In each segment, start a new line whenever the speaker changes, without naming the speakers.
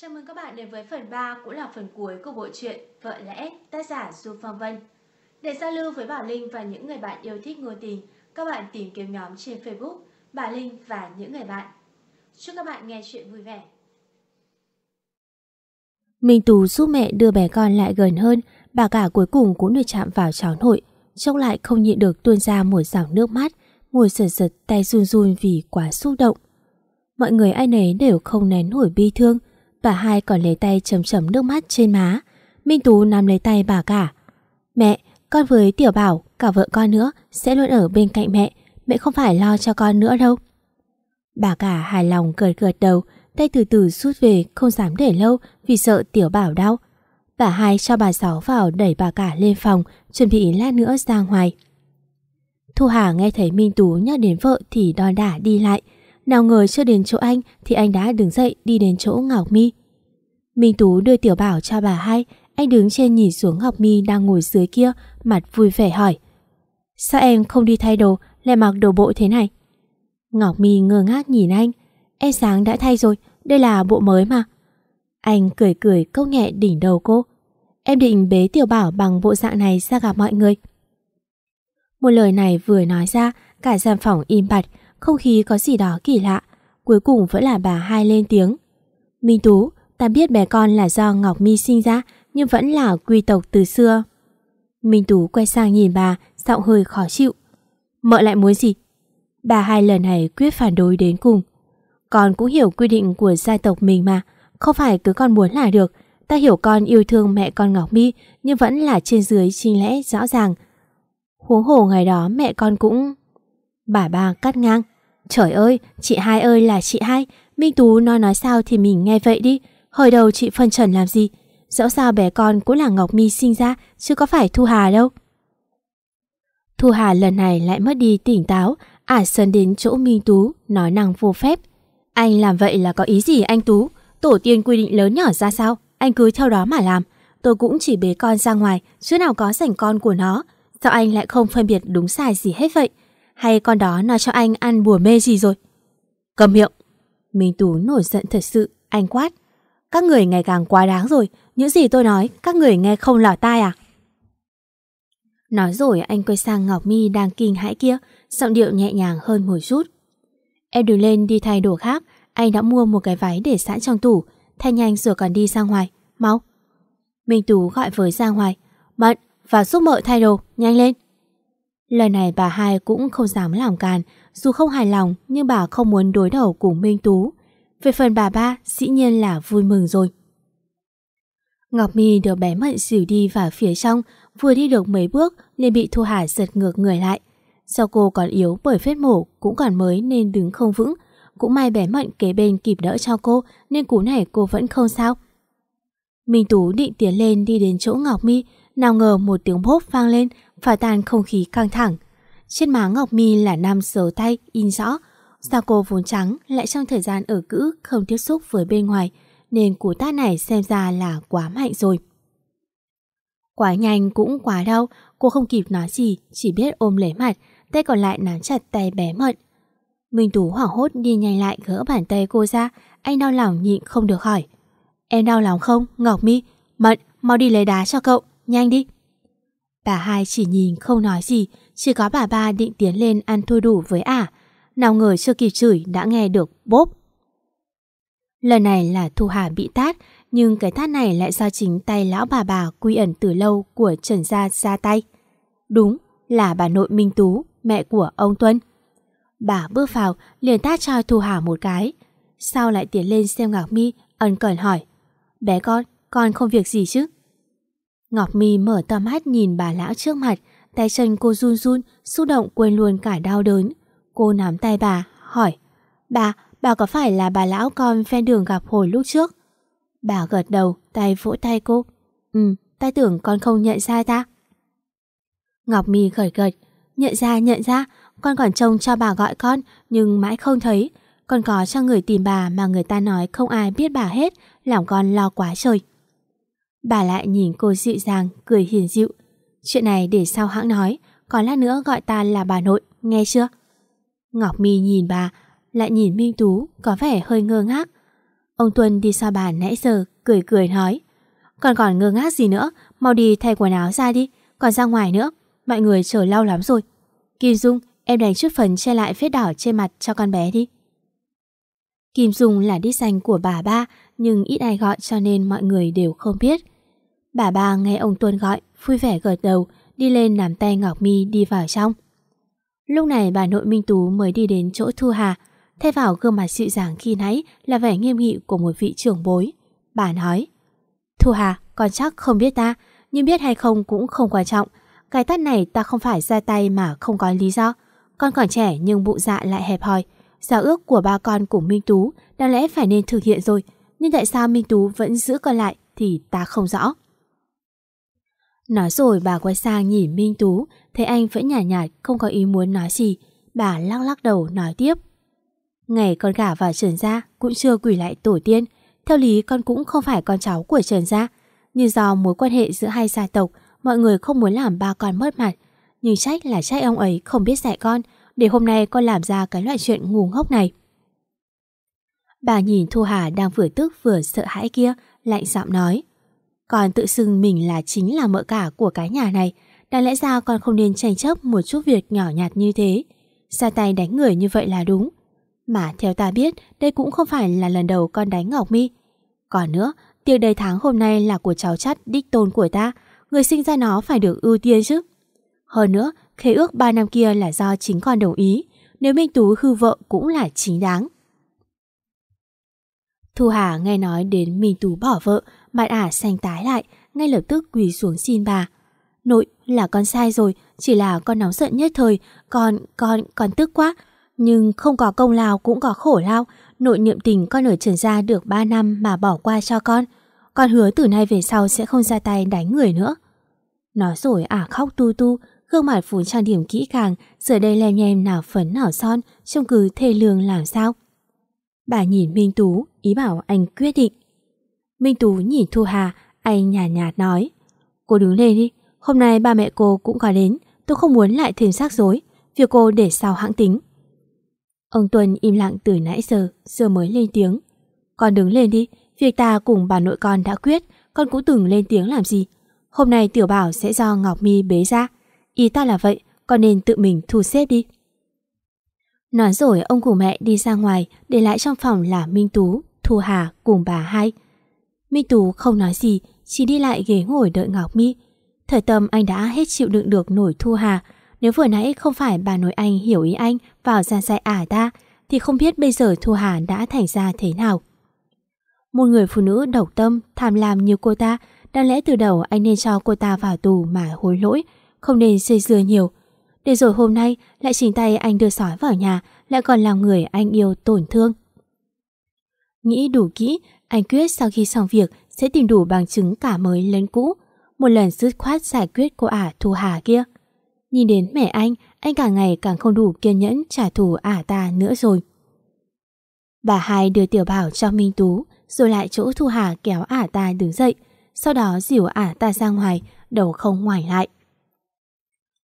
Chào mừng các bạn đến với phần 3 cũng là phần cuối của bộ truyện Vợ lẽ tác giả Du Phong Vân. Để giao lưu với Bảo Linh và những người bạn yêu thích ngôi tình, các bạn tìm kiếm nhóm trên Facebook Bảo Linh và những người bạn. Chúc các bạn nghe chuyện vui vẻ.
Minh Tú giúp mẹ đưa bé con lại gần hơn, bà cả cuối cùng cũng được chạm vào cháu nội, trông lại không nhịn được tuôn ra một dòng nước mắt, ngồi sờ sật tay run run vì quá xúc động. Mọi người ai nấy đều không nén nổi bi thương, bà hai còn lấy tay chấm chấm nước mắt trên má. Minh Tú nắm lấy tay bà cả. Mẹ, con với Tiểu Bảo, cả vợ con nữa sẽ luôn ở bên cạnh mẹ, mẹ không phải lo cho con nữa đâu. Bà cả hài lòng gật gật đầu, tay từ từ rút về không dám để lâu vì sợ Tiểu Bảo đau. Bà hai cho bà Sáu vào đẩy bà cả lên phòng, chuẩn bị lát nữa ra ngoài. Thu Hà nghe thấy Minh Tú nhắc đến vợ thì đo đả đi lại. Nào ngờ chưa đến chỗ anh thì anh đã đứng dậy đi đến chỗ Ngọc Mi. Minh Tú đưa Tiểu Bảo cho bà hai, anh đứng trên nhìn xuống Ngọc Mi đang ngồi dưới kia, mặt vui vẻ hỏi. Sao em không đi thay đồ, lại mặc đồ bộ thế này? Ngọc Mi ngơ ngác nhìn anh. Em sáng đã thay rồi, đây là bộ mới mà. Anh cười cười câu nhẹ đỉnh đầu cô. Em định bế Tiểu Bảo bằng bộ dạng này ra gặp mọi người. Một lời này vừa nói ra, cả gian phòng im bặt, không khí có gì đó kỳ lạ. Cuối cùng vẫn là bà hai lên tiếng. Minh Tú, ta biết bé con là do Ngọc Mi sinh ra, nhưng vẫn là quy tộc từ xưa. Minh Tú quay sang nhìn bà, giọng hơi khó chịu. Mợ lại muốn gì? Bà hai lần này quyết phản đối đến cùng. Con cũng hiểu quy định của gia tộc mình mà, không phải cứ con muốn là được. Ta hiểu con yêu thương mẹ con Ngọc Mi, nhưng vẫn là trên dưới chính lẽ rõ ràng. Huống hồ ngày đó mẹ con cũng... Bà ba cắt ngang. Trời ơi, chị hai ơi là chị hai. Minh Tú nói nói sao thì mình nghe vậy đi. Hồi đầu chị phân trần làm gì? Dẫu sao bé con cũng là Ngọc Mi sinh ra, chứ có phải Thu Hà đâu. Thu Hà lần này lại mất đi tỉnh táo, ả sơn đến chỗ Minh Tú, nói năng vô phép. Anh làm vậy là có ý gì anh Tú? Tổ tiên quy định lớn nhỏ ra sao? Anh cứ theo đó mà làm. Tôi cũng chỉ bế con ra ngoài, chứ nào có sảnh con của nó. Sao anh lại không phân biệt đúng sai gì hết vậy? Hay con đó nói cho anh ăn bùa mê gì rồi? Cầm miệng! Minh Tú nổi giận thật sự, anh quát. Các người ngày càng quá đáng rồi, những gì tôi nói, các người nghe không lỏ tai à? Nói rồi anh quay sang Ngọc Mi đang kinh hãi kia, giọng điệu nhẹ nhàng hơn một chút. Em đứng lên đi thay đồ khác, anh đã mua một cái váy để sẵn trong tủ, thay nhanh rồi còn đi ra ngoài, mau. Minh Tú gọi với ra ngoài, Mận, và giúp mợ thay đồ, nhanh lên. Lần này bà hai cũng không dám làm càn, dù không hài lòng nhưng bà không muốn đối đầu cùng Minh Tú. Về phần bà ba, dĩ nhiên là vui mừng rồi. Ngọc Mi được bé Mận xỉu đi vào phía trong, vừa đi được mấy bước liền bị Thu Hà giật ngược người lại. Do cô còn yếu bởi phết mổ cũng còn mới nên đứng không vững, cũng may bé Mận kế bên kịp đỡ cho cô nên cú này cô vẫn không sao. Minh Tú định tiến lên đi đến chỗ Ngọc Mi, nào ngờ một tiếng bốp vang lên, phá tan không khí căng thẳng. Trên má Ngọc Mi là năm dấu tay in rõ, sao cô vốn trắng lại trong thời gian ở cữ không tiếp xúc với bên ngoài, nên cú tát này xem ra là quá mạnh rồi. Quá nhanh cũng quá đau, cô không kịp nói gì, chỉ biết ôm lấy mặt, tay còn lại nắm chặt tay bé Mận. Minh Tú hoảng hốt đi nhanh lại gỡ bàn tay cô ra, anh đau lòng nhịn không được hỏi. Em đau lòng không, Ngọc Mi? Mận, mau đi lấy đá cho cậu, nhanh đi. Bà hai chỉ nhìn không nói gì, chỉ có bà ba định tiến lên ăn thua đủ với ả. Nào ngờ chưa kịp chửi đã nghe được bốp. Lần này là Thu Hà bị tát, nhưng cái tát này lại do chính tay lão bà bà quy ẩn từ lâu của Trần Gia ra tay. Đúng, là bà nội Minh Tú, mẹ của ông Tuân. Bà bước vào liền tát cho Thu Hà một cái. Sau lại tiến lên xem Ngọc Mi, ân cần hỏi. Bé con, con không việc gì chứ? Ngọc Mi mở to mắt nhìn bà lão trước mặt, tay chân cô run run, xúc động quên luôn cả đau đớn. Cô nắm tay bà, hỏi. Bà, bà có phải là bà lão con phen đường gặp hồi lúc trước? Bà gật đầu, tay vỗ tay cô. Ừ, ta tưởng con không nhận ra ta. Ngọc Mi gật gật. Nhận ra, nhận ra, con còn trông cho bà gọi con, nhưng mãi không thấy. Con có cho người tìm bà mà người ta nói không ai biết bà hết, làm con lo quá trời. Bà lại nhìn cô dịu dàng, cười hiền dịu. Chuyện này để sau hãng nói, còn lát nữa gọi ta là bà nội, nghe chưa? Ngọc Mi nhìn bà, lại nhìn Minh Tú, có vẻ hơi ngơ ngác. Ông Tuân đi sau bàn nãy giờ, cười cười nói. Còn còn ngơ ngác gì nữa, mau đi thay quần áo ra đi, còn ra ngoài nữa. Mọi người chờ lâu lắm rồi. Kim Dung, em đánh chút phần che lại vết đỏ trên mặt cho con bé đi. Kim Dung là đích danh của bà ba, nhưng ít ai gọi cho nên mọi người đều không biết. Bà ba nghe ông Tuân gọi, vui vẻ gật đầu, đi lên nắm tay Ngọc Mi đi vào trong. Lúc này bà nội Minh Tú mới đi đến chỗ Thu Hà, thay vào gương mặt dịu dàng khi nãy là vẻ nghiêm nghị của một vị trưởng bối. Bà nói, Thu Hà, con chắc không biết ta, nhưng biết hay không cũng không quan trọng. Cái tắt này ta không phải ra tay mà không có lý do. Con còn trẻ nhưng bụng dạ lại hẹp hòi. Giao ước của ba con của Minh Tú đáng lẽ phải nên thực hiện rồi. Nhưng tại sao Minh Tú vẫn giữ con lại thì ta không rõ. Nói rồi bà quay sang nhìn Minh Tú, thấy anh vẫn nhạt nhạt không có ý muốn nói gì. Bà lắc lắc đầu nói tiếp. Ngày con gả vào Trần Gia cũng chưa quỷ lại tổ tiên. Theo lý con cũng không phải con cháu của Trần Gia. Nhưng do mối quan hệ giữa hai gia tộc, mọi người không muốn làm ba con mất mặt. Nhưng trách là trách ông ấy không biết dạy con, để hôm nay con làm ra cái loại chuyện ngu ngốc này. Bà nhìn Thu Hà đang vừa tức vừa sợ hãi kia, lạnh giọng nói còn tự xưng mình là chính là mợ cả của cái nhà này, đáng lẽ ra con không nên tranh chấp một chút việc nhỏ nhặt như thế. Ra tay đánh người như vậy là đúng. Mà theo ta biết, đây cũng không phải là lần đầu con đánh Ngọc Mi. Còn nữa, tiệc đầy tháng hôm nay là của cháu chắt đích tôn của ta, người sinh ra nó phải được ưu tiên chứ. Hơn nữa, khế ước 3 năm kia là do chính con đồng ý, nếu Minh Tú hư vợ cũng là chính đáng. Thu Hà nghe nói đến Minh Tú bỏ vợ, mặt ả xanh tái lại, ngay lập tức quỳ xuống xin bà. Nội, là con sai rồi, chỉ là con nóng giận nhất thời, con, con, con tức quá. Nhưng không có công lao cũng có khổ lao, nội niệm tình con ở trần gia được 3 năm mà bỏ qua cho con. Con hứa từ nay về sau sẽ không ra tay đánh người nữa. Nói rồi ả khóc tu tu, gương mặt phủ trang điểm kỹ càng, giờ đây lem nhem nào phấn nào son, trông cứ thê lương làm sao. Bà nhìn Minh Tú, ý bảo anh quyết định. Minh Tú nhìn Thu Hà, anh nhạt nhạt nói. Cô đứng lên đi, hôm nay ba mẹ cô cũng có đến, tôi không muốn lại thêm rắc rối, việc cô để sau hãng tính. Ông Tuân im lặng từ nãy giờ, giờ mới lên tiếng. Con đứng lên đi, việc ta cùng bà nội con đã quyết, con cũng từng lên tiếng làm gì. Hôm nay tiểu bảo sẽ do Ngọc Mi bế ra. Ý ta là vậy, con nên tự mình thu xếp đi. Nói rồi ông cùng mẹ đi ra ngoài, để lại trong phòng là Minh Tú, Thu Hà cùng bà hai. Minh Tú không nói gì, chỉ đi lại ghế ngồi đợi Ngọc Mi. Thời tâm anh đã hết chịu đựng được nổi Thu Hà. Nếu vừa nãy không phải bà nội anh hiểu ý anh vào ra dạy ả ta, thì không biết bây giờ Thu Hà đã thành ra thế nào. Một người phụ nữ độc tâm, tham lam như cô ta, đáng lẽ từ đầu anh nên cho cô ta vào tù mà hối lỗi, không nên xây dưa nhiều. Để rồi hôm nay lại chính tay anh đưa sói vào nhà, lại còn làm người anh yêu tổn thương. Nghĩ đủ kỹ, anh quyết sau khi xong việc sẽ tìm đủ bằng chứng cả mới lẫn cũ, một lần dứt khoát giải quyết cô ả Thu Hà kia. Nhìn đến mẹ anh, anh càng ngày càng không đủ kiên nhẫn trả thù ả ta nữa rồi. Bà hai đưa tiểu bảo cho Minh Tú, rồi lại chỗ Thu Hà kéo ả ta đứng dậy, sau đó dìu ả ta ra ngoài, đầu không ngoài lại.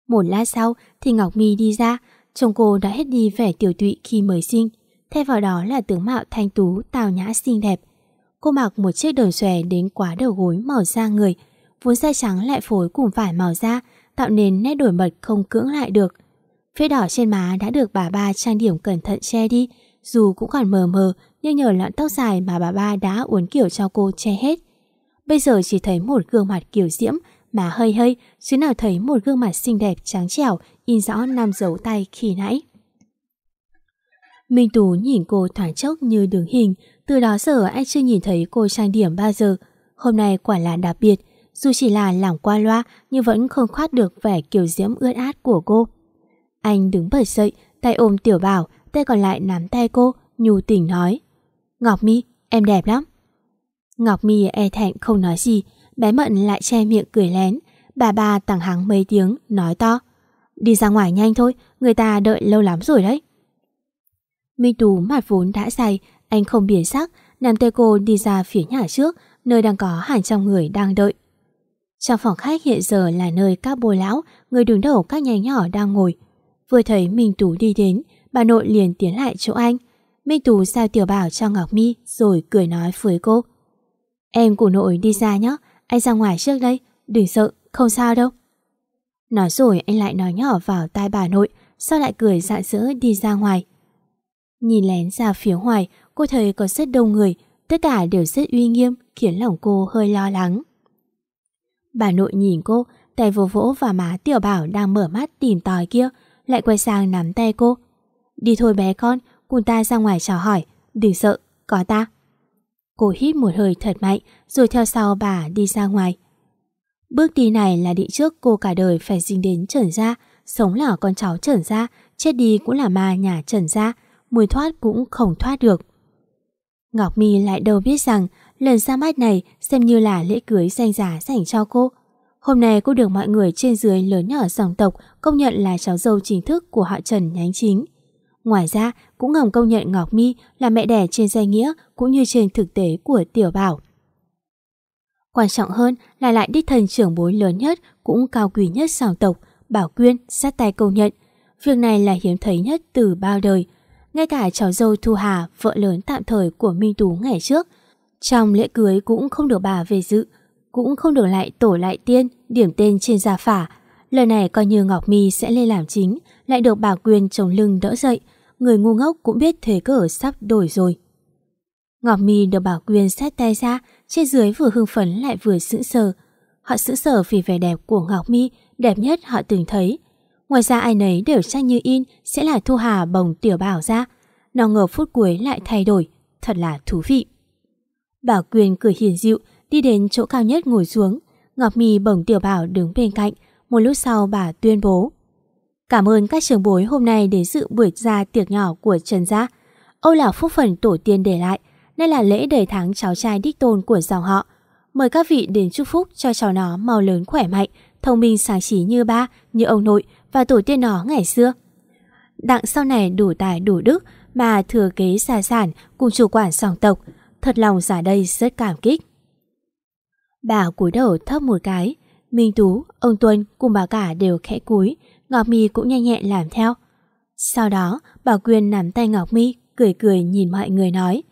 Một lát sau thì Ngọc Mi đi ra, chồng cô đã hết đi vẻ tiểu tụy khi mới sinh, thay vào đó là tướng mạo thanh tú, tào nhã xinh đẹp. Cô mặc một chiếc đồn xòe đến quá đầu gối màu da người, vốn da trắng lại phối cùng vải màu da, tạo nên nét đổi mật không cưỡng lại được. Vết đỏ trên má đã được bà ba trang điểm cẩn thận che đi, dù cũng còn mờ mờ nhưng nhờ lọn tóc dài mà bà ba đã uốn kiểu cho cô che hết. Bây giờ chỉ thấy một gương mặt kiểu diễm mà hơi hơi, chứ nào thấy một gương mặt xinh đẹp trắng trẻo in rõ năm dấu tay khi nãy. Minh Tú nhìn cô thoáng chốc như đường hình, từ đó giờ anh chưa nhìn thấy cô trang điểm bao giờ. Hôm nay quả là đặc biệt, dù chỉ là làm qua loa nhưng vẫn không khoát được vẻ kiểu diễm ướt át của cô. Anh đứng bật dậy, tay ôm tiểu bảo, tay còn lại nắm tay cô, nhu tình nói. Ngọc Mi, em đẹp lắm. Ngọc Mi e thẹn không nói gì, bé Mận lại che miệng cười lén. Bà ba tặng hắng mấy tiếng, nói to. Đi ra ngoài nhanh thôi, người ta đợi lâu lắm rồi đấy. Minh Tú mặt vốn đã dày, anh không biến sắc, nắm tay cô đi ra phía nhà trước, nơi đang có hàng trăm người đang đợi. Trong phòng khách hiện giờ là nơi các bồ lão, người đứng đầu các nhà nhỏ đang ngồi. Vừa thấy Minh Tú đi đến, bà nội liền tiến lại chỗ anh. Minh Tú sao tiểu bảo cho Ngọc Mi rồi cười nói với cô. Em của nội đi ra nhé, anh ra ngoài trước đây, đừng sợ, không sao đâu. Nói rồi anh lại nói nhỏ vào tai bà nội, sau lại cười dạ dỡ đi ra ngoài. Nhìn lén ra phía ngoài, cô thấy có rất đông người, tất cả đều rất uy nghiêm, khiến lòng cô hơi lo lắng. Bà nội nhìn cô, tay vỗ vỗ vào má tiểu bảo đang mở mắt tìm tòi kia, lại quay sang nắm tay cô. Đi thôi bé con, cùng ta ra ngoài chào hỏi, đừng sợ, có ta. Cô hít một hơi thật mạnh, rồi theo sau bà đi ra ngoài. Bước đi này là định trước cô cả đời phải dính đến Trần Gia, sống là con cháu Trần Gia, chết đi cũng là ma nhà Trần Gia, mùi thoát cũng không thoát được. Ngọc Mi lại đâu biết rằng lần ra mắt này xem như là lễ cưới danh giá dành cho cô. Hôm nay cô được mọi người trên dưới lớn nhỏ dòng tộc công nhận là cháu dâu chính thức của họ Trần nhánh chính. Ngoài ra, cũng ngầm công nhận Ngọc Mi là mẹ đẻ trên danh nghĩa cũng như trên thực tế của Tiểu Bảo. Quan trọng hơn là lại đích thần trưởng bối lớn nhất cũng cao quý nhất dòng tộc, Bảo Quyên sát tay công nhận. Việc này là hiếm thấy nhất từ bao đời. Ngay cả cháu dâu Thu Hà, vợ lớn tạm thời của Minh Tú ngày trước, trong lễ cưới cũng không được bà về dự, cũng không được lại tổ lại tiên, điểm tên trên gia phả. Lần này coi như Ngọc Mi sẽ lên làm chính, lại được bà Quyên chống lưng đỡ dậy. Người ngu ngốc cũng biết thế cỡ sắp đổi rồi. Ngọc Mi được bà Quyên xét tay ra, trên dưới vừa hưng phấn lại vừa sững sờ. Họ sững sờ vì vẻ đẹp của Ngọc Mi đẹp nhất họ từng thấy. Ngoài ra ai nấy đều tranh như in sẽ là Thu Hà bồng tiểu bảo ra. Nào ngờ phút cuối lại thay đổi, thật là thú vị. bảo quyền cười hiền dịu, đi đến chỗ cao nhất ngồi xuống. Ngọc Mì bồng tiểu bảo đứng bên cạnh. Một lúc sau bà tuyên bố. Cảm ơn các trường bối hôm nay đến dự buổi ra tiệc nhỏ của Trần Gia. Âu là phúc phần tổ tiên để lại. Đây là lễ đầy tháng cháu trai đích tôn của dòng họ. Mời các vị đến chúc phúc cho cháu nó mau lớn khỏe mạnh, thông minh sáng trí như ba, như ông nội và tổ tiên nó ngày xưa. Đặng sau này đủ tài đủ đức mà thừa kế gia sản cùng chủ quản dòng tộc, thật lòng giả đây rất cảm kích. Bà cúi đầu thấp một cái, Minh Tú, ông Tuân cùng bà cả đều khẽ cúi, Ngọc mi cũng nhanh nhẹn làm theo. Sau đó, bà Quyên nắm tay Ngọc mi cười cười nhìn mọi người nói.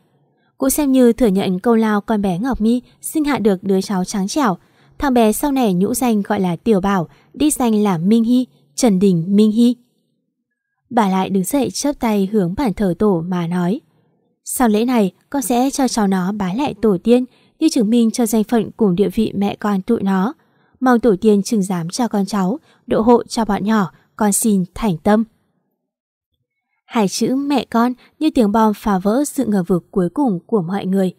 Cũng xem như thừa nhận câu lao con bé Ngọc mi sinh hạ được đứa cháu trắng trẻo. Thằng bé sau này nhũ danh gọi là Tiểu Bảo, đi danh là Minh Hy, Trần Đình Minh Hy. Bà lại đứng dậy chớp tay hướng bản thờ tổ mà nói. Sau lễ này, con sẽ cho cháu nó bái lại tổ tiên, như chứng minh cho danh phận cùng địa vị mẹ con tụi nó. Mong tổ tiên chừng dám cho con cháu, độ hộ cho bọn nhỏ, con xin thành tâm. Hai chữ mẹ con như tiếng bom phá vỡ sự ngờ vực cuối cùng của mọi người.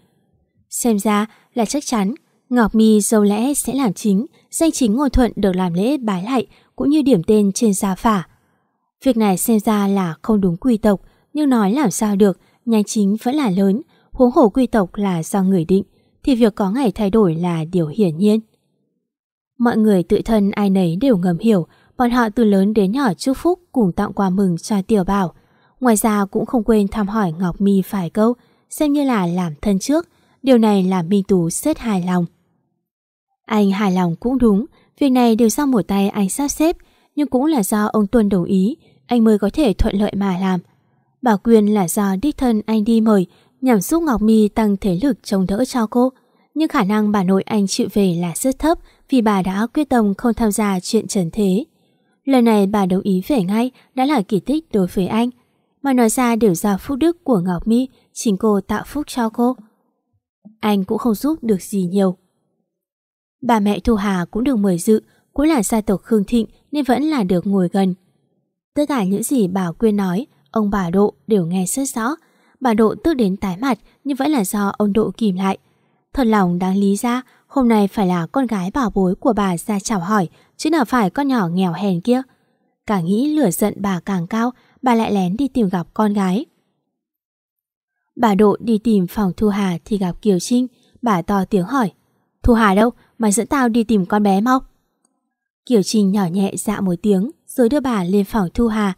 Xem ra là chắc chắn Ngọc Mi dâu lẽ sẽ làm chính, danh chính ngôn thuận được làm lễ bái lại cũng như điểm tên trên gia phả. Việc này xem ra là không đúng quy tộc, nhưng nói làm sao được, nhanh chính vẫn là lớn, huống hồ quy tộc là do người định, thì việc có ngày thay đổi là điều hiển nhiên. Mọi người tự thân ai nấy đều ngầm hiểu, bọn họ từ lớn đến nhỏ chúc phúc cùng tặng quà mừng cho tiểu bảo. Ngoài ra cũng không quên thăm hỏi Ngọc Mi phải câu, xem như là làm thân trước, điều này làm Minh Tú rất hài lòng. Anh hài lòng cũng đúng, việc này đều do một tay anh sắp xếp, nhưng cũng là do ông Tuân đồng ý, anh mới có thể thuận lợi mà làm. Bảo Quyên là do đích thân anh đi mời, nhằm giúp Ngọc Mi tăng thế lực chống đỡ cho cô. Nhưng khả năng bà nội anh chịu về là rất thấp vì bà đã quyết tâm không tham gia chuyện trần thế. Lần này bà đồng ý về ngay đã là kỳ tích đối với anh. Mà nói ra đều do phúc đức của Ngọc Mi, chính cô tạo phúc cho cô. Anh cũng không giúp được gì nhiều. Bà mẹ Thu Hà cũng được mời dự, cũng là gia tộc Khương Thịnh nên vẫn là được ngồi gần. Tất cả những gì bà Quyên nói, ông bà Độ đều nghe rất rõ. Bà Độ tức đến tái mặt nhưng vẫn là do ông Độ kìm lại. Thật lòng đáng lý ra, hôm nay phải là con gái bảo bối của bà ra chào hỏi, chứ nào phải con nhỏ nghèo hèn kia. Càng nghĩ lửa giận bà càng cao, bà lại lén đi tìm gặp con gái. Bà Độ đi tìm phòng Thu Hà thì gặp Kiều Trinh, bà to tiếng hỏi. Thu Hà đâu, mày dẫn tao đi tìm con bé mau. Kiều Trinh nhỏ nhẹ dạ một tiếng rồi đưa bà lên phòng Thu Hà.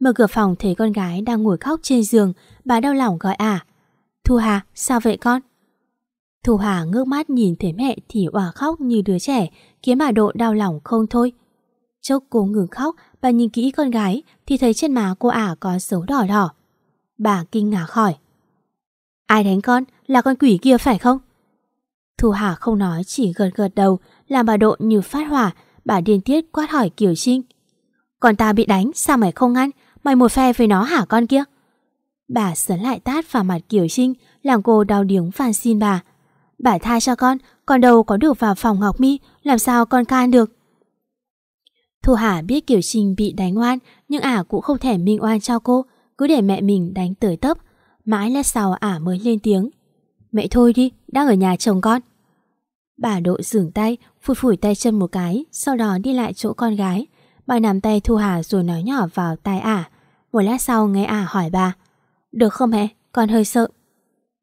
Mở cửa phòng thấy con gái đang ngồi khóc trên giường, bà đau lòng gọi à. Thu Hà, sao vậy con? Thu Hà ngước mắt nhìn thấy mẹ thì òa khóc như đứa trẻ, khiến bà Độ đau lòng không thôi. Chốc cô ngừng khóc, bà nhìn kỹ con gái thì thấy trên má cô ả có dấu đỏ đỏ. Bà kinh ngạc hỏi. Ai đánh con? Là con quỷ kia phải không? Thu Hà không nói, chỉ gật gật đầu, Làm bà Độ như phát hỏa, Bà điên tiết quát hỏi Kiều Trinh. Còn ta bị đánh, sao mày không ngăn? Mày một phe với nó hả con kia? Bà sấn lại tát vào mặt Kiều Trinh, Làm cô đau điếng phàn xin bà. Bà tha cho con Con đâu có được vào phòng Ngọc Mi, Làm sao con can được? Thu Hà biết Kiều Trinh bị đánh oan, Nhưng ả cũng không thể minh oan cho cô, Cứ để mẹ mình đánh tới tấp. Mãi lát sau ả mới lên tiếng. Mẹ thôi đi, đang ở nhà chồng con. Bà độ dường tay Phủi phủi tay chân một cái Sau đó đi lại chỗ con gái. Bà nắm tay Thu Hà rồi nói nhỏ vào tai ả. Một lát sau nghe ả hỏi bà Được không mẹ, con hơi sợ.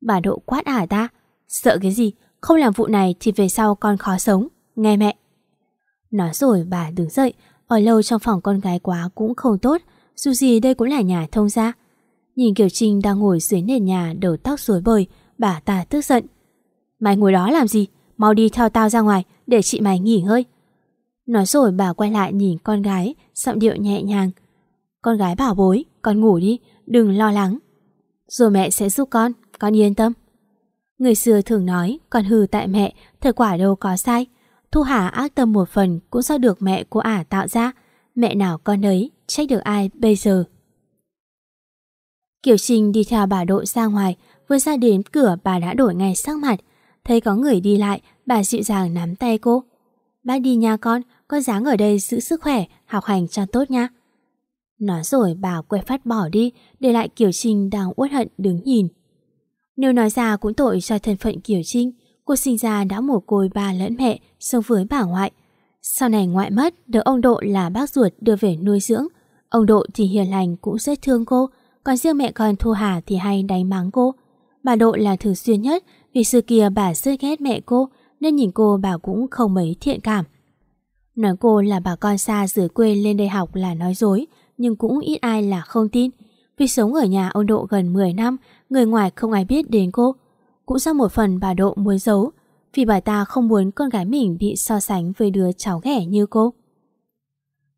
Bà độ quát ả ta Sợ cái gì, không làm vụ này thì về sau con khó sống. Nghe mẹ. Nói rồi bà đứng dậy Ở lâu trong phòng con gái quá cũng không tốt Dù gì đây cũng là nhà thông gia. Nhìn Kiều Trinh đang ngồi dưới nền nhà Đầu tóc rối bời Bà ta tức giận. Mày ngồi đó làm gì? Mau đi theo tao ra ngoài Để chị mày nghỉ ngơi. Nói rồi bà quay lại nhìn con gái, Giọng điệu nhẹ nhàng. Con gái bảo bối, Con ngủ đi, Đừng lo lắng. Rồi mẹ sẽ giúp con Con yên tâm. Người xưa thường nói, Con hư tại mẹ, Thời quả đâu có sai. Thu Hà ác tâm một phần Cũng do được mẹ của ả tạo ra. Mẹ nào con ấy Trách được ai bây giờ? Kiều Trinh đi theo bà đội ra ngoài Vừa ra đến cửa, bà đã đổi ngay sắc mặt. Thấy có người đi lại, Bà dịu dàng nắm tay cô. Bác đi nha con Con dáng ở đây giữ sức khỏe, Học hành cho tốt nha Nói rồi bà quay phát bỏ đi, Để lại Kiều Trinh đang uất hận đứng nhìn. Nếu nói ra cũng tội cho thân phận Kiều Trinh, Cô sinh ra đã mồ côi ba lẫn mẹ, Sống với bà ngoại. Sau này ngoại mất, Được ông Độ là bác ruột đưa về nuôi dưỡng. Ông Độ thì hiền lành cũng rất thương cô, Còn riêng mẹ con Thu Hà thì hay đánh mắng cô. Bà Độ là thường xuyên nhất, vì xưa kia bà rất ghét mẹ cô, nên nhìn cô bà cũng không mấy thiện cảm. Nói cô là bà con xa dưới quê lên đây học là nói dối, nhưng cũng ít ai là không tin. Vì sống ở nhà ông Độ gần 10 năm, người ngoài không ai biết đến cô. Cũng do một phần bà Độ muốn giấu, vì bà ta không muốn con gái mình bị so sánh với đứa cháu ghẻ như cô.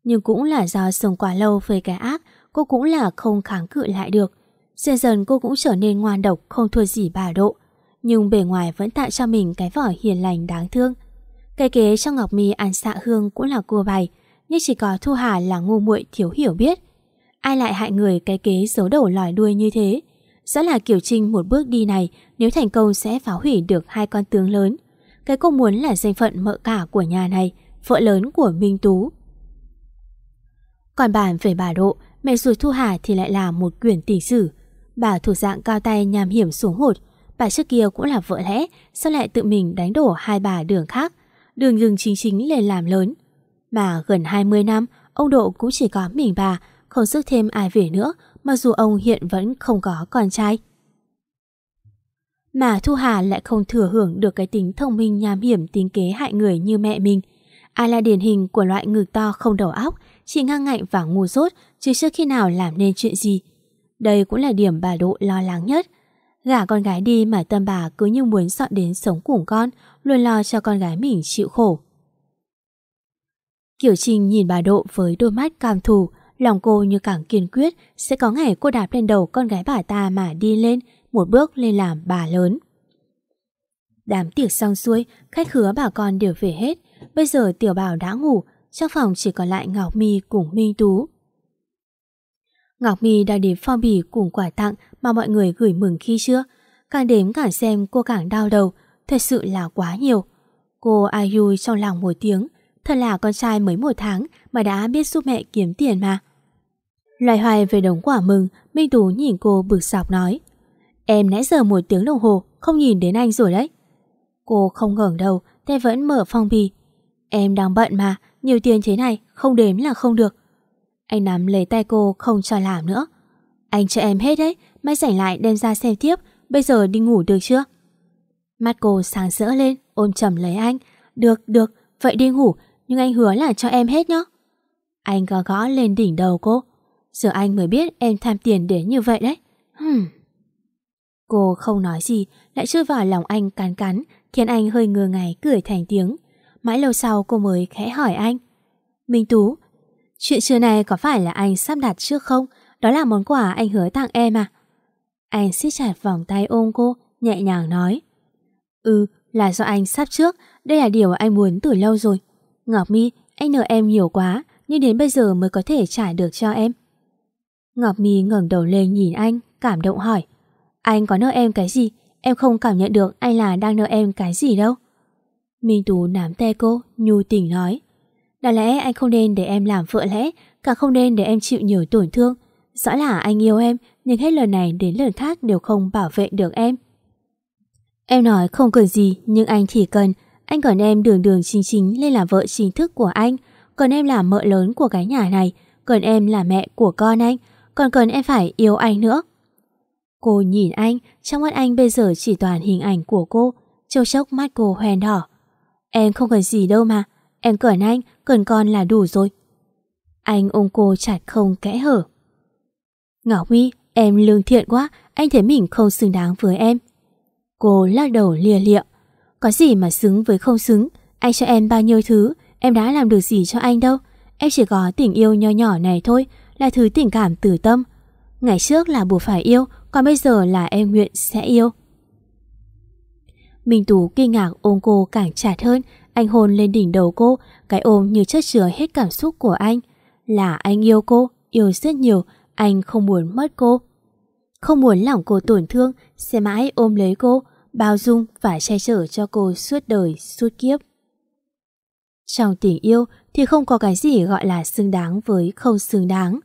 Nhưng cũng là do sống quá lâu với cái ác, cô cũng là không kháng cự lại được. Dần dần cô cũng trở nên ngoan độc không thua gì bà Độ nhưng bề ngoài vẫn tạo cho mình cái vỏ hiền lành đáng thương. Cây kế cho Ngọc Mi ăn xạ hương cũng là cua bày, nhưng chỉ có Thu Hà là ngu muội thiếu hiểu biết. Ai lại hại người cái kế giấu đầu lòi đuôi như thế? Rõ là Kiều Trinh một bước đi này nếu thành công sẽ phá hủy được hai con tướng lớn. Cái cô muốn là danh phận mợ cả của nhà này, vợ lớn của Minh Tú. Còn bàn về bà Độ, mẹ ruột Thu Hà thì lại là một quyển tỷ sử. Bà thuộc dạng cao tay nham hiểm xuống hụt Bà trước kia cũng là vợ lẽ Sao lại tự mình đánh đổ hai bà đường khác Đường rừng chính chính lên làm lớn Mà gần 20 năm Ông Độ cũng chỉ có mình bà Không sức thêm ai về nữa Mặc dù ông hiện vẫn không có con trai Mà Thu Hà lại không thừa hưởng được cái tính thông minh nham hiểm tính kế hại người như mẹ mình. Ai là điển hình của loại ngực to không đầu óc, chỉ ngang ngạnh và ngu dốt, chứ chưa khi nào làm nên chuyện gì. Đây cũng là điểm bà Độ lo lắng nhất. Gả con gái đi mà tâm bà cứ như muốn dọn đến sống cùng con, luôn lo cho con gái mình chịu khổ. Kiểu Trinh nhìn bà Độ với đôi mắt cam thù, lòng cô như càng kiên quyết sẽ có ngày cô đạp lên đầu con gái bà ta mà đi lên, một bước lên làm bà lớn. Đám tiệc xong xuôi, khách hứa bà con đều về hết. Bây giờ tiểu bảo đã ngủ, trong phòng chỉ còn lại Ngọc Mi cùng Minh Tú. Ngọc Mi đang đếm phong bì cùng quà tặng mà mọi người gửi mừng khi trước, Càng đếm càng xem cô càng đau đầu, thật sự là quá nhiều. Cô Ayu trong lòng một tiếng, thật là con trai mới một tháng mà đã biết giúp mẹ kiếm tiền mà. Loài hoài về đống quả mừng, Minh Tú nhìn cô bực sọc nói. Em nãy giờ một tiếng đồng hồ, không nhìn đến anh rồi đấy. Cô không ngẩng đầu, tay vẫn mở phong bì. Em đang bận mà, nhiều tiền thế này, không đếm là không được. Anh nắm lấy tay cô không cho làm nữa. Anh cho em hết đấy, mai rảnh lại đem ra xem tiếp, bây giờ đi ngủ được chưa? Mắt cô sáng rỡ lên, ôm chầm lấy anh. Được, được, vậy đi ngủ, nhưng anh hứa là cho em hết nhá. Anh gõ gõ lên đỉnh đầu cô. Giờ anh mới biết em tham tiền đến như vậy đấy. Hmm. Cô không nói gì, lại chui vào lòng anh cắn cắn, khiến anh hơi ngơ ngáy cười thành tiếng. Mãi lâu sau cô mới khẽ hỏi anh. Minh Tú, chuyện trưa này có phải là anh sắp đặt trước không? Đó là món quà anh hứa tặng em à? Anh siết chặt vòng tay ôm cô, nhẹ nhàng nói. Ừ, là do anh sắp trước, đây là điều anh muốn từ lâu rồi. Ngọc Mi, anh nợ em nhiều quá, nhưng đến bây giờ mới có thể trả được cho em. Ngọc Mi ngẩng đầu lên nhìn anh, cảm động hỏi. Anh có nợ em cái gì? Em không cảm nhận được anh là đang nợ em cái gì đâu. Minh Tú nắm tay cô, nhu tình nói. Đáng lẽ anh không nên để em làm vợ lẽ, càng không nên để em chịu nhiều tổn thương. Rõ là anh yêu em, nhưng hết lần này đến lần khác đều không bảo vệ được em. Em nói không cần gì, nhưng anh chỉ cần. Anh cần em đường đường chính chính lên làm vợ chính thức của anh. Còn em là mợ lớn của cái nhà này. Còn em là mẹ của con anh. Còn cần em phải yêu anh nữa. Cô nhìn anh, trong mắt anh bây giờ chỉ toàn hình ảnh của cô. Châu chốc mắt cô hoen đỏ. Em không cần gì đâu mà. Em cẩn anh, cần con là đủ rồi. Anh ôm cô chặt không kẽ hở. Ngọc huy em lương thiện quá, anh thấy mình không xứng đáng với em. Cô lắc đầu lìa lịa. Có gì mà xứng với không xứng, anh cho em bao nhiêu thứ, em đã làm được gì cho anh đâu. Em chỉ có tình yêu nho nhỏ này thôi, là thứ tình cảm từ tâm. Ngày trước là buộc phải yêu, còn bây giờ là em nguyện sẽ yêu. Minh Tú kinh ngạc ôm cô càng chặt hơn, anh hôn lên đỉnh đầu cô, cái ôm như chất chứa hết cảm xúc của anh. Là anh yêu cô, yêu rất nhiều, anh không muốn mất cô. Không muốn lòng cô tổn thương, sẽ mãi ôm lấy cô, bao dung và che chở cho cô suốt đời, suốt kiếp. Trong tình yêu thì không có cái gì gọi là xứng đáng với không xứng đáng.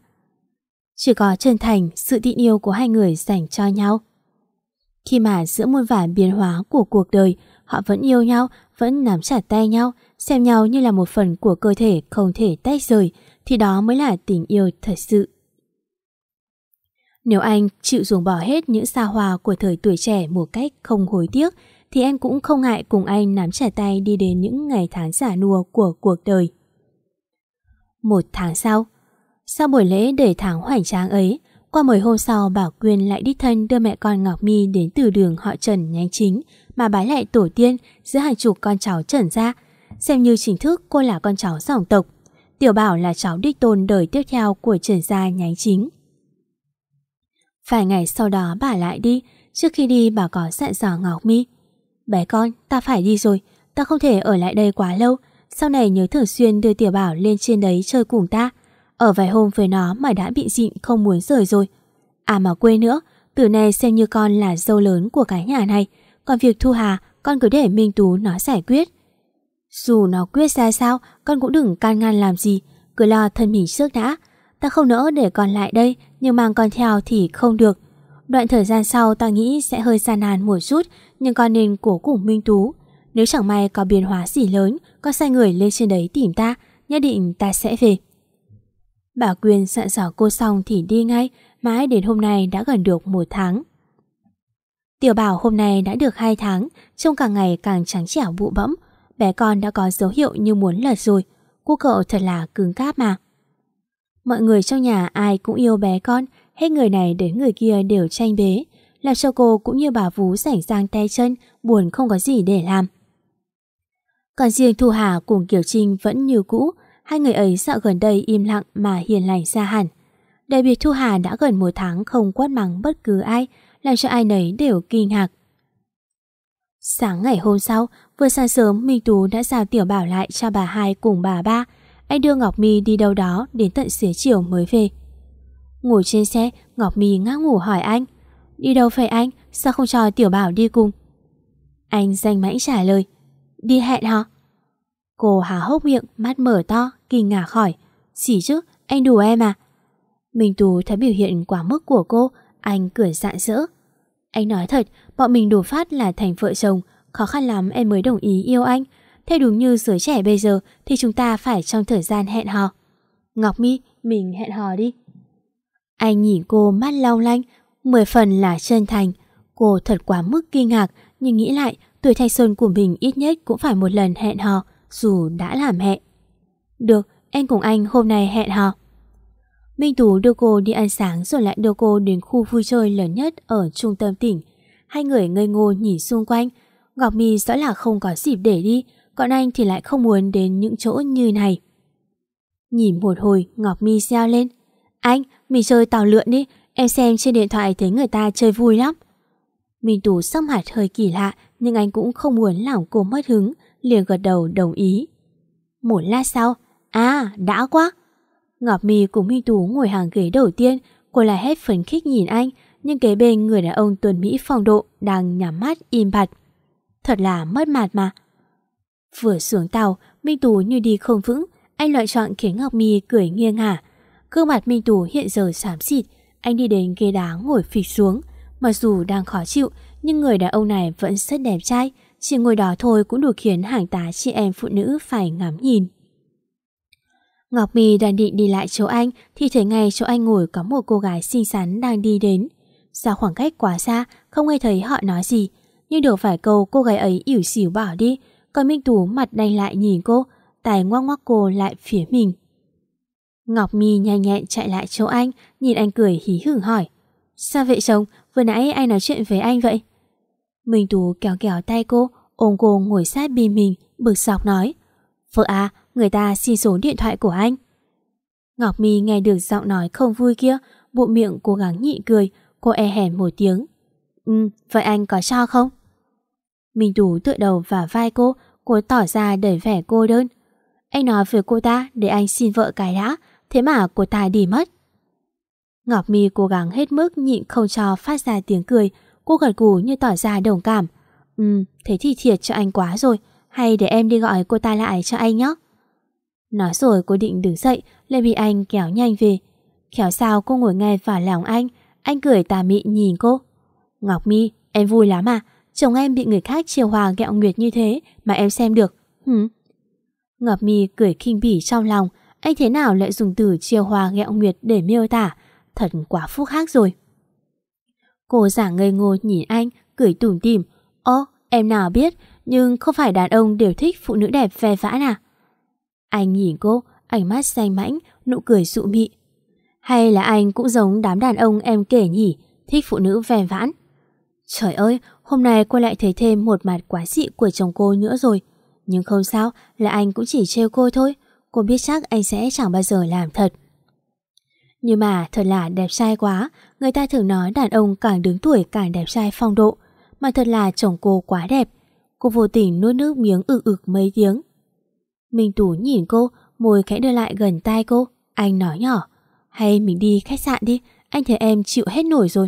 Chỉ có chân thành, sự tin yêu của hai người dành cho nhau. Khi mà giữa muôn vàn biến hóa của cuộc đời, họ vẫn yêu nhau, vẫn nắm chặt tay nhau, xem nhau như là một phần của cơ thể không thể tách rời, thì đó mới là tình yêu thật sự. Nếu anh chịu ruồng bỏ hết những xa hoa của thời tuổi trẻ một cách không hối tiếc, thì em cũng không ngại cùng anh nắm chặt tay đi đến những ngày tháng giả nua của cuộc đời. Một tháng sau, sau buổi lễ để tháng hoành tráng ấy, qua mười hôm sau Bảo Quyên lại đích thân đưa mẹ con Ngọc Mi đến từ đường họ Trần nhánh chính mà bái lại tổ tiên giữa hàng chục con cháu Trần ra, xem như chính thức cô là con cháu dòng tộc. Tiểu Bảo là cháu đích tôn đời tiếp theo của Trần gia nhánh chính. Vài ngày sau đó bà lại đi, trước khi đi bà có dặn dò Ngọc Mi. Bé con, ta phải đi rồi, ta không thể ở lại đây quá lâu, sau này nhớ thường xuyên đưa Tiểu Bảo lên trên đấy chơi cùng ta. Ở vài hôm với nó mà đã bị dịn không muốn rời rồi. À mà quên nữa, từ nay xem như con là dâu lớn của cái nhà này, còn việc Thu Hà con cứ để Minh Tú nó giải quyết. Dù nó quyết ra sao, con cũng đừng can ngăn làm gì, cứ lo thân mình trước đã. Ta không nỡ để con lại đây, nhưng mang con theo thì không được. Đoạn thời gian sau ta nghĩ sẽ hơi gian nàn một chút, nhưng con nên cổ cùng Minh Tú. Nếu chẳng may có biến hóa gì lớn, con sai người lên trên đấy tìm ta, nhất định ta sẽ về. Bà Quyên dặn dò cô xong thì đi ngay, mãi đến hôm nay đã gần được một tháng. Tiểu bảo hôm nay đã được hai tháng, trông càng ngày càng trắng trẻo bụ bẫm, bé con đã có dấu hiệu như muốn lật rồi. Cô cậu thật là cứng cáp mà. Mọi người trong nhà ai cũng yêu bé con, hết người này đến người kia đều tranh bế, Là cho cô cũng như bà Vú rảnh sang tay chân, buồn không có gì để làm. Còn riêng Thu Hà cùng Kiều Trinh vẫn như cũ, hai người ấy dạo gần đây im lặng mà hiền lành ra hẳn. Đặc biệt Thu Hà đã gần một tháng không quát mắng bất cứ ai, làm cho ai nấy đều kinh ngạc. Sáng ngày hôm sau, vừa sáng sớm Minh Tú đã giao tiểu bảo lại cho bà hai cùng bà ba. Anh đưa Ngọc Mi đi đâu đó đến tận xế chiều mới về. Ngồi trên xe, Ngọc Mi ngã ngủ hỏi anh. Đi đâu vậy anh? Sao không cho tiểu bảo đi cùng? Anh danh mãnh trả lời. Đi hẹn hả? Cô há hốc miệng, mắt mở to, kinh ngạc hỏi. gì chứ, anh đùa em à? Minh Tú thấy biểu hiện quá mức của cô, anh cười rạng rỡ. Anh nói thật, bọn mình đủ phát là thành vợ chồng, khó khăn lắm em mới đồng ý yêu anh. Theo đúng như giới trẻ bây giờ thì chúng ta phải trong thời gian hẹn hò. Ngọc Mi, mình hẹn hò đi. Anh nhìn cô mắt long lanh, mười phần là chân thành. Cô thật quá mức kinh ngạc, nhưng nghĩ lại tuổi thanh xuân của mình ít nhất cũng phải một lần hẹn hò, dù đã làm mẹ. Được, em cùng anh hôm nay hẹn hò. Minh Tú đưa cô đi ăn sáng rồi lại đưa cô đến khu vui chơi lớn nhất ở trung tâm tỉnh. Hai người ngây ngô nhìn xung quanh. Ngọc Mi rõ là không có dịp để đi, còn anh thì lại không muốn đến những chỗ như này. Nhìn một hồi, Ngọc Mi reo lên. Anh, mình chơi tàu lượn đi, em xem trên điện thoại thấy người ta chơi vui lắm. Minh Tú sắc mặt hơi kỳ lạ nhưng anh cũng không muốn làm cô mất hứng, liền gật đầu đồng ý. Một lát sau, à, đã quá. Ngọc Mi cùng Minh Tú ngồi hàng ghế đầu tiên, cô lại hết phấn khích nhìn anh, nhưng kế bên người đàn ông tuần Mỹ phong độ đang nhắm mắt im bặt. Thật là mất mặt mà. Vừa xuống tàu, Minh Tú như đi không vững, anh lựa chọn khiến Ngọc Mi cười nghiêng ngả. Gương mặt Minh Tú hiện giờ xám xịt, anh đi đến ghế đá ngồi phịch xuống. Mặc dù đang khó chịu, nhưng người đàn ông này vẫn rất đẹp trai, chỉ ngồi đó thôi cũng đủ khiến hàng tá chị em phụ nữ phải ngắm nhìn. Ngọc My đang định đi lại chỗ anh thì thấy ngay chỗ anh ngồi có một cô gái xinh xắn đang đi đến. Do khoảng cách quá xa, không nghe thấy họ nói gì, nhưng được phải câu cô gái ấy ỉu xỉu bảo đi, còn Minh Tú mặt đanh lại nhìn cô, tài ngoắc ngoắc cô lại phía mình. Ngọc My nhanh nhẹn chạy lại chỗ anh, nhìn anh cười hí hửng hỏi. Sao vậy chồng, vừa nãy anh nói chuyện với anh vậy? Minh Tú kéo kéo tay cô, ôm cô ngồi sát bên mình, bực sọc nói. Vợ à, người ta xin số điện thoại của anh. Ngọc Mi nghe được giọng nói không vui kia, bụng miệng cố gắng nhịn cười, cô e hèn một tiếng. Ừ, vậy anh có cho không? Minh Tú tựa đầu vào vai cô, cô tỏ ra đầy vẻ cô đơn. Anh nói với cô ta để anh xin vợ cái đã, thế mà cô ta đi mất. Ngọc Mi cố gắng hết mức nhịn không cho phát ra tiếng cười, cô gật gù như tỏ ra đồng cảm. Ừ, thế thì thiệt cho anh quá rồi, hay để em đi gọi cô ta lại cho anh nhé. Nói rồi cô định đứng dậy, lại bị anh kéo nhanh về. Khéo sao cô ngồi ngay vào lòng anh, anh cười tà mị nhìn cô. Ngọc Mi em vui lắm à, chồng em bị người khác chiều hòa gẹo nguyệt như thế mà em xem được. Hử? Ngọc Mi cười khinh bỉ trong lòng, anh thế nào lại dùng từ chiều hòa gẹo nguyệt để miêu tả, thật quá phúc hắc rồi. Cô giả ngây ngô nhìn anh, cười tủm tỉm. Ồ, em nào biết, nhưng không phải đàn ông đều thích phụ nữ đẹp ve vãn à? Anh nhìn cô, ánh mắt xanh mãnh, nụ cười dụ mị. Hay là anh cũng giống đám đàn ông em kể nhỉ, thích phụ nữ ve vãn? Trời ơi, hôm nay cô lại thấy thêm một mặt quá dị của chồng cô nữa rồi. Nhưng không sao, là anh cũng chỉ trêu cô thôi. Cô biết chắc anh sẽ chẳng bao giờ làm thật. Nhưng mà thật là đẹp trai quá, người ta thường nói đàn ông càng đứng tuổi càng đẹp trai phong độ. Mà thật là chồng cô quá đẹp. Cô vô tình nuốt nước miếng ực ực mấy tiếng. Minh Tú nhìn cô, môi khẽ đưa lại gần tai cô. Anh nói nhỏ, hay mình đi khách sạn đi, anh thấy em chịu hết nổi rồi.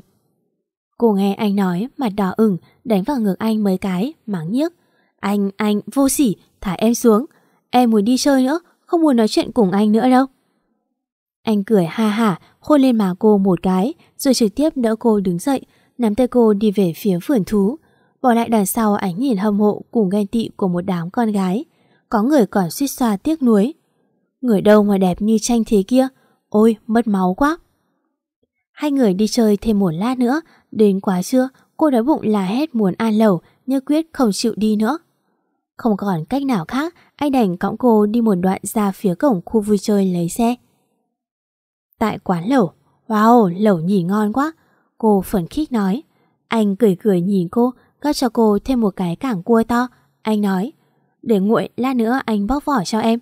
Cô nghe anh nói, mặt đỏ ửng, đánh vào ngực anh mấy cái, mắng nhiếc. Anh, anh, vô sỉ, thả em xuống. Em muốn đi chơi nữa, không muốn nói chuyện cùng anh nữa đâu. Anh cười ha hả, hôn lên má cô một cái, rồi trực tiếp đỡ cô đứng dậy, nắm tay cô đi về phía vườn thú. Bỏ lại đằng sau ánh nhìn hâm mộ cùng ghen tị của một đám con gái. Có người còn suýt xoa tiếc nuối. Người đâu mà đẹp như tranh thế kia, ôi mất máu quá. Hai người đi chơi thêm một lát nữa, đến quá trưa, cô đói bụng là hết muốn ăn lẩu, nhưng quyết không chịu đi nữa. Không còn cách nào khác, anh đành cõng cô đi một đoạn ra phía cổng khu vui chơi lấy xe. Tại quán lẩu, wow, lẩu nhỉ ngon quá, cô phấn khích nói. Anh cười cười nhìn cô, gắp cho cô thêm một cái cảng cua to. Anh nói, để nguội lát nữa anh bóc vỏ cho em.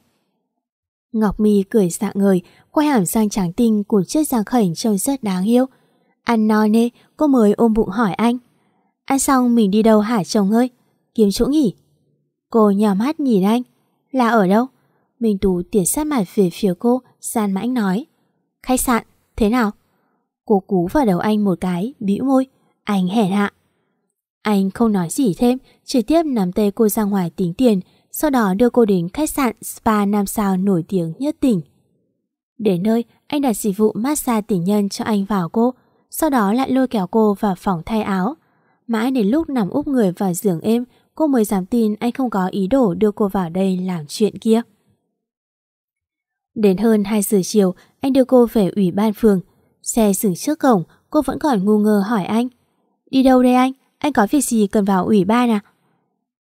Ngọc Mi cười dạng người, quay hàm sang tráng tinh của chiếc giang khảnh trông rất đáng yêu. Ăn no nê, cô mới ôm bụng hỏi anh. Ăn xong mình đi đâu hả chồng ơi? Kiếm chỗ nghỉ. Cô nhào mắt nhìn anh. Là ở đâu? Minh Tú tiến sát mặt về phía cô, gian mãnh nói. Khách sạn, thế nào? Cô cú vào đầu anh một cái, bĩu môi. Anh hèn hạ. Anh không nói gì thêm, trực tiếp nắm tay cô ra ngoài tính tiền, sau đó đưa cô đến khách sạn spa 5 sao nổi tiếng nhất tỉnh. Đến nơi, anh đặt dịch vụ massage tình nhân cho anh vào cô, sau đó lại lôi kéo cô vào phòng thay áo. Mãi đến lúc nằm úp người vào giường êm, cô mới dám tin anh không có ý đồ đưa cô vào đây làm chuyện kia. Đến hơn 2 giờ chiều, anh đưa cô về ủy ban phường. Xe dừng trước cổng, cô vẫn còn ngu ngơ hỏi anh. Đi đâu đây anh? Anh có việc gì cần vào ủy ban à?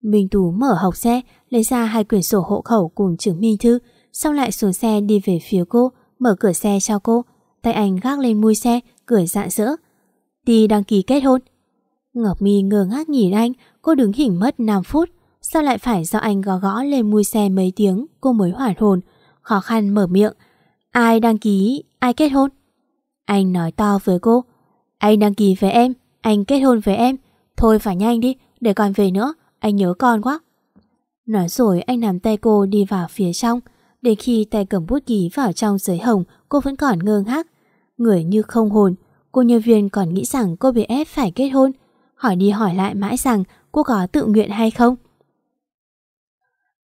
Minh Tú mở hộc xe, lấy ra hai quyển sổ hộ khẩu cùng chứng minh thư, xong lại xuống xe đi về phía cô, mở cửa xe cho cô. Tay anh gác lên mui xe, cười rạng rỡ. Đi đăng ký kết hôn. Ngọc Mi ngơ ngác nhìn anh, cô đứng hình mất 5 phút. Sao lại phải do anh gõ gõ lên mui xe mấy tiếng, cô mới hoàn hồn. Khó khăn mở miệng. Ai đăng ký, ai kết hôn? Anh nói to với cô. Anh đăng ký với em, anh kết hôn với em. Thôi phải nhanh đi, để con về nữa, anh nhớ con quá. Nói rồi anh nắm tay cô đi vào phía trong. Đến khi tay cầm bút ký vào trong giấy hồng, cô vẫn còn ngơ ngác. Người như không hồn, cô nhân viên còn nghĩ rằng cô bị ép phải kết hôn. Hỏi đi hỏi lại mãi rằng cô có tự nguyện hay không.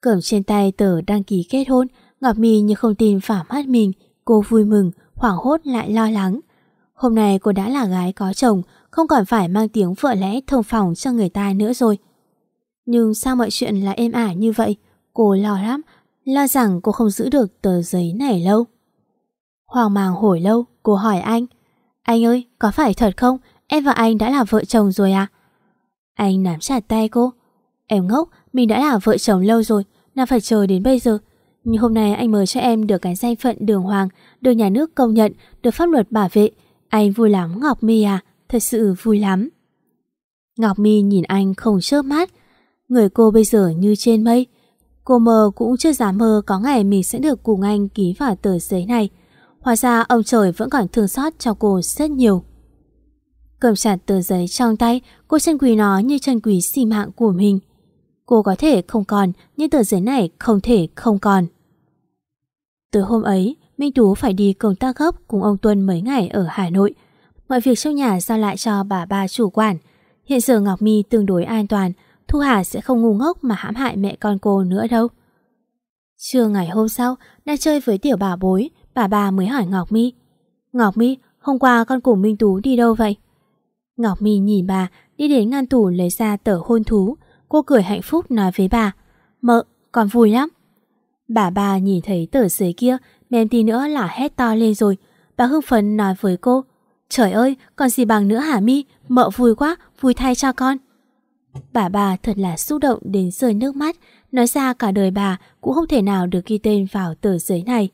Cầm trên tay tờ đăng ký kết hôn, Ngọc Mi như không tin vào mắt mình. Cô vui mừng, hoảng hốt lại lo lắng. Hôm nay cô đã là gái có chồng, không còn phải mang tiếng vợ lẽ thông phòng cho người ta nữa rồi. Nhưng sao mọi chuyện là êm ả như vậy? Cô lo lắm, lo rằng cô không giữ được tờ giấy này lâu. Hoàng màng hồi lâu, cô hỏi anh. Anh ơi, có phải thật không? Em và anh đã là vợ chồng rồi à? Anh nắm chặt tay cô. Em ngốc, mình đã là vợ chồng lâu rồi, nào phải chờ đến bây giờ. Nhưng hôm nay anh mời cho em được cái danh phận đường hoàng, được nhà nước công nhận, được pháp luật bảo vệ. Anh vui lắm Ngọc My à, thật sự vui lắm. Ngọc Mi nhìn anh không chớp mắt. Người cô bây giờ như trên mây. Cô mơ cũng chưa dám mơ có ngày mình sẽ được cùng anh ký vào tờ giấy này. Hóa ra ông trời vẫn còn thương xót cho cô rất nhiều. Cầm chặt tờ giấy trong tay, cô chân quý nó như chân quý xì mạng của mình. Cô có thể không còn, nhưng tờ giấy này không thể không còn. Từ hôm ấy, Minh Tú phải đi công tác gấp cùng ông Tuân mấy ngày ở Hà Nội. Mọi việc trong nhà giao lại cho bà ba chủ quản. Hiện giờ Ngọc mi tương đối an toàn, Thu Hà sẽ không ngu ngốc mà hãm hại mẹ con cô nữa đâu. Trưa ngày hôm sau, đang chơi với tiểu bà bối, bà bà mới hỏi Ngọc mi Ngọc mi hôm qua con cùng Minh Tú đi đâu vậy? Ngọc mi nhìn bà, đi đến ngăn tủ lấy ra tờ hôn thú. Cô cười hạnh phúc nói với bà. Mợ, con vui lắm. Bà bà nhìn thấy tờ giấy kia, mềm tí nữa là hét to lên rồi. Bà hưng phấn nói với cô. Trời ơi, còn gì bằng nữa hả Mi? Mợ vui quá, vui thay cho con. Bà bà thật là xúc động đến rơi nước mắt, nói ra cả đời bà cũng không thể nào được ghi tên vào tờ giấy này.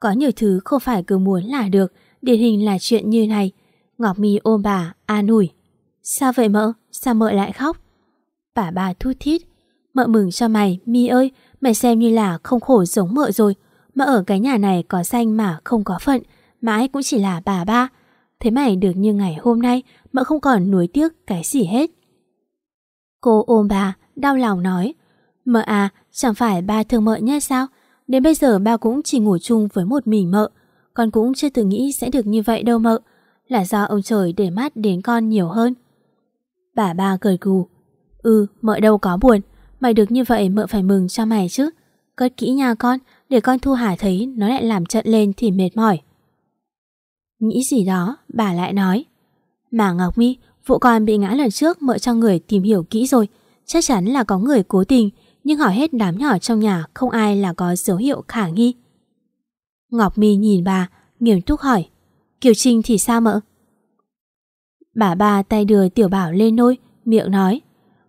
Có nhiều thứ không phải cứ muốn là được, điển hình là chuyện như này. Ngọc Mi ôm bà, an ủi. Sao vậy mợ? Sao mợ lại khóc? Bà bà thu thít. Mợ mừng cho mày, Mi ơi, mày xem như là không khổ giống mợ rồi. Mợ ở cái nhà này có danh mà không có phận, mãi cũng chỉ là bà ba. Thế mày được như ngày hôm nay, mợ không còn nuối tiếc cái gì hết. Cô ôm bà, đau lòng nói. Mợ à, chẳng phải ba thương mợ nhé sao? Đến bây giờ ba cũng chỉ ngủ chung với một mình mợ. Con cũng chưa từng nghĩ sẽ được như vậy đâu mợ. Là do ông trời để mắt đến con nhiều hơn. Bà ba cười gù. Ừ, mợ đâu có buồn. Mày được như vậy mợ phải mừng cho mày chứ. Cất kỹ nha con, để con Thu Hà thấy nó lại làm trận lên thì mệt mỏi. Nghĩ gì đó, bà lại nói. Mà Ngọc Mi, vụ con bị ngã lần trước mợ cho người tìm hiểu kỹ rồi. Chắc chắn là có người cố tình, nhưng hỏi hết đám nhỏ trong nhà không ai là có dấu hiệu khả nghi. Ngọc Mi nhìn bà, nghiêm túc hỏi. Kiều Trinh thì sao mợ? Bà ba tay đưa tiểu bảo lên nôi, miệng nói.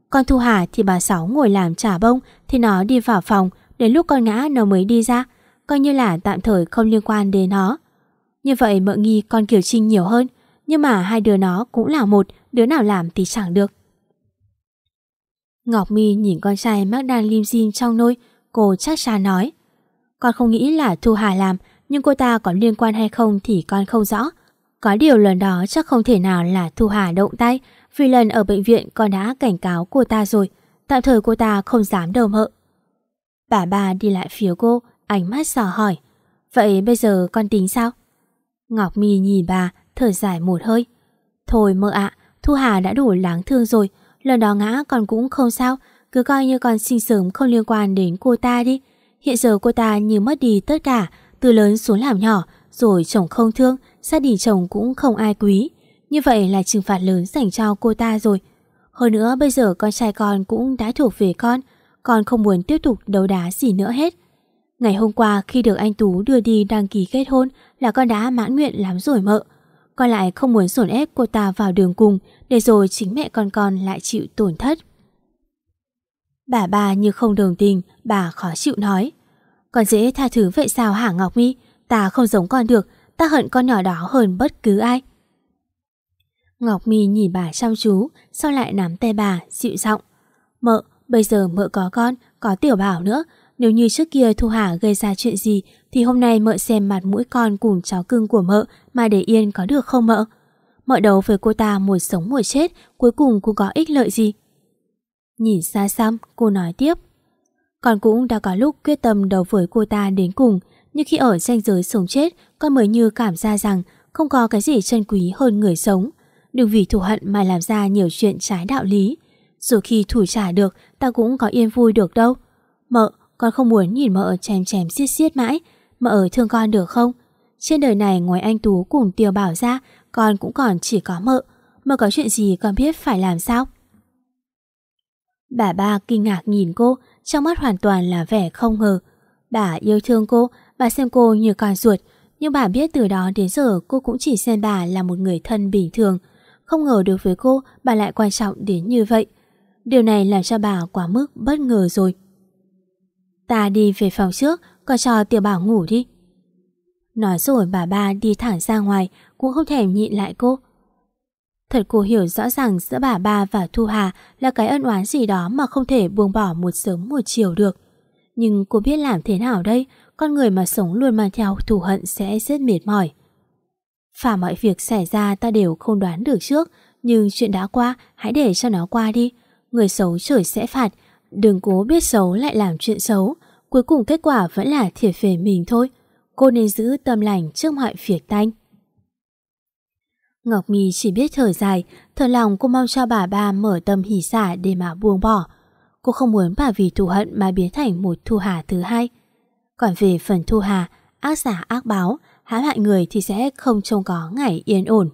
Con Thu Hà thì bà Sáu ngồi làm trả bông thì nó đi vào phòng, đến lúc con ngã nó mới đi ra, coi như là tạm thời không liên quan đến nó. Như vậy mợ nghi con Kiều Trinh nhiều hơn, nhưng mà hai đứa nó cũng là một, đứa nào làm thì chẳng được. Ngọc Mi nhìn con trai mắc đàn lim dim trong nôi, cô chắc chắn nói. Con không nghĩ là Thu Hà làm, nhưng cô ta có liên quan hay không thì con không rõ. Có điều lần đó chắc không thể nào là Thu Hà động tay, vì lần ở bệnh viện con đã cảnh cáo cô ta rồi, tạm thời cô ta không dám đầu mợ. Bà bà đi lại phía cô, ánh mắt dò hỏi. Vậy bây giờ con tính sao? Ngọc Mi nhìn bà, thở dài một hơi. Thôi mơ ạ, Thu Hà đã đủ láng thương rồi. Lần đó ngã còn cũng không sao, cứ coi như con sinh sớm không liên quan đến cô ta đi. Hiện giờ cô ta như mất đi tất cả, từ lớn xuống làm nhỏ, rồi chồng không thương, gia đình chồng cũng không ai quý. Như vậy là trừng phạt lớn dành cho cô ta rồi. Hơn nữa bây giờ con trai con cũng đã thuộc về con, con không muốn tiếp tục đấu đá gì nữa hết. Ngày hôm qua khi được anh Tú đưa đi đăng ký kết hôn là con đã mãn nguyện lắm rồi mợ. Con lại không muốn dồn ép cô ta vào đường cùng để rồi chính mẹ con con lại chịu tổn thất. Bà bà như không đồng tình, bà khó chịu nói. Con dễ tha thứ vậy sao hả Ngọc Mi? Ta không giống con được, ta hận con nhỏ đó hơn bất cứ ai. Ngọc Mi nhìn bà chăm chú, sau lại nắm tay bà, dịu giọng. Mợ, Bây giờ mợ có con, có tiểu bảo nữa nếu như trước kia Thu Hà gây ra chuyện gì Thì hôm nay mợ xem mặt mũi con cùng cháu cưng của mợ mà để yên có được không mợ? Mợ đấu với cô ta một sống một chết, cuối cùng cũng có ích lợi gì? Nhìn xa xăm, cô nói tiếp. Con cũng đã có lúc quyết tâm đấu với cô ta đến cùng, nhưng khi ở ranh giới sống chết, con mới như cảm ra rằng không có cái gì chân quý hơn người sống. Đừng vì thù hận mà làm ra nhiều chuyện trái đạo lý. Dù khi thủ trả được, ta cũng có yên vui được đâu. Mợ, con không muốn nhìn mợ chém chém xiết xiết mãi. Mợ thương con được không? Trên đời này ngoài anh Tú cùng Tiêu Bảo ra, con cũng còn chỉ có mợ. Mợ có chuyện gì con biết phải làm sao? Bà ba kinh ngạc nhìn cô, trong mắt hoàn toàn là vẻ không ngờ. Bà yêu thương cô, bà xem cô như con ruột, nhưng bà biết từ đó đến giờ cô cũng chỉ xem bà là một người thân bình thường. Không ngờ đối với cô, bà lại quan trọng đến như vậy. Điều này làm cho bà quá mức bất ngờ rồi. Ta đi về phòng trước, còn cho tiểu bảo ngủ đi. Nói rồi bà ba đi thẳng ra ngoài, cũng không thèm nhịn lại cô. Thật cô hiểu rõ ràng giữa bà ba và Thu Hà là cái ân oán gì đó mà không thể buông bỏ một sớm một chiều được. Nhưng cô biết làm thế nào đây, con người mà sống luôn mang theo thù hận sẽ rất mệt mỏi. Phả mọi việc xảy ra ta đều không đoán được trước, nhưng chuyện đã qua, hãy để cho nó qua đi. Người xấu trời sẽ phạt, đừng cố biết xấu lại làm chuyện xấu. Cuối cùng kết quả vẫn là thiệt về mình thôi. Cô nên giữ tâm lành trước mọi việc tanh. Ngọc Mi chỉ biết thở dài, thở lòng cô mong cho bà ba mở tâm hỉ xả để mà buông bỏ. Cô không muốn bà vì thù hận mà biến thành một thu hà thứ hai. Còn về phần thu hà, ác giả ác báo, hãm hại người thì sẽ không trông có ngày yên ổn.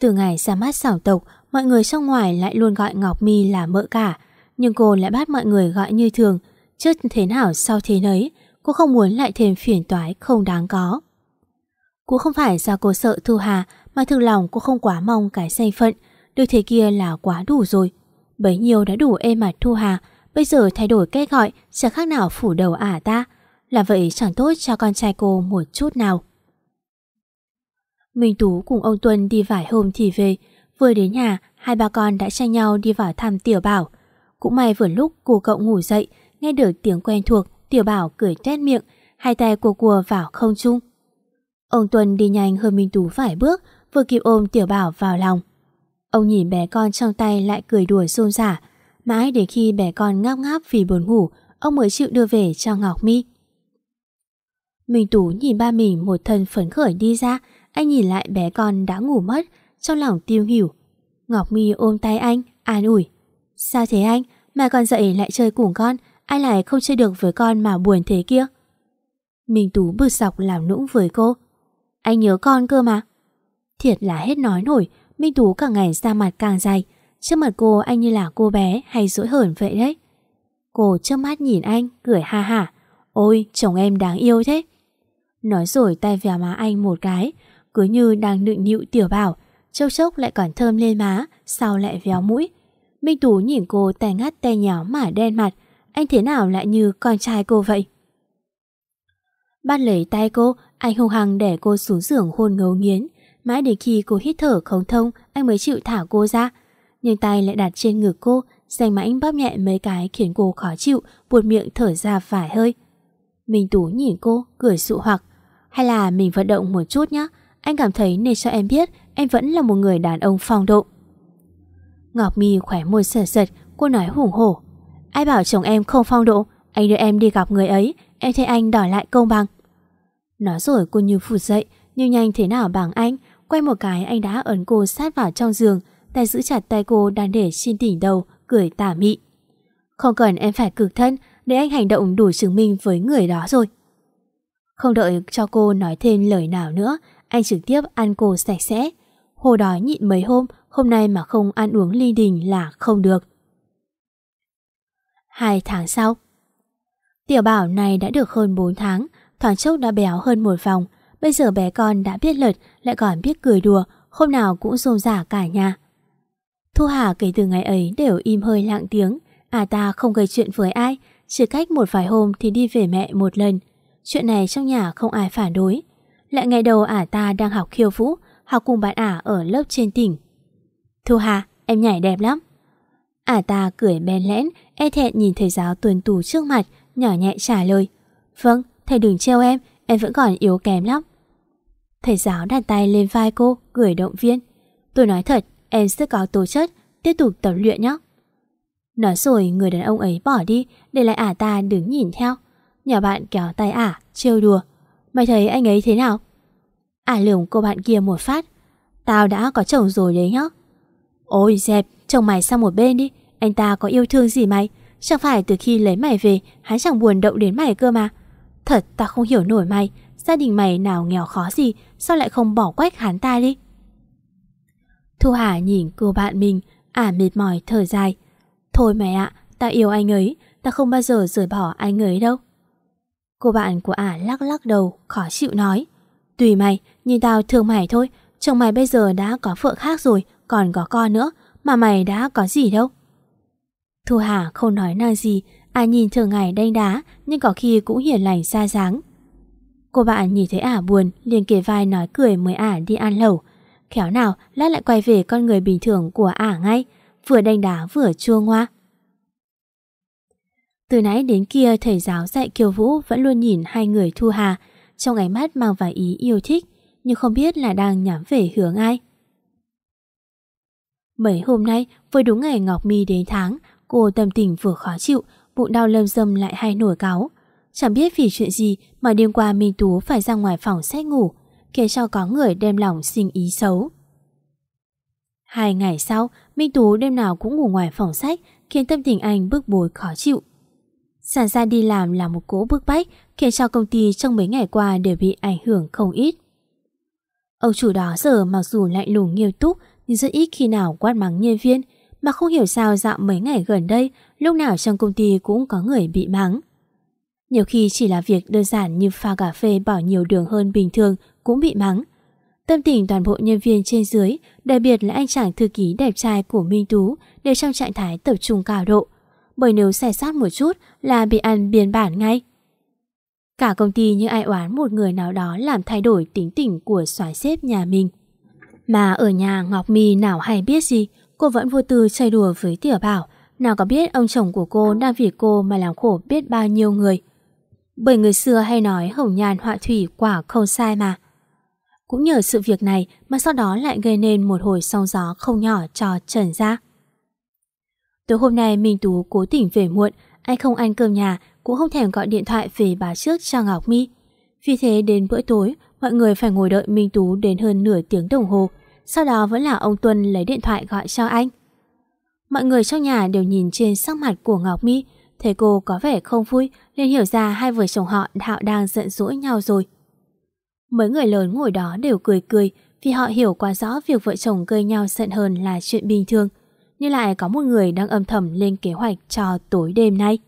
Từ ngày ra mắt xảo tộc, mọi người trong ngoài lại luôn gọi Ngọc Mi là mợ cả, nhưng cô lại bắt mọi người gọi như thường, chứ thế nào sau thế nấy, cô không muốn lại thêm phiền toái không đáng có. Cũng không phải do cô sợ Thu Hà mà thực lòng cô không quá mong cái danh phận, được thế kia là quá đủ rồi. Bấy nhiêu đã đủ êm mặt Thu Hà, bây giờ thay đổi cách gọi chẳng khác nào phủ đầu ả ta. Là vậy chẳng tốt cho con trai cô một chút nào. Minh Tú cùng ông Tuân đi vài hôm thì về, vừa đến nhà, hai ba con đã tranh nhau đi vào thăm Tiểu Bảo. Cũng may vừa lúc cô cậu ngủ dậy, nghe được tiếng quen thuộc, Tiểu Bảo cười tét miệng, hai tay của cua vào không trung. Ông Tuân đi nhanh hơn Minh Tú vài bước, vừa kịp ôm Tiểu Bảo vào lòng. Ông nhìn bé con trong tay lại cười đùa xôn xả. Mãi đến khi bé con ngáp ngáp vì buồn ngủ, ông mới chịu đưa về cho Ngọc Mi. Minh Tú nhìn ba mình một thân phấn khởi đi ra, anh nhìn lại bé con đã ngủ mất, trong lòng tiêu hiểu. Ngọc Mi ôm tay anh, an ủi. Sao thế anh? Mà còn dậy lại chơi cùng con, anh lại không chơi được với con mà buồn thế kia. Minh Tú bực sọc làm nũng với cô. Anh nhớ con cơ mà. Thiệt là hết nói nổi, Minh Tú càng ngày ra mặt càng dày. Trước mặt cô anh như là cô bé hay dỗi hởn vậy đấy. Cô trước mắt nhìn anh, cười ha hả. Ôi, chồng em đáng yêu thế. Nói rồi tay vào má anh một cái, cứ như đang nựng nịu tiểu bảo, chốc chốc lại còn thơm lên má, sau lại véo mũi. Minh Tú nhìn cô tay ngắt tay nhéo mà đen mặt, anh thế nào lại như con trai cô vậy? Bắt lấy tay cô, anh hung hăng để cô xuống giường hôn ngấu nghiến. Mãi đến khi cô hít thở không thông, anh mới chịu thả cô ra. Nhưng tay lại đặt trên ngực cô, danh mãnh bóp nhẹ mấy cái khiến cô khó chịu, buột miệng thở ra vài hơi. Minh Tú nhìn cô, cười sụ hoặc. Hay là mình vận động một chút nhé, anh cảm thấy nên cho em biết em vẫn là một người đàn ông phong độ. Ngọc Mi khỏe môi sờ sật, cô nói hùng hổ. Ai bảo chồng em không phong độ, anh đưa em đi gặp người ấy, em thấy anh đòi lại công bằng. Nói rồi cô như phụt dậy, như nhanh thế nào bằng anh, quay một cái anh đã ấn cô sát vào trong giường, tay giữ chặt tay cô đang để trên đỉnh đầu, cười tà mị. Không cần em phải cực thân, để anh hành động đủ chứng minh với người đó rồi. Không đợi cho cô nói thêm lời nào nữa, anh trực tiếp ăn cô sạch sẽ. Hồ đói nhịn mấy hôm, hôm nay mà không ăn uống ly đình là không được. Hai tháng sau Tiểu bảo này đã được hơn 4 tháng, thoáng chốc đã béo hơn một vòng. Bây giờ bé con đã biết lật, lại còn biết cười đùa, hôm nào cũng rôm rả cả nhà. Thu Hà kể từ ngày ấy đều im hơi lặng tiếng, à ta không gây chuyện với ai, chỉ cách một vài hôm thì đi về mẹ một lần. Chuyện này trong nhà không ai phản đối. Lại ngày đầu ả ta đang học khiêu vũ, học cùng bạn ả ở lớp trên tỉnh. Thu Hà, em nhảy đẹp lắm. Ả ta cười bèn lẽn, e thẹn nhìn thầy giáo tuần tù trước mặt, nhỏ nhẹ trả lời. Vâng, thầy đừng treo em, em vẫn còn yếu kém lắm. Thầy giáo đặt tay lên vai cô, gửi động viên. Tôi nói thật, em rất có tố chất, tiếp tục tập luyện nhé. Nói rồi người đàn ông ấy bỏ đi, để lại ả ta đứng nhìn theo. Nhà bạn kéo tay ả, trêu đùa. Mày thấy anh ấy thế nào? Ả lường cô bạn kia một phát. Tao đã có chồng rồi đấy nhá. Ôi dẹp, chồng mày sang một bên đi, anh ta có yêu thương gì mày? Chẳng phải từ khi lấy mày về, hắn chẳng buồn động đến mày cơ mà. Thật ta không hiểu nổi mày, gia đình mày nào nghèo khó gì, sao lại không bỏ quách hắn ta đi? Thu Hà nhìn cô bạn mình, ả mệt mỏi thở dài. Thôi mày ạ, ta yêu anh ấy, ta không bao giờ rời bỏ anh ấy đâu. Cô bạn của ả lắc lắc đầu, khó chịu nói. Tùy mày, nhưng tao thương mày thôi, chồng mày bây giờ đã có vợ khác rồi, còn có con nữa, mà mày đã có gì đâu. Thu Hà không nói năng gì, ai nhìn thường ngày đanh đá, nhưng có khi cũng hiền lành xa dáng. Cô bạn nhìn thấy ả buồn, liền kề vai nói cười mới ả đi ăn lẩu. Khéo nào, lát lại quay về con người bình thường của ả ngay, vừa đanh đá vừa chua ngoa. Từ nãy đến kia thầy giáo dạy Kiều Vũ vẫn luôn nhìn hai người Thu Hà, trong ánh mắt mang vài ý yêu thích, nhưng không biết là đang nhắm về hướng ai. Mấy hôm nay, với đúng ngày Ngọc Mi đến tháng, cô tâm tình vừa khó chịu, bụng đau lâm dâm lại hay nổi cáo. Chẳng biết vì chuyện gì mà đêm qua Minh Tú phải ra ngoài phòng sách ngủ, khiến cho có người đem lòng sinh ý xấu. Hai ngày sau, Minh Tú đêm nào cũng ngủ ngoài phòng sách, khiến tâm tình anh bức bối khó chịu. Sản ra đi làm là một cỗ bức bách, khiến cho công ty trong mấy ngày qua đều bị ảnh hưởng không ít. Ông chủ đó giờ mặc dù lạnh lùng nghiêm túc, nhưng rất ít khi nào quát mắng nhân viên, mà không hiểu sao dạo mấy ngày gần đây, lúc nào trong công ty cũng có người bị mắng. Nhiều khi chỉ là việc đơn giản như pha cà phê bỏ nhiều đường hơn bình thường cũng bị mắng. Tâm tình toàn bộ nhân viên trên dưới, đặc biệt là anh chàng thư ký đẹp trai của Minh Tú đều trong trạng thái tập trung cao độ. Bởi nếu sai sát một chút là bị ăn biên bản ngay. Cả công ty như ai oán một người nào đó làm thay đổi tính tình của soái xếp nhà mình. Mà ở nhà Ngọc My nào hay biết gì, cô vẫn vô tư chơi đùa với Tiểu Bảo, nào có biết ông chồng của cô đang vì cô mà làm khổ biết bao nhiêu người. Bởi người xưa hay nói hồng nhan họa thủy quả không sai mà. Cũng nhờ sự việc này mà sau đó lại gây nên một hồi sóng gió không nhỏ cho Trần Giác. Tối hôm nay Minh Tú cố tỉnh về muộn, anh không ăn cơm nhà, cũng không thèm gọi điện thoại về bà trước cho Ngọc Mi. Vì thế đến bữa tối, mọi người phải ngồi đợi Minh Tú đến hơn nửa tiếng đồng hồ, sau đó vẫn là ông Tuân lấy điện thoại gọi cho anh. Mọi người trong nhà đều nhìn trên sắc mặt của Ngọc Mi, thấy cô có vẻ không vui, nên hiểu ra hai vợ chồng họ đạo đang giận dỗi nhau rồi. Mấy người lớn ngồi đó đều cười cười vì họ hiểu quá rõ việc vợ chồng gây nhau giận hơn là chuyện bình thường, nhưng lại có một người đang âm thầm lên kế hoạch cho tối đêm nay.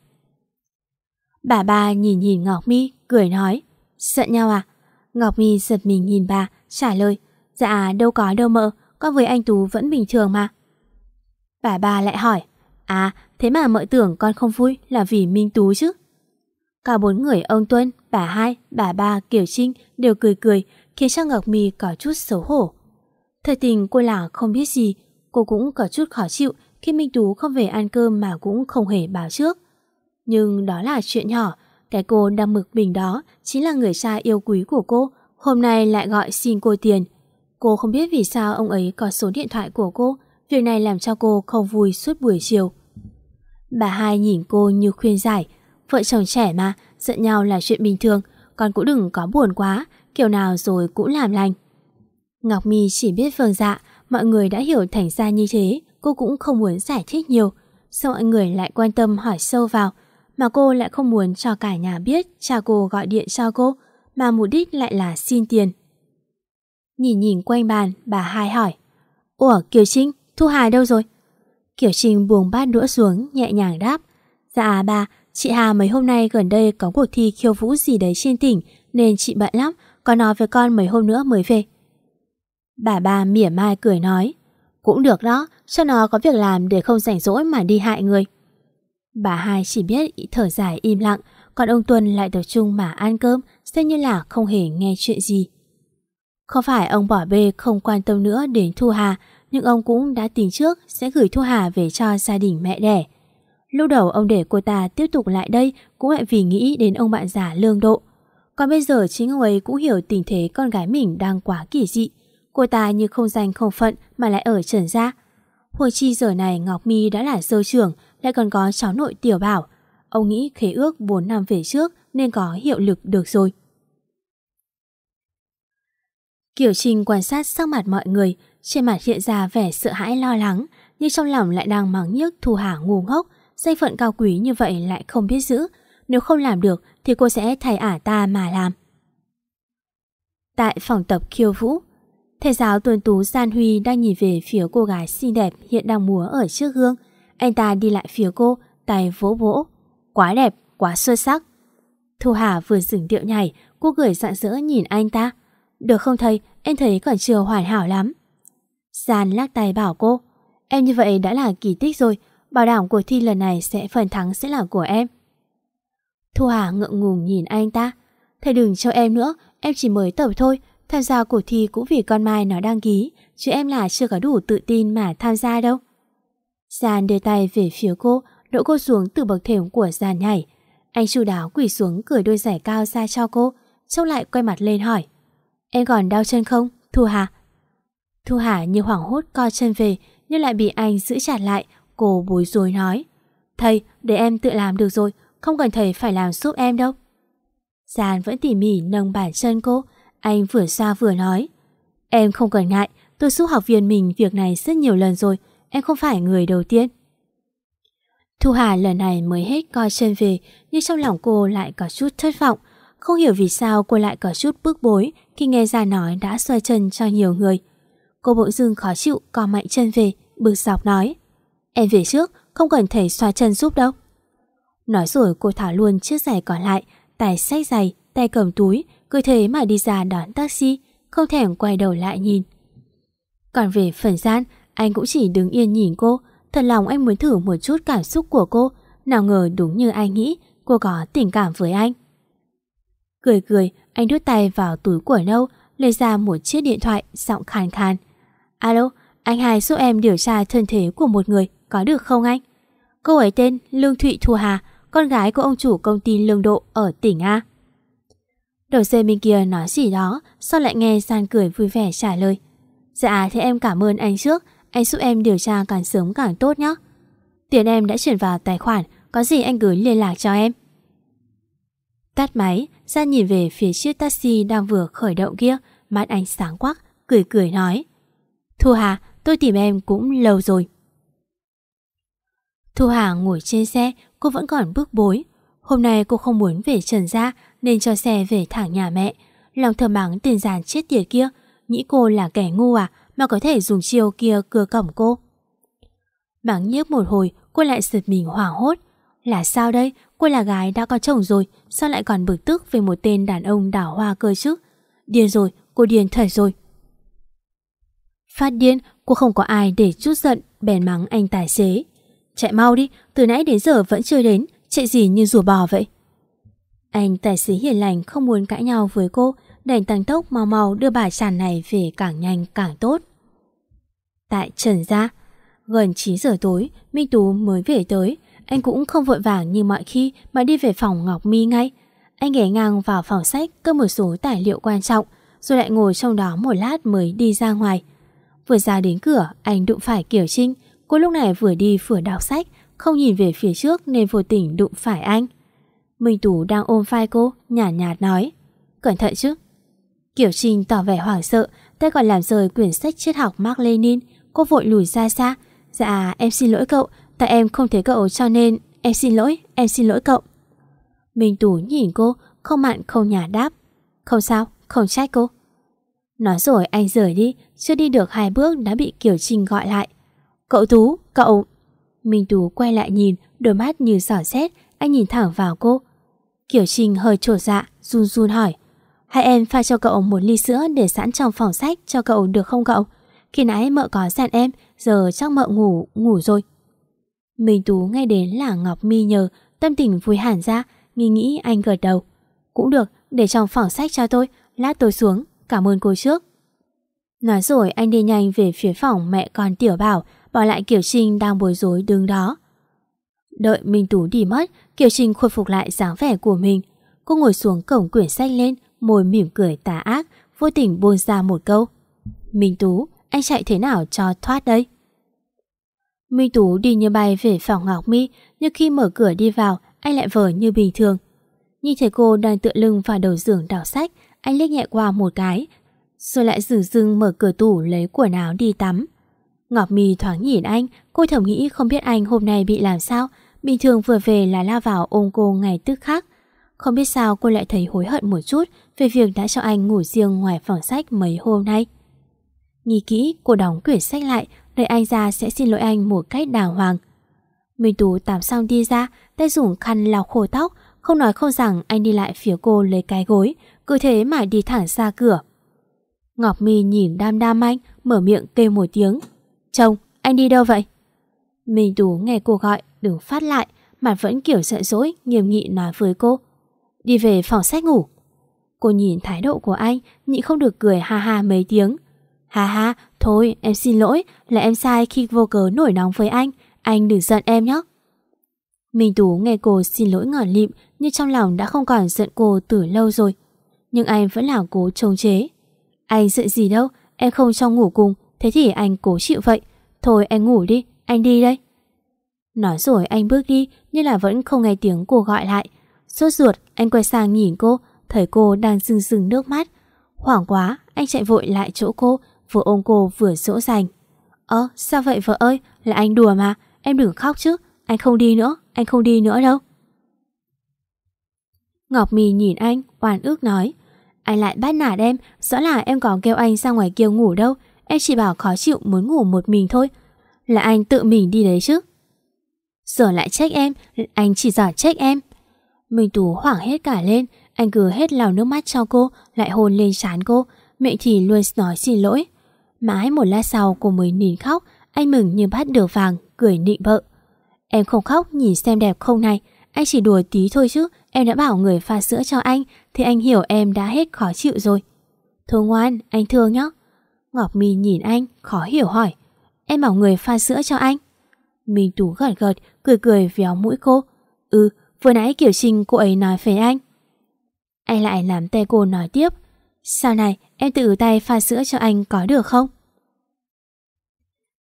Bà ba nhìn nhìn Ngọc Mi, cười nói, giận nhau à? Ngọc Mi giật mình nhìn bà, trả lời, dạ đâu có đâu mợ, con với anh Tú vẫn bình thường mà. Bà ba lại hỏi, à thế mà mợ tưởng con không vui là vì Minh Tú chứ? Cả bốn người ông Tuân, bà hai, bà ba, Kiều Trinh đều cười cười, khiến cho Ngọc Mi có chút xấu hổ. Thời tình cô là không biết gì, cô cũng có chút khó chịu khi Minh Tú không về ăn cơm mà cũng không hề báo trước. Nhưng đó là chuyện nhỏ, cái cô đang mực bình đó chính là người cha yêu quý của cô, hôm nay lại gọi xin cô tiền. Cô không biết vì sao ông ấy có số điện thoại của cô, việc này làm cho cô không vui suốt buổi chiều. Bà hai nhìn cô như khuyên giải, vợ chồng trẻ mà, giận nhau là chuyện bình thường, con cũng đừng có buồn quá, kiểu nào rồi cũng làm lành. Ngọc Mi chỉ biết vâng dạ, mọi người đã hiểu thành ra như thế, cô cũng không muốn giải thích nhiều. Sao mọi người lại quan tâm hỏi sâu vào, mà cô lại không muốn cho cả nhà biết cha cô gọi điện cho cô, mà mục đích lại là xin tiền. Nhìn nhìn quanh bàn, bà hai hỏi. Ủa Kiều Trinh, Thu Hà đâu rồi? Kiều Trinh buông bát đũa xuống, nhẹ nhàng đáp. Dạ bà, chị Hà mấy hôm nay gần đây có cuộc thi khiêu vũ gì đấy trên tỉnh nên chị bận lắm, có nói với con mấy hôm nữa mới về. Bà ba mỉa mai cười nói. Cũng được đó, cho nó có việc làm để không rảnh rỗi mà đi hại người. Bà hai chỉ biết thở dài im lặng, còn ông Tuân lại tập trung mà ăn cơm, xem như là không hề nghe chuyện gì. Không phải ông bỏ bê không quan tâm nữa đến Thu Hà, nhưng ông cũng đã tính trước sẽ gửi Thu Hà về cho gia đình mẹ đẻ. Lúc đầu ông để cô ta tiếp tục lại đây cũng lại vì nghĩ đến ông bạn già lương độ. Còn bây giờ chính ông ấy cũng hiểu tình thế con gái mình đang quá kỳ dị. Cô ta như không danh không phận mà lại ở trần gia. Hồi chi giờ này Ngọc Mi đã là sơ trưởng, lại còn có cháu nội tiểu bảo. Ông nghĩ khế ước 4 năm về trước nên có hiệu lực được rồi. Kiều Trinh quan sát sắc mặt mọi người, trên mặt hiện ra vẻ sợ hãi lo lắng, nhưng trong lòng lại đang mắng nhức Thu Hà ngu ngốc, danh phận cao quý như vậy lại không biết giữ. Nếu không làm được thì cô sẽ thay ả ta mà làm. Tại phòng tập khiêu vũ, thầy giáo tuần tú Gian Huy đang nhìn về phía cô gái xinh đẹp hiện đang múa ở trước gương. Anh ta đi lại phía cô, tay vỗ vỗ. Quá đẹp, quá xuất sắc. Thu Hà vừa dừng điệu nhảy, cô cười rạng rỡ nhìn anh ta. Được không thầy, em thấy còn chưa hoàn hảo lắm. Gian lắc tay bảo cô, em như vậy đã là kỳ tích rồi, bảo đảm cuộc thi lần này sẽ phần thắng sẽ là của em. Thu Hà ngượng ngùng nhìn anh ta, thầy đừng cho em nữa, em chỉ mới tập thôi, tham gia cuộc thi cũng vì con Mai nó đăng ký, chứ em là chưa có đủ tự tin mà tham gia đâu. Giàn đưa tay về phía cô, đỡ cô xuống từ bậc thềm của giàn nhảy. Anh chu đáo quỳ xuống cười đôi giải cao ra cho cô, trông lại quay mặt lên hỏi. Em còn đau chân không, Thu Hà? Thu Hà như hoảng hốt co chân về nhưng lại bị anh giữ chặt lại. Cô bối rối nói. Thầy, để em tự làm được rồi, không cần thầy phải làm giúp em đâu. Giàn vẫn tỉ mỉ nâng bàn chân cô. Anh vừa xa vừa nói. Em không cần ngại, tôi giúp học viên mình việc này rất nhiều lần rồi. Em không phải người đầu tiên. Thu Hà lần này mới hết coi chân về nhưng trong lòng cô lại có chút thất vọng. Không hiểu vì sao cô lại có chút bức bối khi nghe ra nói đã xoay chân cho nhiều người. Cô bỗng dưng khó chịu co mạnh chân về, bực dọc nói. Em về trước, không cần thầy xoa chân giúp đâu. Nói rồi cô thả luôn chiếc giày còn lại, tay sách giày, tay cầm túi, cứ thế mà đi ra đón taxi, không thèm quay đầu lại nhìn. Còn về phần gian, anh cũng chỉ đứng yên nhìn cô, thật lòng anh muốn thử một chút cảm xúc của cô, nào ngờ đúng như anh nghĩ, cô có tình cảm với anh. Cười cười, anh đút tay vào túi của nâu, lấy ra một chiếc điện thoại, giọng khàn khàn. Alo, anh hai giúp em điều tra thân thế của một người, có được không anh? Cô ấy tên Lương Thụy Thu Hà, con gái của ông chủ công ty Lương Độ ở tỉnh A. Đầu dây bên kia nói gì đó, sau lại nghe San cười vui vẻ trả lời. Dạ, thế em cảm ơn anh trước, anh giúp em điều tra càng sớm càng tốt nhé. Tiền em đã chuyển vào tài khoản, có gì anh gửi liên lạc cho em. Tắt máy, San nhìn về phía chiếc taxi đang vừa khởi động kia, mắt anh sáng quắc, cười cười nói. Thu Hà, tôi tìm em cũng lâu rồi. Thu Hà ngồi trên xe, cô vẫn còn bức bối. Hôm nay cô không muốn về Trần Gia nên cho xe về thẳng nhà mẹ. Lòng thầm mắng tiền giàn chết tiệt kia, nghĩ cô là kẻ ngu à mà có thể dùng chiêu kia cưa cổng cô. Mắng nhiếc một hồi, cô lại giật mình hoảng hốt. Là sao đây? Cô là gái đã có chồng rồi, sao lại còn bực tức về một tên đàn ông đảo hoa cơ chứ? Điên rồi, cô điên thật rồi. Phát điên, cô không có ai để chút giận, bèn mắng anh tài xế. Chạy mau đi, từ nãy đến giờ vẫn chưa đến, chạy gì như rùa bò vậy. Anh tài xế hiền lành không muốn cãi nhau với cô, đành tăng tốc mau mau đưa bà chàng này về càng nhanh càng tốt. Tại Trần Gia, gần 9 giờ tối, Minh Tú mới về tới, anh cũng không vội vàng như mọi khi mà đi về phòng Ngọc Mi ngay. Anh ghé ngang vào phòng sách cất một số tài liệu quan trọng, rồi lại ngồi trong đó một lát mới đi ra ngoài. Vừa ra đến cửa, anh đụng phải Kiều Trinh. Cô lúc này vừa đi vừa đọc sách, không nhìn về phía trước nên vô tình đụng phải anh. Minh Tú đang ôm vai cô, nhả nhạt, nhạt nói. Cẩn thận chứ. Kiểu Trinh tỏ vẻ hoảng sợ, tay còn làm rời quyển sách triết học Mark Lenin. Cô vội lùi ra xa. Dạ, em xin lỗi cậu, Tại em không thấy cậu cho nên Em xin lỗi, em xin lỗi cậu Minh Tú nhìn cô Không mặn không nhả đáp Không sao, không trách cô Nói rồi anh rời đi Chưa đi được hai bước đã bị Kiều Trinh gọi lại Cậu Tú, cậu Minh Tú quay lại nhìn Đôi mắt như sỏ xét Anh nhìn thẳng vào cô Kiều Trinh hơi trổ dạ, run run hỏi Hai em pha cho cậu một ly sữa Để sẵn trong phòng sách cho cậu được không cậu Khi nãy mợ có dặn em Giờ chắc mợ ngủ, ngủ rồi Minh Tú nghe đến là Ngọc Mi nhờ, tâm tình vui hẳn ra, nghi nghĩ anh gật đầu. Cũng được, để trong phòng sách cho tôi, lát tôi xuống, cảm ơn cô trước. Nói rồi anh đi nhanh về phía phòng mẹ con Tiểu Bảo, bỏ lại Kiều Trinh đang bối rối đứng đó. Đợi Minh Tú đi mất, Kiều Trinh khôi phục lại dáng vẻ của mình. Cô ngồi xuống cổng quyển sách lên, môi mỉm cười tà ác, vô tình buông ra một câu. Minh Tú, anh chạy thế nào cho thoát đây? Minh Tú đi như bay về phòng Ngọc Mi, nhưng khi mở cửa đi vào, anh lại vờ như bình thường. Nhìn thấy cô đang tựa lưng vào đầu giường đọc sách, anh liếc nhẹ qua một cái, rồi lại dừng dưng mở cửa tủ lấy quần áo đi tắm. Ngọc Mi thoáng nhìn anh, cô thầm nghĩ không biết anh hôm nay bị làm sao, bình thường vừa về là la vào ôm cô ngày tức khắc. Không biết sao cô lại thấy hối hận một chút về việc đã cho anh ngủ riêng ngoài phòng sách mấy hôm nay. Nghĩ kỹ, cô đóng quyển sách lại, đợi anh ra sẽ xin lỗi anh một cách đàng hoàng. Minh Tú tắm xong đi ra, tay dùng khăn lau khô tóc, không nói không rằng anh đi lại phía cô lấy cái gối, cứ thế mà đi thẳng ra cửa. Ngọc Mi nhìn đam đam anh, mở miệng kêu một tiếng. Chồng, anh đi đâu vậy? Minh Tú nghe cô gọi, đừng phát lại, mặt vẫn kiểu giận dỗi, nghiêm nghị nói với cô. Đi về phòng sách ngủ. Cô nhìn thái độ của anh, nhị không được cười ha ha mấy tiếng. Ha ha, thôi em xin lỗi, là em sai khi vô cớ nổi nóng với anh, anh đừng giận em nhé. Minh Tú nghe cô xin lỗi ngỏ lịm nhưng trong lòng đã không còn giận cô từ lâu rồi. Nhưng anh vẫn là cố chống chế. Anh giận gì đâu, em không cho ngủ cùng, thế thì anh cố chịu vậy. Thôi anh ngủ đi, anh đi đây. Nói rồi anh bước đi nhưng là vẫn không nghe tiếng cô gọi lại. Sốt ruột, anh quay sang nhìn cô, thấy cô đang rưng rưng nước mắt. Hoảng quá, anh chạy vội lại chỗ cô, vừa ôm cô vừa dỗ dành. Ơ, sao vậy vợ ơi, là anh đùa mà, em đừng khóc chứ, anh không đi nữa, anh không đi nữa đâu. Ngọc Mì nhìn anh, oan ước nói. Anh lại bắt nạt em, rõ là em còn kêu anh ra ngoài kia ngủ đâu, em chỉ bảo khó chịu muốn ngủ một mình thôi. Là anh tự mình đi đấy chứ. Giờ lại trách em, anh chỉ giỏi trách em. Minh Tú hoảng hết cả lên, anh cứ hết lau nước mắt cho cô, lại hôn lên trán cô, miệng thì luôn nói xin lỗi. Mãi một lát sau cô mới nín khóc, anh mừng như bắt được vàng, cười nịnh bợ. Em không khóc nhìn xem đẹp không này, anh chỉ đùa tí thôi chứ, em đã bảo người pha sữa cho anh, thì anh hiểu em đã hết khó chịu rồi. Thôi ngoan, anh thương nhá. Ngọc Mi nhìn anh, khó hiểu hỏi. Em bảo người pha sữa cho anh. Minh Tú gật gật, cười cười véo mũi cô. Ừ, vừa nãy Kiều Trinh cô ấy nói về anh. Anh lại làm tay cô nói tiếp. Sau này em tự tay pha sữa cho anh có được không?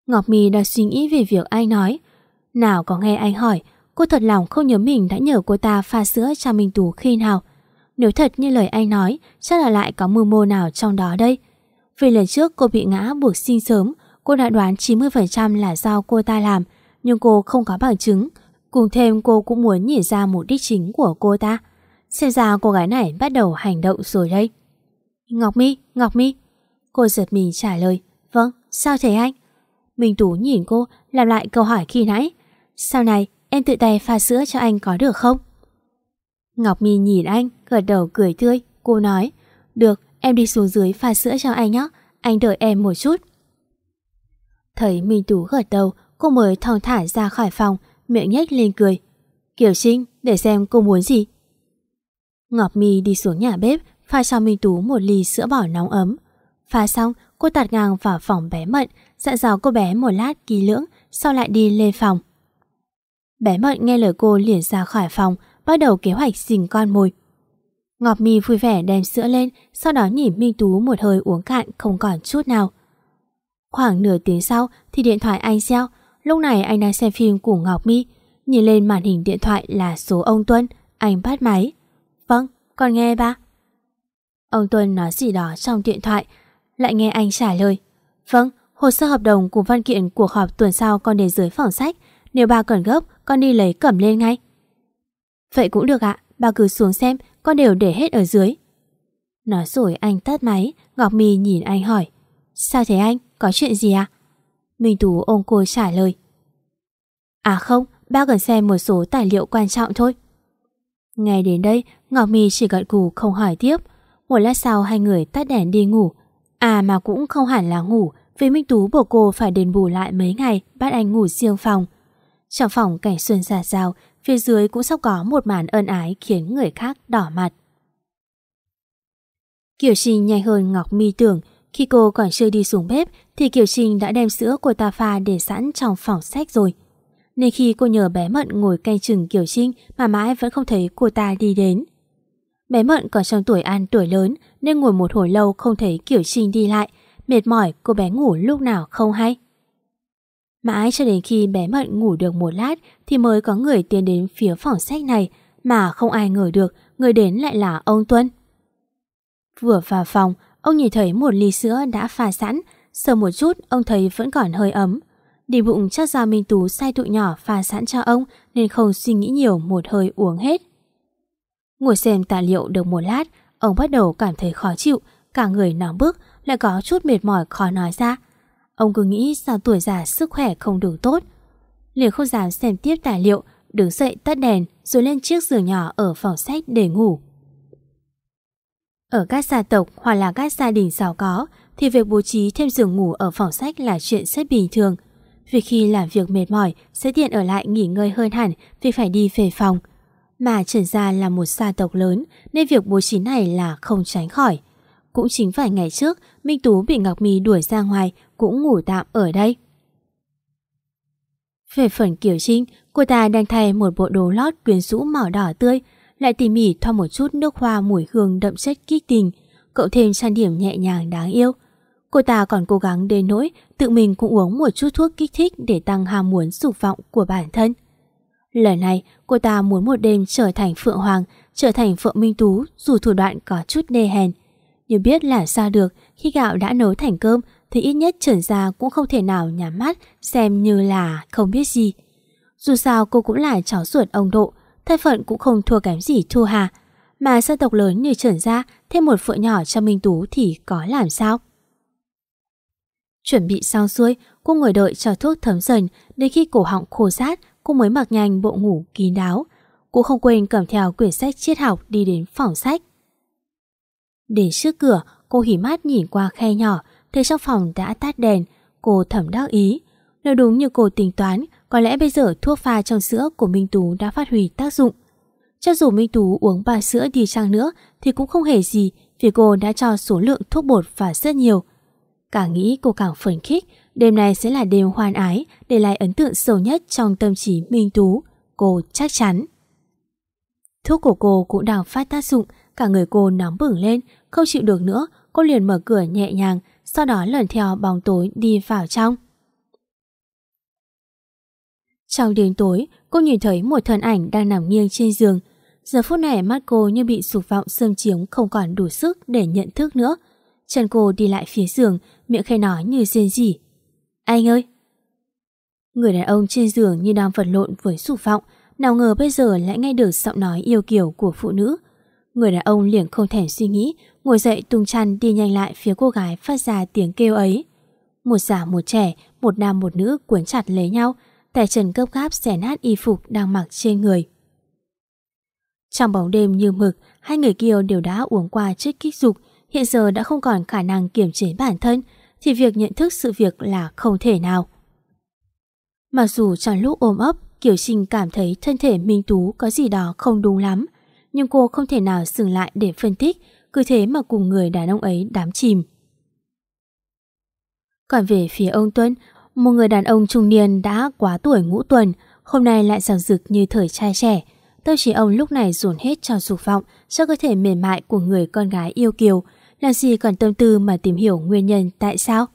Ngọc Mì đang suy nghĩ về việc anh nói. Nào có nghe anh hỏi, cô thật lòng không nhớ mình đã nhờ cô ta pha sữa cho Minh Tú khi nào. Nếu thật như lời anh nói, chắc là lại có mưu mô nào trong đó đây. Vì lần trước cô bị ngã buộc sinh sớm, cô đã đoán 90% là do cô ta làm, nhưng cô không có bằng chứng. Cùng thêm cô cũng muốn nhìn ra mục đích chính của cô ta. Xem ra cô gái này bắt đầu hành động rồi đây. Ngọc Mi, Ngọc Mi. Cô giật mình trả lời. Vâng, sao thế anh? Minh Tú nhìn cô, làm lại câu hỏi khi nãy. Sau này, em tự tay pha sữa cho anh có được không? Ngọc Mi nhìn anh, gật đầu cười tươi. Cô nói, được, em đi xuống dưới pha sữa cho anh nhé. Anh đợi em một chút. Thấy Minh Tú gật đầu, cô mới thong thả ra khỏi phòng, miệng nhếch lên cười. Kiều Trinh, để xem cô muốn gì. Ngọc Mi đi xuống nhà bếp, pha cho Minh Tú một ly sữa bò nóng ấm. Pha xong, cô tạt ngang vào phòng bé Mận, dặn dò cô bé một lát kỹ lưỡng, sau lại đi lên phòng. Bé Mận nghe lời cô liền ra khỏi phòng, bắt đầu kế hoạch xình con mồi. Ngọc Mi vui vẻ đem sữa lên, sau đó nhìn Minh Tú một hơi uống cạn không còn chút nào. Khoảng nửa tiếng sau thì điện thoại anh reo, lúc này anh đang xem phim của Ngọc Mi. Nhìn lên màn hình điện thoại là số ông Tuân, anh bắt máy. Vâng, con nghe ba. Ông Tuân nói gì đó trong điện thoại, lại nghe anh trả lời. Vâng, hồ sơ hợp đồng cùng văn kiện cuộc họp tuần sau con để dưới phòng sách. Nếu ba cần gấp, con đi lấy cẩm lên ngay. Vậy cũng được ạ, ba cứ xuống xem, con đều để hết ở dưới. Nói rồi anh tắt máy, Ngọc mi nhìn anh hỏi. Sao thế anh, có chuyện gì à? Minh Tú ôm cô trả lời. À không, bác cần xem một số tài liệu quan trọng thôi. Nghe đến đây, Ngọc mi chỉ gật gù không hỏi tiếp. Một lát sau hai người tắt đèn đi ngủ. À mà cũng không hẳn là ngủ, vì Minh Tú buộc cô phải đền bù lại mấy ngày bắt anh ngủ riêng phòng. Trong phòng cảnh xuân giả rào, phía dưới cũng sắp có một màn ân ái khiến người khác đỏ mặt. kiểu Trinh nhanh hơn Ngọc Mi tưởng, khi cô còn chưa đi xuống bếp thì Kiều Trinh đã đem sữa của ta pha để sẵn trong phòng sách rồi. Nên khi cô nhờ bé Mận ngồi canh chừng Kiều Trinh mà mãi vẫn không thấy cô ta đi đến. Bé Mận còn trong tuổi ăn tuổi lớn nên ngồi một hồi lâu không thấy Kiều Trinh đi lại. Mệt mỏi cô bé ngủ lúc nào không hay. Mãi cho đến khi bé Mận ngủ được một lát thì mới có người tiến đến phía phòng sách này mà không ai ngờ được người đến lại là ông Tuân. Vừa vào phòng, ông nhìn thấy một ly sữa đã pha sẵn, sờ một chút ông thấy vẫn còn hơi ấm. Đi bụng chắc ra Minh Tú sai tụi nhỏ pha sẵn cho ông nên không suy nghĩ nhiều một hơi uống hết. Ngồi xem tài liệu được một lát, ông bắt đầu cảm thấy khó chịu, cả người nóng bức, lại có chút mệt mỏi khó nói ra. Ông cứ nghĩ sao tuổi già sức khỏe không đủ tốt. Liền không dám xem tiếp tài liệu, đứng dậy tắt đèn rồi lên chiếc giường nhỏ ở phòng sách để ngủ. Ở các gia tộc hoặc là các gia đình giàu có thì việc bố trí thêm giường ngủ ở phòng sách là chuyện rất bình thường. Vì khi làm việc mệt mỏi sẽ tiện ở lại nghỉ ngơi hơn hẳn vì phải đi về phòng. Mà Trần Gia là một gia tộc lớn nên việc bố trí này là không tránh khỏi. Cũng chính vài ngày trước, Minh Tú bị Ngọc Mi đuổi ra ngoài cũng ngủ tạm ở đây. Về phần Kiều Trinh, cô ta đang thay một bộ đồ lót quyến rũ màu đỏ tươi, lại tỉ mỉ thoa một chút nước hoa mùi hương đậm chất kích tình, cậu thêm trang điểm nhẹ nhàng đáng yêu. Cô ta còn cố gắng đến nỗi tự mình cũng uống một chút thuốc kích thích để tăng ham muốn dục vọng của bản thân. Lần này, cô ta muốn một đêm trở thành Phượng Hoàng, trở thành Phượng Minh Tú dù thủ đoạn có chút đê hèn. Nhưng biết là sao được, khi gạo đã nấu thành cơm thì ít nhất Trần Gia cũng không thể nào nhắm mắt xem như là không biết gì. Dù sao cô cũng là cháu ruột ông Độ, thân phận cũng không thua kém gì Thu Hà. Mà gia tộc lớn như Trần Gia thêm một phượng nhỏ cho Minh Tú thì có làm sao? Chuẩn bị xong xuôi, cô ngồi đợi cho thuốc thấm dần đến khi cổ họng khô sát cô mới mặc nhanh bộ ngủ kín đáo. Cô không quên cầm theo quyển sách triết học đi đến phòng sách. Đến trước cửa, cô hỉ mắt nhìn qua khe nhỏ, thấy trong phòng đã tắt đèn. Cô thầm đắc ý. Nếu đúng như cô tính toán, có lẽ bây giờ thuốc pha trong sữa của Minh Tú đã phát huy tác dụng. Cho dù Minh Tú uống ba sữa đi chăng nữa thì cũng không hề gì vì cô đã cho số lượng thuốc bột và rất nhiều. Càng nghĩ cô càng phấn khích, đêm nay sẽ là đêm hoan ái để lại ấn tượng sâu nhất trong tâm trí Minh Tú. Cô chắc chắn. Thuốc của cô cũng đang phát tác dụng, cả người cô nóng bừng lên, không chịu được nữa, cô liền mở cửa nhẹ nhàng, sau đó lần theo bóng tối đi vào trong. Trong đêm tối, cô nhìn thấy một thân ảnh đang nằm nghiêng trên giường. Giờ phút này mắt cô như bị sụp vọng xâm chiếm không còn đủ sức để nhận thức nữa. Chân cô đi lại phía giường, miệng khẽ nói như rên rỉ. Anh ơi! Người đàn ông trên giường như đang vật lộn với sụp vọng, nào ngờ bây giờ lại nghe được giọng nói yêu kiều của phụ nữ. Người đàn ông liền không thèm suy nghĩ, ngồi dậy tung chăn đi nhanh lại phía cô gái phát ra tiếng kêu ấy. Một già một trẻ, một nam một nữ cuốn chặt lấy nhau, tay chân gấp gáp xẻ nát y phục đang mặc trên người. Trong bóng đêm như mực, hai người kia đều đã uống qua chất kích dục, hiện giờ đã không còn khả năng kiểm chế bản thân, thì việc nhận thức sự việc là không thể nào. Mặc dù trong lúc ôm ấp, Kiều Trinh cảm thấy thân thể Minh Tú có gì đó không đúng lắm, nhưng cô không thể nào dừng lại để phân tích, cứ thế mà cùng người đàn ông ấy đám chìm. Còn về phía ông Tuấn, một người đàn ông trung niên đã quá tuổi ngũ tuần, hôm nay lại rào rực như thời trai trẻ. Tâm trí ông lúc này dồn hết cho dục vọng, cho cơ thể mềm mại của người con gái yêu kiều, làm gì còn tâm tư mà tìm hiểu nguyên nhân tại sao.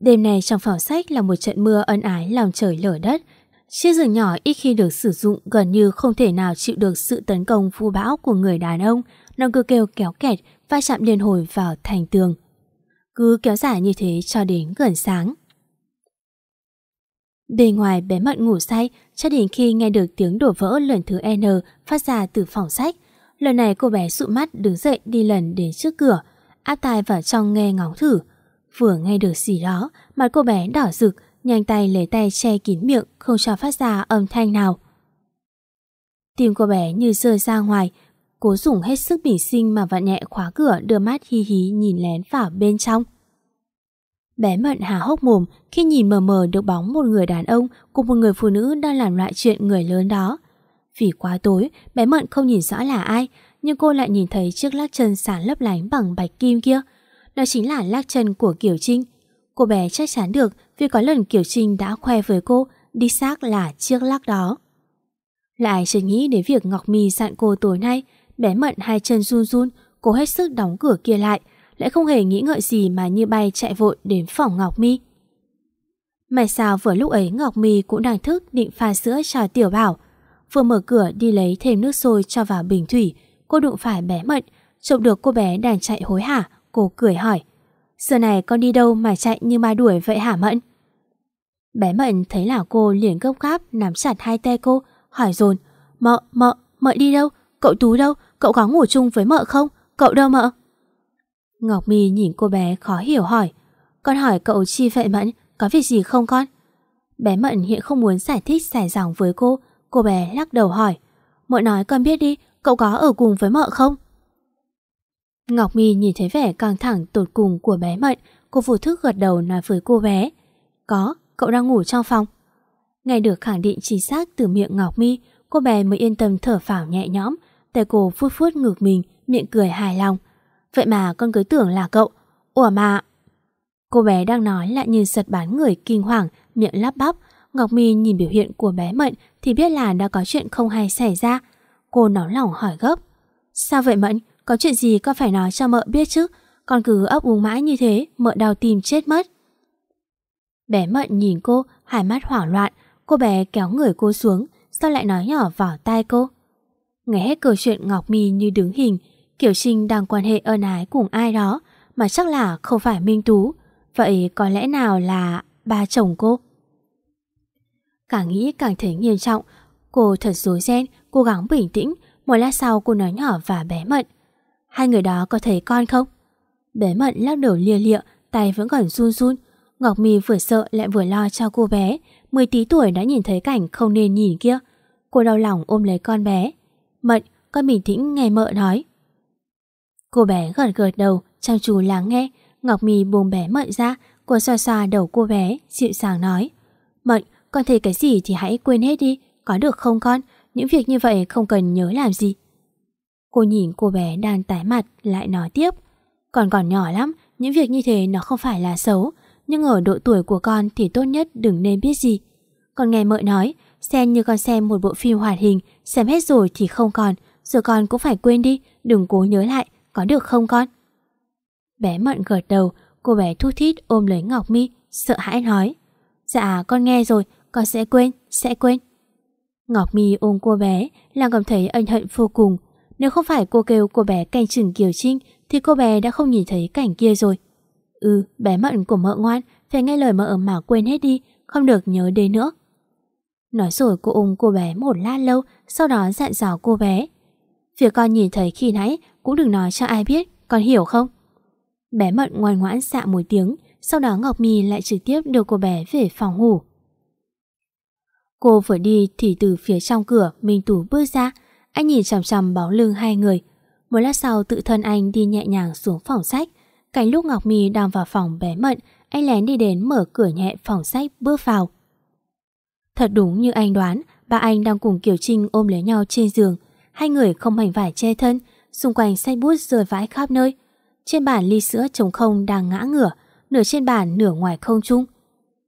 Đêm này trong phòng sách là một trận mưa ân ái lòng trời lở đất. Chiếc giường nhỏ ít khi được sử dụng gần như không thể nào chịu được sự tấn công vu bão của người đàn ông. Nó cứ kêu kéo kẹt va chạm liên hồi vào thành tường. Cứ kéo dài như thế cho đến gần sáng. Bên ngoài bé mận ngủ say cho đến khi nghe được tiếng đổ vỡ lần thứ N phát ra từ phòng sách. Lần này cô bé sụ mắt đứng dậy đi lần đến trước cửa, áp tai vào trong nghe ngóng thử. Vừa nghe được gì đó, mặt cô bé đỏ rực, nhanh tay lấy tay che kín miệng không cho phát ra âm thanh nào. Tim cô bé như rơi ra ngoài, cố dùng hết sức bình sinh mà vặn nhẹ khóa cửa đưa mắt hi hí nhìn lén vào bên trong. Bé Mận há hốc mồm khi nhìn mờ mờ được bóng một người đàn ông cùng một người phụ nữ đang làm loại chuyện người lớn đó. Vì quá tối, bé Mận không nhìn rõ là ai, nhưng cô lại nhìn thấy chiếc lắc chân sáng lấp lánh bằng bạch kim kia. Đó chính là lắc chân của Kiều Trinh. Cô bé chắc chắn được vì có lần Kiều Trinh đã khoe với cô đi xác là chiếc lắc đó. Lại chợt nghĩ đến việc Ngọc Mi dặn cô tối nay, bé mận hai chân run run, cố hết sức đóng cửa kia lại, lại không hề nghĩ ngợi gì mà như bay chạy vội đến phòng Ngọc Mi. May sao vừa lúc ấy Ngọc Mi cũng đang thức định pha sữa cho Tiểu Bảo. Vừa mở cửa đi lấy thêm nước sôi cho vào bình thủy, cô đụng phải bé Mận, chụp được cô bé đang chạy hối hả, cô cười hỏi. Giờ này con đi đâu mà chạy như ma đuổi vậy hả Mận? Bé Mận thấy là cô liền gấp gáp nắm chặt hai tay cô, hỏi dồn Mợ, mợ, mợ đi đâu? Cậu Tú đâu? Cậu có ngủ chung với mợ không? Cậu đâu mợ? Ngọc My nhìn cô bé khó hiểu hỏi Con hỏi cậu chi vậy Mận? Có việc gì không con? Bé Mận hiện không muốn giải thích giải dòng với cô Cô bé lắc đầu hỏi Mợ nói con biết đi Cậu có ở cùng với mợ không? Ngọc My nhìn thấy vẻ căng thẳng tột cùng của bé Mận Cô vô thức gật đầu nói với cô bé Có, cậu đang ngủ trong phòng Nghe được khẳng định chính xác từ miệng Ngọc My Cô bé mới yên tâm thở phào nhẹ nhõm Tay cô phút phút ngược mình, Miệng cười hài lòng. Vậy mà con cứ tưởng là cậu. Ủa mà. Cô bé đang nói lại như sật bán người kinh hoàng, Miệng lắp bắp. Ngọc mi nhìn biểu hiện của bé Mận Thì biết là đã có chuyện không hay xảy ra. Cô nóng lòng hỏi gấp. Sao vậy Mận? Có chuyện gì con phải nói cho mợ biết chứ? Con cứ ấp uống mãi như thế, Mợ đau tim chết mất. Bé Mận nhìn cô, Hai mắt hoảng loạn. Cô bé kéo người cô xuống. Sao lại nói nhỏ vào tai cô? Nghe hết câu chuyện Ngọc Mi như đứng hình Kiều Trinh đang quan hệ ân ái cùng ai đó Mà chắc là không phải Minh Tú. Vậy có lẽ nào là ba chồng cô? Càng nghĩ càng thấy nghiêm trọng. Cô thật rối ren, cố gắng bình tĩnh. Một lát sau cô nói nhỏ và bé Mận. Hai người đó có thấy con không? Bé Mận lắc đầu lia lịa Tay vẫn còn run run. Ngọc Mi vừa sợ lại vừa lo cho cô bé. Mười tí tuổi đã nhìn thấy cảnh không nên nhìn kia. Cô đau lòng ôm lấy con bé. Mận, con bình tĩnh nghe mợ nói. Cô bé gật gật đầu Chăm chú lắng nghe. Ngọc Mì buông bé Mận ra Cô xoa xoa đầu cô bé Dịu dàng nói. Mận, con thấy cái gì thì hãy quên hết đi Có được không con? Những việc như vậy không cần nhớ làm gì. Cô nhìn cô bé đang tái mặt Lại nói tiếp. Còn còn nhỏ lắm Những việc như thế nó không phải là xấu. Nhưng ở độ tuổi của con thì tốt nhất đừng nên biết gì. Con nghe mợ nói Xem như con xem một bộ phim hoạt hình Xem hết rồi thì không còn Rồi con cũng phải quên đi Đừng cố nhớ lại Có được không con? Bé Mận gật đầu Cô bé thu thít ôm lấy Ngọc Mi Sợ hãi nói. Dạ con nghe rồi Con sẽ quên, sẽ quên. Ngọc Mi ôm cô bé Làm cảm thấy ân hận vô cùng. Nếu không phải cô kêu cô bé canh chừng Kiều Trinh Thì cô bé đã không nhìn thấy cảnh kia rồi. Ừ, bé Mận của mợ ngoan Phải nghe lời mợ mà quên hết đi Không được nhớ đến nữa. Nói rồi cô ôm cô bé một lát lâu, Sau đó dặn dò cô bé. Việc con nhìn thấy khi nãy, Cũng đừng nói cho ai biết, Con hiểu không? Bé Mận ngoan ngoãn dạ một tiếng, Sau đó Ngọc My lại trực tiếp đưa cô bé về phòng ngủ. Cô vừa đi thì từ phía trong cửa, Minh Tú bước ra. Anh nhìn chằm chằm bóng lưng hai người. Một lát sau, tự thân anh đi nhẹ nhàng xuống phòng sách. Cảnh lúc Ngọc My đang vào phòng bé Mận, Anh lén đi đến mở cửa nhẹ phòng sách bước vào. Thật đúng như anh đoán, ba anh đang cùng Kiều Trinh ôm lấy nhau trên giường. Hai người không mảnh vải che thân, xung quanh say bút rơi vãi khắp nơi. Trên bàn ly sữa trống không đang ngã ngửa, nửa trên bàn nửa ngoài không trung.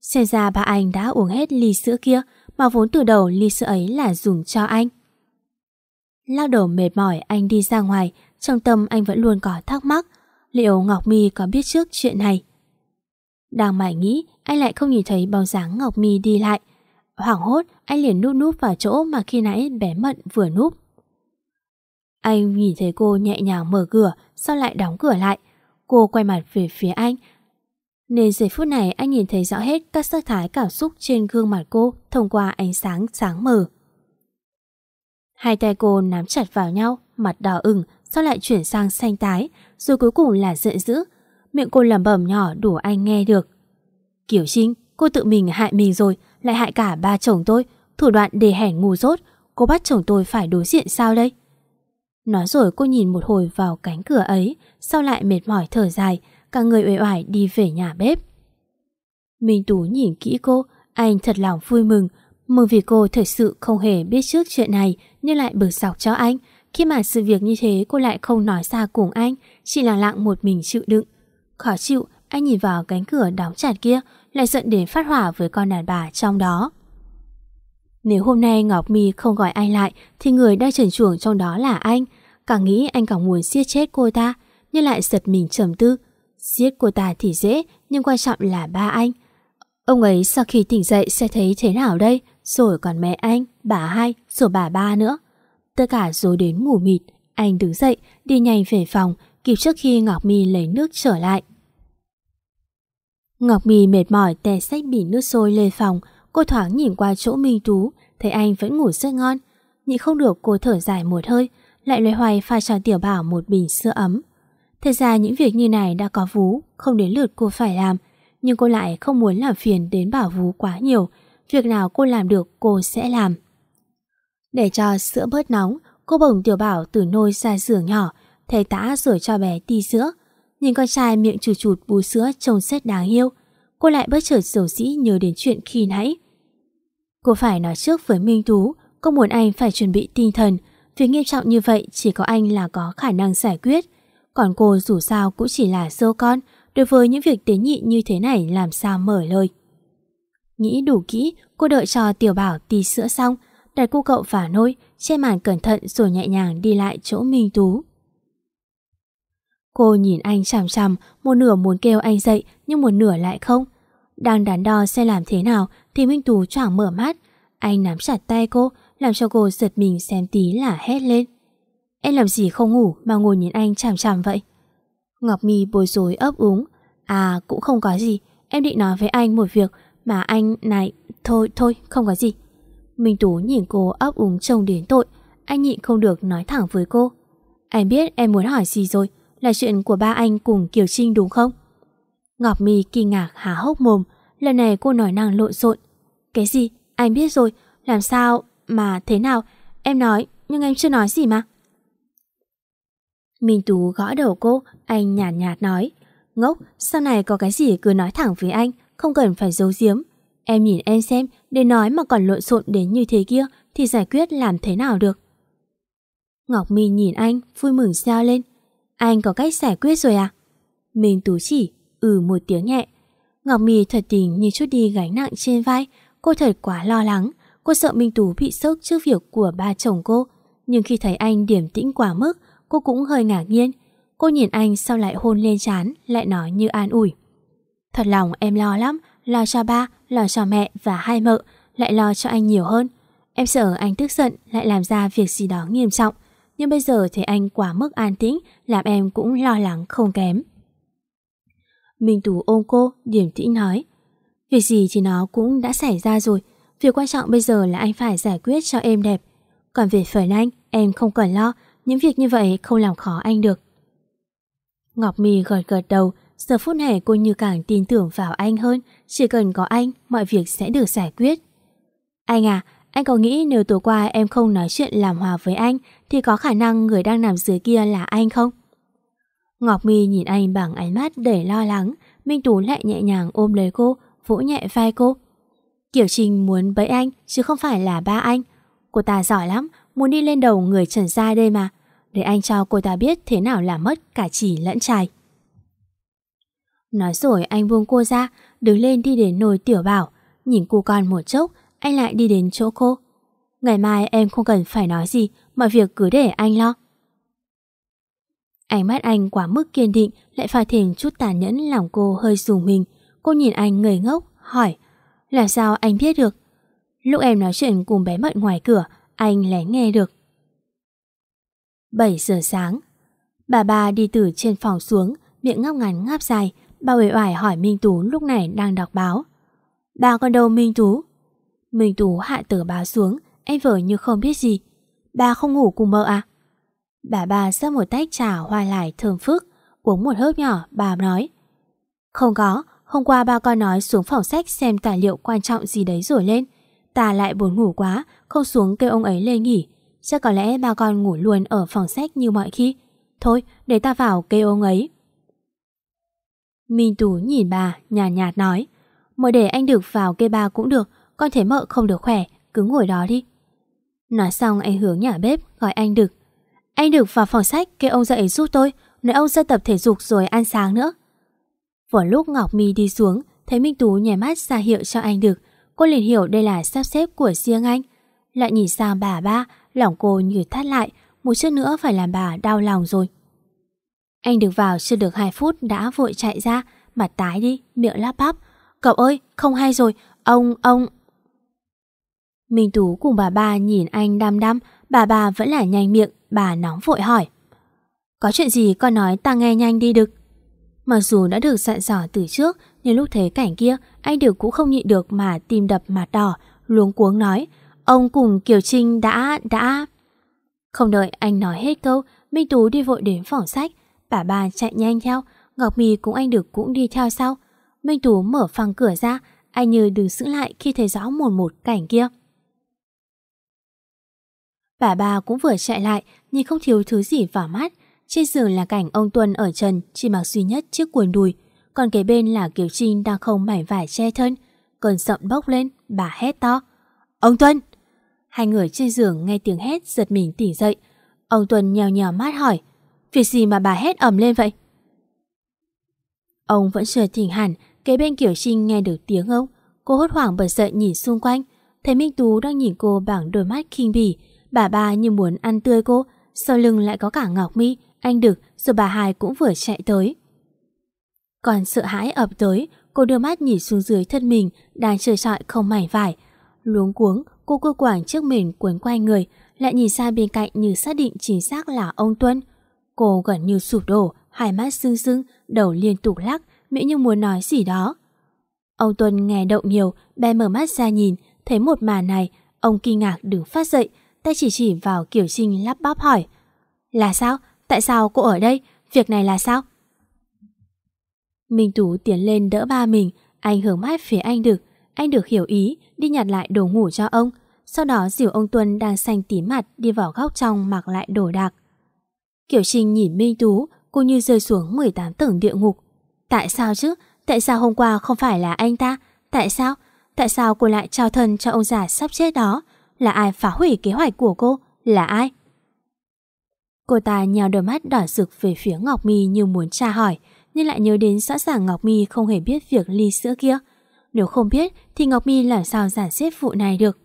Xem ra ba anh đã uống hết ly sữa kia, mà vốn từ đầu ly sữa ấy là dùng cho anh. Lao đầu mệt mỏi anh đi ra ngoài, trong tâm anh vẫn luôn có thắc mắc, liệu Ngọc mi có biết trước chuyện này? Đang mải nghĩ, anh lại không nhìn thấy bóng dáng Ngọc mi đi lại, Hoảng hốt, anh liền núp núp vào chỗ mà khi nãy bé Mận vừa núp. Anh nhìn thấy cô nhẹ nhàng mở cửa, sau lại đóng cửa lại. Cô quay mặt về phía anh. Nên giây phút này anh nhìn thấy rõ hết các sắc thái cảm xúc trên gương mặt cô thông qua ánh sáng sáng mờ. Hai tay cô nắm chặt vào nhau, mặt đỏ ửng, sau lại chuyển sang xanh tái, rồi cuối cùng là giận dữ. Miệng cô lẩm bẩm nhỏ đủ anh nghe được. Kiểu Trinh, cô tự mình hại mình rồi, lại hại cả ba chồng tôi, thủ đoạn đề hèn ngu dốt, cô bắt chồng tôi phải đối diện sao đây? Nói rồi cô nhìn một hồi vào cánh cửa ấy, sau lại mệt mỏi thở dài, cả người uể oải đi về nhà bếp. Minh Tú nhìn kỹ cô, anh thật lòng vui mừng, mừng vì cô thật sự không hề biết trước chuyện này nhưng lại bực dọc cho anh. Khi mà sự việc như thế cô lại không nói ra cùng anh, chỉ là lặng một mình chịu đựng. Khó chịu, anh nhìn vào cánh cửa đóng chặt kia, lại giận đến phát hỏa với con đàn bà trong đó. Nếu hôm nay Ngọc Mi không gọi anh lại thì người đang trần chuồng trong đó là anh. Càng nghĩ anh càng muốn siết chết cô ta, nhưng lại giật mình trầm tư. Giết cô ta thì dễ, nhưng quan trọng là ba anh. Ông ấy sau khi tỉnh dậy sẽ thấy thế nào đây? Rồi còn mẹ anh, bà hai, rồi bà ba nữa. Tất cả rồi đến ngủ mịt. Anh đứng dậy, đi nhanh về phòng, kịp trước khi Ngọc Mi lấy nước trở lại. Ngọc Mì mệt mỏi tè sách bỉ nước sôi lên phòng, cô thoáng nhìn qua chỗ Minh Tú, thấy anh vẫn ngủ rất ngon. Nhị không được cô thở dài một hơi, lại lấy hoài pha cho Tiểu Bảo một bình sữa ấm. Thật ra những việc như này đã có Vú, không đến lượt cô phải làm, nhưng cô lại không muốn làm phiền đến Bảo Vú quá nhiều. Việc nào cô làm được cô sẽ làm. Để cho sữa bớt nóng, cô bồng Tiểu Bảo từ nôi ra giường nhỏ, thầy tã rồi cho bé ti sữa. Nhìn con trai miệng chùi chụt bú sữa trông xét đáng yêu. Cô lại bất chợt dầu dĩ nhớ đến chuyện khi nãy. Cô phải nói trước với Minh Tú, cô muốn anh phải chuẩn bị tinh thần. Việc nghiêm trọng như vậy chỉ có anh là có khả năng giải quyết. Còn cô dù sao cũng chỉ là dâu con, đối với những việc tế nhị như thế này làm sao mở lời. Nghĩ đủ kỹ, cô đợi cho tiểu bảo tì sữa xong, đặt cô cậu vào nôi, che màn cẩn thận rồi nhẹ nhàng đi lại chỗ Minh Tú. Cô nhìn anh chằm chằm, một nửa muốn kêu anh dậy nhưng một nửa lại không. Đang đắn đo xem làm thế nào thì Minh Tú choảng mở mắt. Anh nắm chặt tay cô, làm cho cô giật mình xem tí là hét lên. Em làm gì không ngủ mà ngồi nhìn anh chằm chằm vậy? Ngọc Mi bối rối ấp úng. À cũng không có gì, em định nói với anh một việc mà anh này... Thôi, thôi, không có gì. Minh Tú nhìn cô ấp úng trông đến tội, anh nhịn không được nói thẳng với cô. Anh biết em muốn hỏi gì rồi, là chuyện của ba anh cùng Kiều Trinh đúng không? Ngọc Mi kinh ngạc há hốc mồm, lần này cô nói năng lộn xộn. Cái gì? Anh biết rồi, làm sao mà thế nào? Em nói, nhưng em chưa nói gì mà. Minh Tú gõ đầu cô, anh nhàn nhạt, nhạt nói. Ngốc, sau này có cái gì cứ nói thẳng với anh, không cần phải giấu giếm. Em nhìn em xem, để nói mà còn lộn xộn đến như thế kia thì giải quyết làm thế nào được. Ngọc Mi nhìn anh, vui mừng sao lên. Anh có cách giải quyết rồi à? Minh Tú chỉ, ừ một tiếng nhẹ. Ngọc Mì thật tình như chút đi gánh nặng trên vai, cô thật quá lo lắng. Cô sợ Minh Tú bị sốc trước việc của ba chồng cô. Nhưng khi thấy anh điểm tĩnh quá mức, cô cũng hơi ngạc nhiên. Cô nhìn anh sau lại hôn lên trán, lại nói như an ủi. Thật lòng em lo lắm, lo cho ba, lo cho mẹ và hai mợ, lại lo cho anh nhiều hơn. Em sợ anh tức giận lại làm ra việc gì đó nghiêm trọng, nhưng bây giờ thấy anh quá mức an tĩnh, làm em cũng lo lắng không kém. Minh Tú ôm cô, điểm tĩnh nói. Việc gì thì nó cũng đã xảy ra rồi, việc quan trọng bây giờ là anh phải giải quyết cho em đẹp. Còn về phần anh, em không cần lo, những việc như vậy không làm khó anh được. Ngọc Mì gật gật đầu, giờ phút này cô như càng tin tưởng vào anh hơn, chỉ cần có anh, mọi việc sẽ được giải quyết. Anh à, anh có nghĩ nếu tối qua em không nói chuyện làm hòa với anh thì có khả năng người đang nằm dưới kia là anh không? Ngọc My nhìn anh bằng ánh mắt đầy lo lắng, Minh Tú lại nhẹ nhàng ôm lấy cô, vỗ nhẹ vai cô. Kiểu Trình muốn bẫy anh chứ không phải là ba anh. Cô ta giỏi lắm, muốn đi lên đầu người trần gia đây mà. Để anh cho cô ta biết thế nào là mất cả chỉ lẫn trai. Nói rồi anh buông cô ra, đứng lên đi đến nồi tiểu bảo. Nhìn cô con một chốc, anh lại đi đến chỗ cô. Ngày mai em không cần phải nói gì, mọi việc cứ để anh lo. Ánh mắt anh quá mức kiên định lại pha thêm chút tàn nhẫn làm cô hơi rùng mình. Cô nhìn anh ngây ngốc, hỏi Làm sao anh biết được? Lúc em nói chuyện cùng bé mận ngoài cửa, anh lén nghe được. 7 giờ sáng Bà ba đi từ trên phòng xuống, miệng ngáp ngắn ngáp dài. Bà uể oải hỏi Minh Tú lúc này đang đọc báo. Bà con đâu Minh Tú? Minh Tú hạ tờ báo xuống, anh vợ như không biết gì. Bà không ngủ cùng mợ à? Bà bà xếp một tách trà hoa lại thơm phức, uống một hớp nhỏ, bà nói. Không có, hôm qua ba con nói xuống phòng sách xem tài liệu quan trọng gì đấy rồi lên. Ta lại buồn ngủ quá, không xuống kêu ông ấy lên nghỉ. Chắc có lẽ ba con ngủ luôn ở phòng sách như mọi khi. Thôi, để ta vào kêu ông ấy. Minh Tú nhìn bà, nhàn nhạt, nhạt nói. Mới để anh được vào kê ba cũng được, con thấy mợ không được khỏe, cứ ngồi đó đi. Nói xong anh hướng nhà bếp, gọi anh Đực. Anh được vào phòng sách kêu ông dậy giúp tôi, nói ông ra tập thể dục rồi ăn sáng nữa. Vừa lúc Ngọc Mi đi xuống, thấy Minh Tú nhảy mắt ra hiệu cho anh được, cô liền hiểu đây là sắp xếp của riêng anh. Lại nhìn sang bà ba, lòng cô như thắt lại, một chút nữa phải làm bà đau lòng rồi. Anh được vào chưa được 2 phút đã vội chạy ra, mặt tái đi, miệng lắp bắp. Cậu ơi, không hay rồi, ông, ông... Minh Tú cùng bà ba nhìn anh đăm đăm, bà bà vẫn là nhanh miệng, bà nóng vội hỏi. Có chuyện gì con nói ta nghe nhanh đi được. Mặc dù đã được dặn dò từ trước, nhưng lúc thấy cảnh kia, anh được cũng không nhịn được mà tim đập mặt đỏ, luống cuống nói. Ông cùng Kiều Trinh đã, đã... Không đợi anh nói hết câu, Minh Tú đi vội đến phòng sách. Bà bà chạy nhanh theo, Ngọc Mì cùng anh được cũng đi theo sau. Minh Tú mở phăng cửa ra, anh như đứng giữ lại khi thấy rõ một một cảnh kia. Bà bà cũng vừa chạy lại, nhưng không thiếu thứ gì vào mắt. Trên giường là cảnh ông Tuân ở trần, chỉ mặc duy nhất chiếc quần đùi. Còn kế bên là Kiều Trinh đang không mảnh vải che thân. Cơn giận bốc lên, bà hét to. Ông Tuân! Hai người trên giường nghe tiếng hét giật mình tỉnh dậy. Ông Tuân nhèo nhèo mát hỏi. Việc gì mà bà hét ầm lên vậy? Ông vẫn chưa tỉnh hẳn, kế bên Kiều Trinh nghe được tiếng ông. Cô hốt hoảng bật dậy nhìn xung quanh. Thấy Minh Tú đang nhìn cô bằng đôi mắt khinh bỉ. Bà ba như muốn ăn tươi cô. Sau lưng lại có cả Ngọc Mi, anh Đực rồi bà Hai cũng vừa chạy tới. Còn sợ hãi ập tới, cô đưa mắt nhìn xuống dưới thân mình đang trời trọi không mảnh vải. Luống cuống, cô cơ quảng trước mình cuốn quay người, lại nhìn xa bên cạnh như xác định chính xác là ông Tuân. Cô gần như sụp đổ, hai mắt sưng sưng, đầu liên tục lắc, miệng như muốn nói gì đó. Ông Tuân nghe động nhiều, bè mở mắt ra nhìn, thấy một màn này, ông kinh ngạc đứng phát dậy, tay chỉ chỉ vào Kiều Trinh lắp bắp hỏi. Là sao? Tại sao cô ở đây? Việc này là sao? Minh Tú tiến lên đỡ ba mình, anh hướng mắt phía anh Đực. Anh được hiểu ý, đi nhặt lại đồ ngủ cho ông. Sau đó dìu ông Tuân đang xanh tím mặt đi vào góc trong mặc lại đồ đạc. Kiều Trinh nhìn Minh Tú, cô như rơi xuống 18 tầng địa ngục. Tại sao chứ? Tại sao hôm qua không phải là anh ta? Tại sao? Tại sao cô lại trao thân cho ông già sắp chết đó? Là ai phá hủy kế hoạch của cô? Là ai? Cô ta nhào đôi mắt đỏ rực về phía Ngọc Mi như muốn tra hỏi, nhưng lại nhớ đến rõ ràng Ngọc Mi không hề biết việc ly sữa kia. Nếu không biết thì Ngọc Mi làm sao giản xếp vụ này được.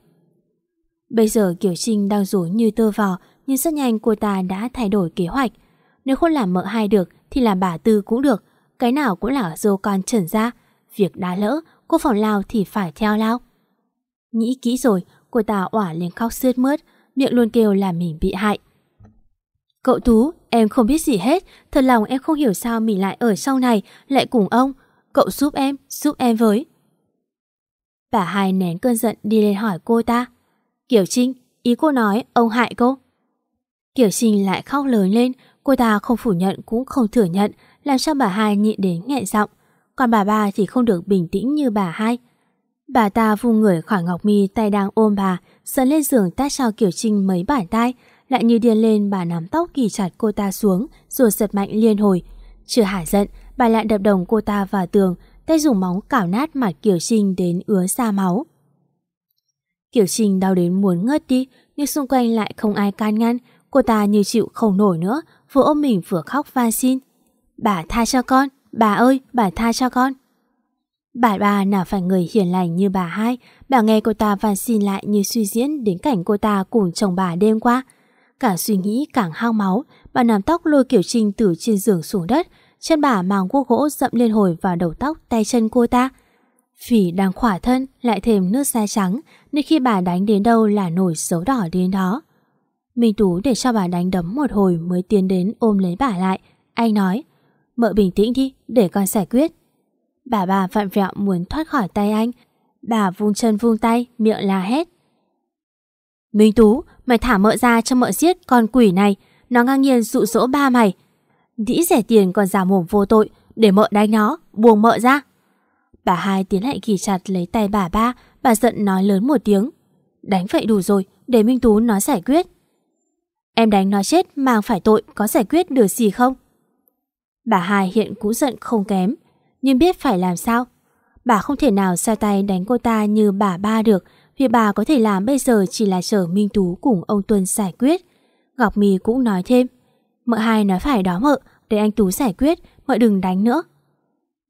Bây giờ Kiều Trinh đang rối như tơ vò, nhưng rất nhanh cô ta đã thay đổi kế hoạch. Nếu không làm mợ hai được thì làm bà tư cũng được, cái nào cũng là dô con trần ra. Việc đã lỡ, cô phòng lao thì phải theo lao. Nghĩ kỹ rồi, cô ta ỏa lên khóc sướt mướt, miệng luôn kêu là mình bị hại. Cậu Tú, em không biết gì hết, thật lòng em không hiểu sao mình lại ở sau này, lại cùng ông. Cậu giúp em, giúp em với. Bà hai nén cơn giận đi lên hỏi cô ta. Kiều Trinh, ý cô nói ông hại cô. Kiều Trinh lại khóc lớn lên, cô ta không phủ nhận cũng không thừa nhận, làm cho bà hai nhịn đến nghẹn giọng. Còn bà ba thì không được bình tĩnh như bà hai. Bà ta vung người khỏi Ngọc Mi tay đang ôm bà, dẫn lên giường tát cho Kiều Trinh mấy bản tay, lại như điên lên bà nắm tóc kỳ chặt cô ta xuống rồi giật mạnh liên hồi. Chưa hả giận, bà lại đập đồng cô ta vào tường, tay dùng móng cào nát mặt Kiều Trinh đến ứa ra máu. Kiều Trinh đau đến muốn ngất đi, nhưng xung quanh lại không ai can ngăn, cô ta như chịu không nổi nữa, vừa ôm mình vừa khóc van xin. Bà tha cho con, bà ơi, bà tha cho con. Bà bà nào phải người hiền lành như bà hai, bà nghe cô ta van xin lại như suy diễn đến cảnh cô ta cùng chồng bà đêm qua. Càng suy nghĩ càng hao máu, bà nằm tóc lôi kiểu Trinh từ trên giường xuống đất, chân bà mang guốc gỗ dậm lên hồi vào đầu tóc tay chân cô ta. Phỉ đang khỏa thân lại thêm nước da trắng nên khi bà đánh đến đâu là nổi dấu đỏ đến đó. Minh Tú để cho bà đánh đấm một hồi mới tiến đến ôm lấy bà lại. Anh nói, mợ bình tĩnh đi để con giải quyết. Bà bà vặn vẹo muốn thoát khỏi tay anh. Bà vung chân vung tay, miệng la hét. Minh Tú, mày thả mợ ra cho mợ giết con quỷ này. Nó ngang nhiên dụ dỗ ba mày. Đĩ rẻ tiền còn giả mồm vô tội, để mợ đánh nó, buông mợ ra. Bà hai tiến lại ghi chặt lấy tay bà ba, bà giận nói lớn một tiếng. Đánh vậy đủ rồi, để Minh Tú nó giải quyết. Em đánh nó chết mang phải tội có giải quyết được gì không? Bà hai hiện cũng giận không kém, nhưng biết phải làm sao. Bà không thể nào ra tay đánh cô ta như bà ba được, vì bà có thể làm bây giờ chỉ là chờ Minh Tú cùng ông Tuân giải quyết. Ngọc Mì cũng nói thêm. Mợ hai nói phải đó mợ, để anh Tú giải quyết, mợ đừng đánh nữa.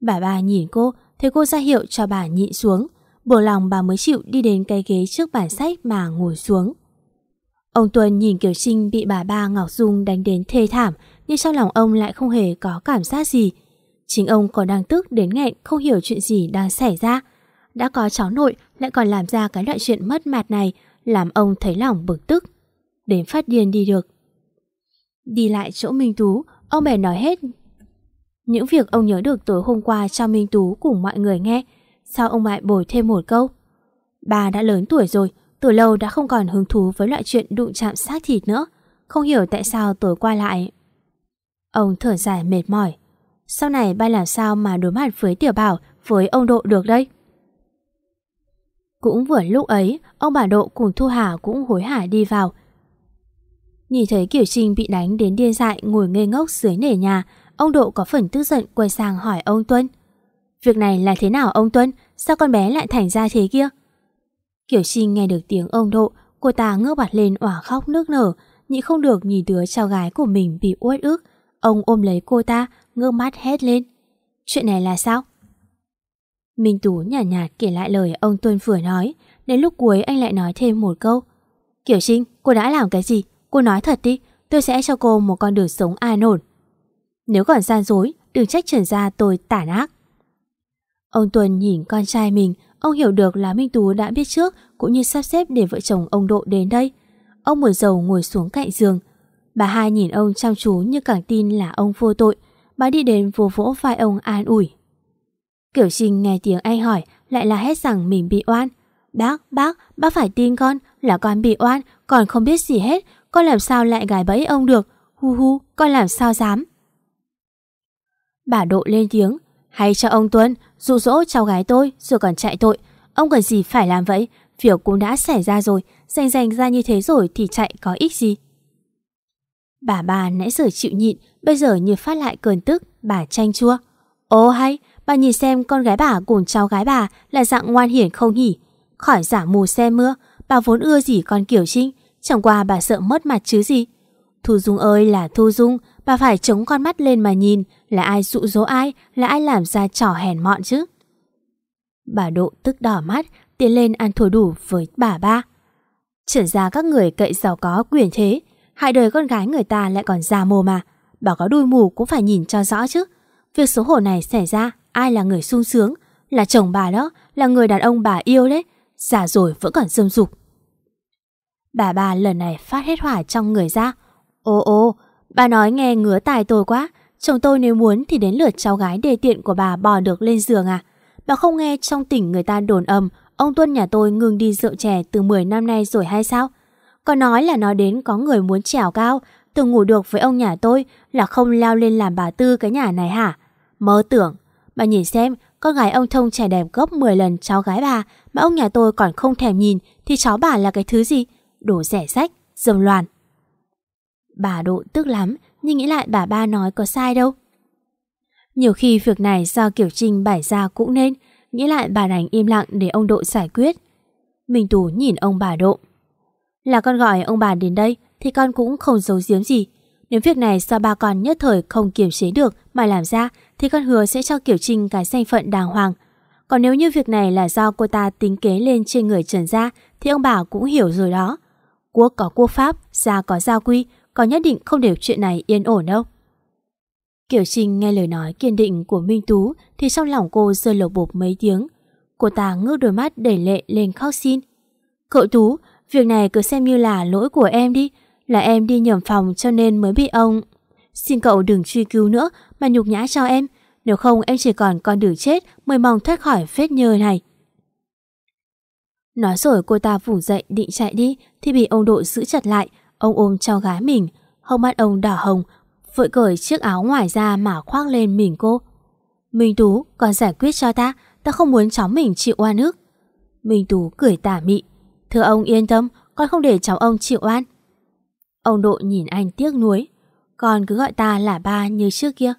Bà ba nhìn cô, thấy cô ra hiệu cho bà nhịn xuống. buộc lòng bà mới chịu đi đến cái ghế trước bản sách mà ngồi xuống. Ông Tuân nhìn Kiều Trinh bị bà ba Ngọc Dung đánh đến thê thảm nhưng trong lòng ông lại không hề có cảm giác gì. Chính ông còn đang tức đến nghẹn không hiểu chuyện gì đang xảy ra. Đã có cháu nội lại còn làm ra cái loại chuyện mất mặt này làm ông thấy lòng bực tức. Đến phát điên đi được. Đi lại chỗ Minh Tú, ông bè nói hết những việc ông nhớ được tối hôm qua cho Minh Tú cùng mọi người nghe. Sao ông lại bồi thêm một câu? Bà đã lớn tuổi rồi, từ lâu đã không còn hứng thú với loại chuyện đụng chạm xác thịt nữa. Không hiểu tại sao tối qua lại. Ông thở dài mệt mỏi. Sau này ba làm sao mà đối mặt với tiểu bảo, với ông Độ được đây? Cũng vừa lúc ấy, ông bà Độ cùng Thu Hà cũng hối hả đi vào. Nhìn thấy Kiểu Trinh bị đánh đến điên dại ngồi ngây ngốc dưới nền nhà, ông Độ có phần tức giận quay sang hỏi ông Tuân. Việc này là thế nào ông Tuân? Sao con bé lại thành ra thế kia? Kiểu Trinh nghe được tiếng ông Độ, cô ta ngước mặt lên òa khóc nước nở, nhị không được nhìn đứa cháu gái của mình bị uất ức. Ông ôm lấy cô ta, ngước mắt hét lên. Chuyện này là sao? Minh Tú nhàn nhạt, nhạt kể lại lời ông Tuân vừa nói, đến lúc cuối anh lại nói thêm một câu. Kiểu Trinh, cô đã làm cái gì? Cô nói thật đi, tôi sẽ cho cô một con đường sống an ổn. Nếu còn gian dối, đừng trách trần gia tôi tản ác. Ông Tuân nhìn con trai mình, ông hiểu được là Minh Tú đã biết trước cũng như sắp xếp để vợ chồng ông Độ đến đây. Ông buồn dầu ngồi xuống cạnh giường. Bà hai nhìn ông chăm chú như càng tin là ông vô tội. Bà đi đến vỗ vỗ vai ông an ủi. Kiểu Trinh nghe tiếng anh hỏi lại là hết rằng mình bị oan. Bác, bác, bác phải tin con là con bị oan, còn không biết gì hết, con làm sao lại gài bẫy ông được. Hu hu, con làm sao dám. Bà Độ lên tiếng, hay cho ông Tuấn dụ dỗ cháu gái tôi rồi còn chạy tội. Ông cần gì phải làm vậy, việc cũng đã xảy ra rồi, danh danh ra như thế rồi thì chạy có ích gì. Bà bà nãy giờ chịu nhịn, bây giờ như phát lại cơn tức, bà tranh chua. Ô hay, bà nhìn xem con gái bà cùng cháu gái bà là dạng ngoan hiển không nhỉ? Khỏi giả mù xe mưa, bà vốn ưa gì con kiểu trinh, chẳng qua bà sợ mất mặt chứ gì. Thu Dung ơi là Thu Dung, bà phải chống con mắt lên mà nhìn, là ai dụ dỗ ai, là ai làm ra trò hèn mọn chứ. Bà Độ tức đỏ mắt, tiến lên ăn thua đủ với bà ba. Trở ra các người cậy giàu có quyền thế, hai đời con gái người ta lại còn già mồm mà, Bảo có đuôi mù cũng phải nhìn cho rõ chứ. Việc xấu hổ này xảy ra, ai là người sung sướng, là chồng bà đó, là người đàn ông bà yêu đấy, già rồi vẫn còn dâm dục. Bà bà lần này phát hết hỏa trong người ra. Ô ô, bà nói nghe ngứa tài tôi quá, chồng tôi nếu muốn thì đến lượt cháu gái đề tiện của bà bò được lên giường à. Bà không nghe trong tỉnh người ta đồn ầm ông Tuân nhà tôi ngừng đi rượu chè từ 10 năm nay rồi hay sao? Có nói là nói đến có người muốn trèo cao, từng ngủ được với ông nhà tôi là không leo lên làm bà tư cái nhà này hả? Mơ tưởng, bà nhìn xem, con gái ông Thông trẻ đẹp gấp 10 lần cháu gái bà mà ông nhà tôi còn không thèm nhìn thì cháu bà là cái thứ gì? Đồ rẻ sách, dầm loàn. Bà độ tức lắm, nhưng nghĩ lại bà ba nói có sai đâu. Nhiều khi việc này do Kiểu Trinh bày ra cũng nên, nghĩ lại bà đành im lặng để ông Độ giải quyết. Minh Tú nhìn ông bà Độ. Là con gọi ông bà đến đây thì con cũng không giấu giếm gì. Nếu việc này do ba con nhất thời không kiểm chế được mà làm ra thì con hứa sẽ cho Kiều Trinh cái danh phận đàng hoàng. Còn nếu như việc này là do cô ta tính kế lên trên người Trần Gia thì ông bà cũng hiểu rồi đó. Quốc có quốc pháp, gia có gia quy, có nhất định không để chuyện này yên ổn đâu. Kiều Trinh nghe lời nói kiên định của Minh Tú thì trong lòng cô rơi lột bột mấy tiếng. Cô ta ngước đôi mắt đẩy lệ lên khóc xin. Cậu Tú, việc này cứ xem như là lỗi của em đi. Là em đi nhầm phòng cho nên mới bị ông... Xin cậu đừng truy cứu nữa mà nhục nhã cho em. Nếu không em chỉ còn con đường chết mới mong thoát khỏi phết nhơ này. Nói rồi cô ta vùng dậy định chạy đi thì bị ông đội giữ chặt lại. Ông ôm cháu gái mình. Hông mắt ông đỏ hồng vội cởi chiếc áo ngoài ra mà khoác lên mình cô. Minh Tú, còn giải quyết cho ta, ta không muốn cháu mình chịu oan ức. Minh Tú cười tà mị. Thưa ông yên tâm, con không để cháu ông chịu oan. Ông Độ nhìn anh tiếc nuối. Con cứ gọi ta là ba như trước kia.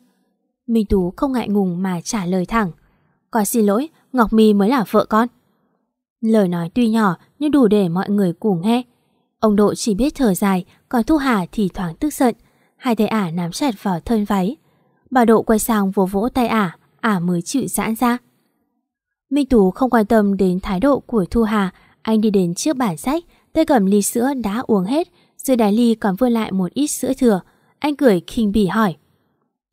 Minh Tú không ngại ngùng mà trả lời thẳng. Con xin lỗi, Ngọc My mới là vợ con. Lời nói tuy nhỏ nhưng đủ để mọi người cùng nghe. Ông Độ chỉ biết thở dài, còn Thu Hà thì thoáng tức giận. Hai tay ả nắm chặt vào thân váy. Bà Độ quay sang vỗ vỗ tay ả, ả mới chịu giãn ra. Minh Tú không quan tâm đến thái độ của Thu Hà, anh đi đến trước bản sách, tay cầm ly sữa đã uống hết, dưới đáy ly còn vương lại một ít sữa thừa. Anh cười khinh bỉ hỏi.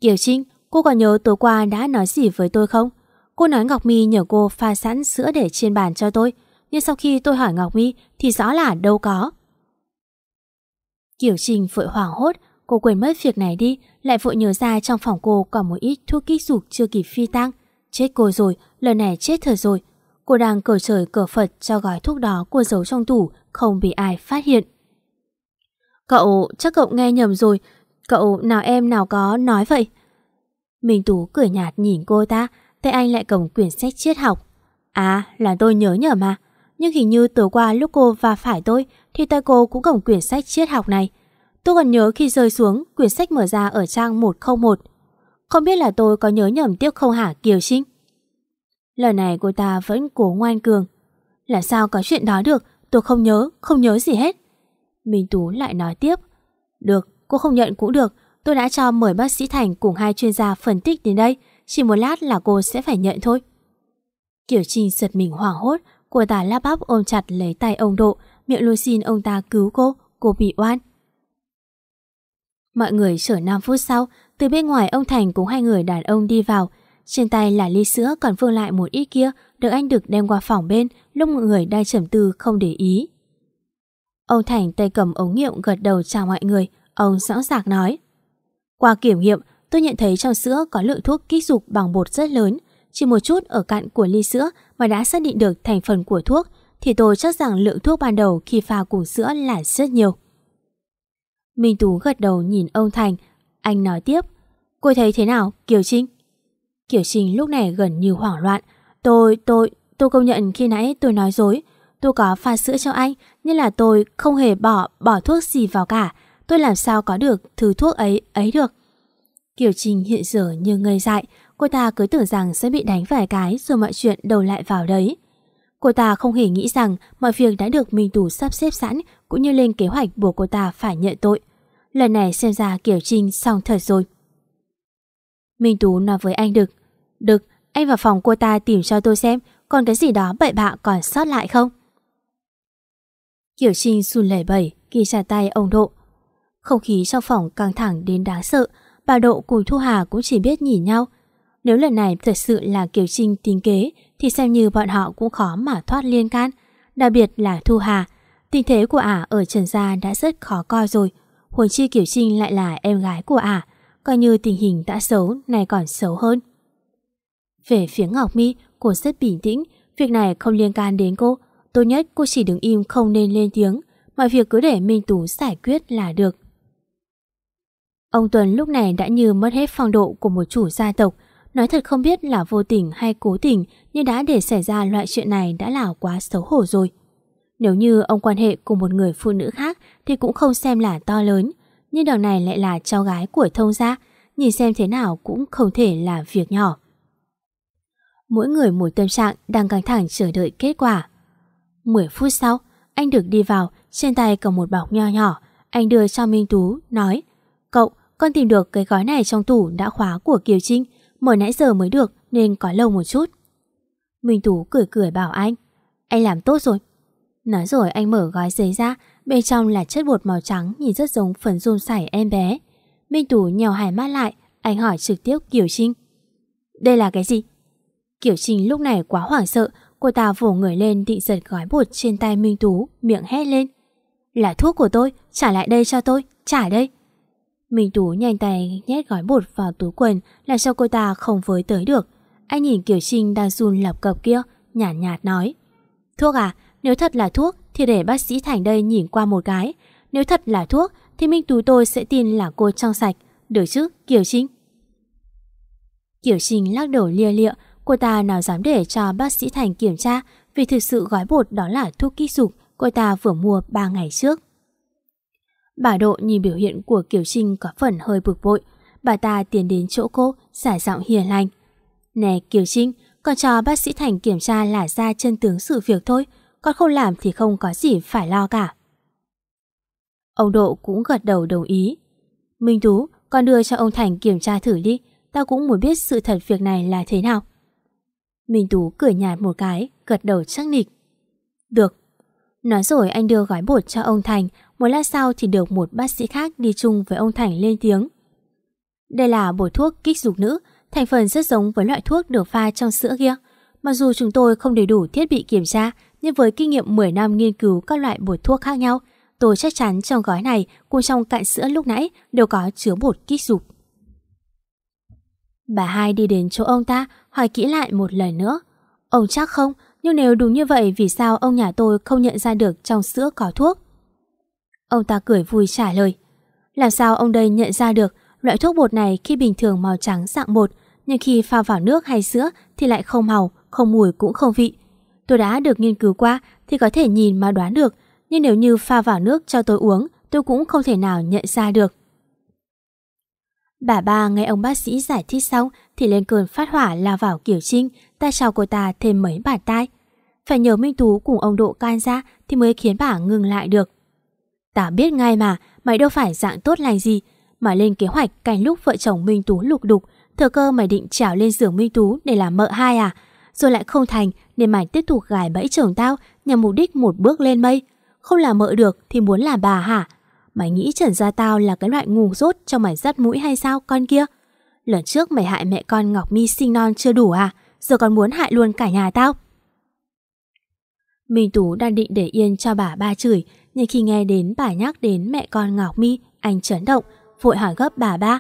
Kiều Trinh, cô còn nhớ tối qua đã nói gì với tôi không? Cô nói Ngọc Mi nhờ cô pha sẵn sữa để trên bàn cho tôi, nhưng sau khi tôi hỏi Ngọc Mi thì rõ là đâu có. Kiều Trinh vội hoảng hốt, cô quên mất việc này đi, lại vội nhớ ra trong phòng cô còn một ít thuốc kích dục chưa kịp phi tăng. Chết cô rồi, lần này chết thật rồi. Cô đang cờ trời cờ Phật cho gói thuốc đó cô giấu trong tủ, không bị ai phát hiện. Cậu, chắc cậu nghe nhầm rồi, cậu nào em nào có nói vậy. Minh Tú cười nhạt nhìn cô ta, tay anh lại cầm quyển sách triết học. À, là tôi nhớ nhở mà. Nhưng hình như tối qua lúc cô và phải tôi thì tay cô cũng cầm quyển sách triết học này. Tôi còn nhớ khi rơi xuống, quyển sách mở ra ở trang 101. Không biết là tôi có nhớ nhầm tiếp không hả Kiều Trinh? Lần này cô ta vẫn cố ngoan cường. Là sao có chuyện đó được, tôi không nhớ, không nhớ gì hết. Minh Tú lại nói tiếp. Được, cô không nhận cũng được, tôi đã cho mời bác sĩ Thành cùng hai chuyên gia phân tích đến đây, chỉ một lát là cô sẽ phải nhận thôi. Kiều Trinh giật mình hoảng hốt, cô ta lắp bắp ôm chặt lấy tay ông Độ, miệng luôn xin ông ta cứu cô, cô bị oan. Mọi người chở 5 phút sau, từ bên ngoài ông Thành cùng hai người đàn ông đi vào. Trên tay là ly sữa còn vương lại một ít kia, được anh Đực đem qua phòng bên, lúc mọi người đang trầm tư không để ý. Ông Thành tay cầm ống nghiệm gật đầu chào mọi người, ông rõ ràng nói. Qua kiểm nghiệm, tôi nhận thấy trong sữa có lượng thuốc kích dục bằng bột rất lớn, chỉ một chút ở cạn của ly sữa mà đã xác định được thành phần của thuốc, thì tôi chắc rằng lượng thuốc ban đầu khi pha cùng sữa là rất nhiều. Minh Tú gật đầu nhìn ông Thành, anh nói tiếp. Cô thấy thế nào, Kiều Trinh? Kiểu trình lúc này gần như hoảng loạn. Tôi, tôi, tôi công nhận khi nãy tôi nói dối. Tôi có pha sữa cho anh, nhưng là tôi không hề bỏ, bỏ thuốc gì vào cả. Tôi làm sao có được thứ thuốc ấy, ấy được. kiểu trình hiện giờ như ngây dại, cô ta cứ tưởng rằng sẽ bị đánh vài cái rồi mọi chuyện đầu lại vào đấy. Cô ta không hề nghĩ rằng mọi việc đã được Minh Tú sắp xếp sẵn cũng như lên kế hoạch buộc cô ta phải nhận tội. Lần này xem ra Kiều Trinh xong thật rồi. Minh Tú nói với anh Đực được anh vào phòng cô ta tìm cho tôi xem còn cái gì đó bậy bạ còn sót lại không? Kiều Trinh run lẩy bẩy khi trả tay ông Độ. Không khí trong phòng căng thẳng đến đáng sợ, bà Độ cùng Thu Hà cũng chỉ biết nhìn nhau. Nếu lần này thật sự là Kiều Trinh tính kế thì xem như bọn họ cũng khó mà thoát liên can. Đặc biệt là Thu Hà, tình thế của ả ở Trần Gia đã rất khó coi rồi. Huống chi Kiều Trinh lại là em gái của ả, coi như tình hình đã xấu, này còn xấu hơn. Về phía Ngọc Mi, cô rất bình tĩnh, việc này không liên can đến cô. Tốt nhất cô chỉ đứng im không nên lên tiếng, mọi việc cứ để Minh Tú giải quyết là được. Ông Tuấn lúc này đã như mất hết phong độ của một chủ gia tộc, nói thật không biết là vô tình hay cố tình nhưng đã để xảy ra loại chuyện này đã là quá xấu hổ rồi. Nếu như ông quan hệ cùng một người phụ nữ khác thì cũng không xem là to lớn, nhưng đằng này lại là cháu gái của thông gia, nhìn xem thế nào cũng không thể là việc nhỏ. Mỗi người một tâm trạng đang căng thẳng chờ đợi kết quả. 10 phút sau, anh được đi vào, trên tay cầm một bọc nho nhỏ, anh đưa cho Minh Tú, nói Cậu, con tìm được cái gói này trong tủ đã khóa của Kiều Trinh, mở nãy giờ mới được nên có lâu một chút. Minh Tú cười cười bảo anh Anh làm tốt rồi Nói rồi anh mở gói giấy ra Bên trong là chất bột màu trắng Nhìn rất giống phần run sảy em bé Minh Tú nhèo hai mắt lại Anh hỏi trực tiếp Kiều Trinh Đây là cái gì? Kiều Trinh lúc này quá hoảng sợ Cô ta vỗ người lên định giật gói bột trên tay Minh Tú Miệng hét lên. Là thuốc của tôi, trả lại đây cho tôi Trả đây. Minh Tú nhanh tay nhét gói bột vào túi quần Làm cho cô ta không với tới được. Anh nhìn Kiều Trinh đang run lập cập kia Nhạt nhạt nói Thuốc à, nếu thật là thuốc Thì để bác sĩ Thành đây nhìn qua một cái. Nếu thật là thuốc Thì Minh Tú tôi sẽ tin là cô trong sạch. Được chứ, Kiều Trinh Kiều Trinh lắc đầu lia lịa Cô ta nào dám để cho bác sĩ Thành kiểm tra Vì thực sự gói bột đó là thuốc kích dục Cô ta vừa mua 3 ngày trước. Bà Độ nhìn biểu hiện của Kiều Trinh có phần hơi bực bội. Bà ta tiến đến chỗ cô Giải giọng hiền lành. Nè Kiều Trinh, Con cho bác sĩ Thành kiểm tra là ra chân tướng sự việc thôi, Con không làm thì không có gì phải lo cả. Ông Độ cũng gật đầu đồng ý. Minh Tú, Con đưa cho ông Thành kiểm tra thử đi, Tao cũng muốn biết sự thật việc này là thế nào. Minh Tú cười nhạt một cái, gật đầu chắc nịch. Được. Nói rồi anh đưa gói bột cho ông Thành, một lát sau thì được một bác sĩ khác đi chung với ông Thành lên tiếng. Đây là bột thuốc kích dục nữ, thành phần rất giống với loại thuốc được pha trong sữa kia. Mặc dù chúng tôi không đầy đủ thiết bị kiểm tra, nhưng với kinh nghiệm 10 năm nghiên cứu các loại bột thuốc khác nhau, tôi chắc chắn trong gói này cùng trong cạn sữa lúc nãy đều có chứa bột kích dục. Bà hai đi đến chỗ ông ta hỏi kỹ lại một lần nữa. Ông chắc không, nhưng nếu đúng như vậy vì sao ông nhà tôi không nhận ra được trong sữa có thuốc? Ông ta cười vui trả lời. Làm sao ông đây nhận ra được loại thuốc bột này khi bình thường màu trắng dạng bột, nhưng khi pha vào nước hay sữa thì lại không màu, không mùi cũng không vị. Tôi đã được nghiên cứu qua thì có thể nhìn mà đoán được, nhưng nếu như pha vào nước cho tôi uống, tôi cũng không thể nào nhận ra được. Bà ba nghe ông bác sĩ giải thích xong thì lên cơn phát hỏa lao vào Kiều Trinh, ta chào cô ta thêm mấy bàn tay. Phải nhờ Minh Tú cùng ông Độ can ra thì mới khiến bà ngừng lại được. Ta biết ngay mà, mày đâu phải dạng tốt lành gì, mà lên kế hoạch canh lúc vợ chồng Minh Tú lục đục, thừa cơ mày định trèo lên giường Minh Tú để làm mợ hai à, rồi lại không thành nên mày tiếp tục gài bẫy chồng tao nhằm mục đích một bước lên mây. Không làm mợ được thì muốn làm bà hả? Mày nghĩ Trần Gia tao là cái loại ngu dốt cho mày dắt mũi hay sao con kia? Lần trước mày hại mẹ con Ngọc Mi sinh non chưa đủ à? Giờ còn muốn hại luôn cả nhà tao? Minh Tú đang định để yên cho bà ba chửi, nhưng khi nghe đến bà nhắc đến mẹ con Ngọc Mi, anh chấn động, vội hỏi gấp bà ba.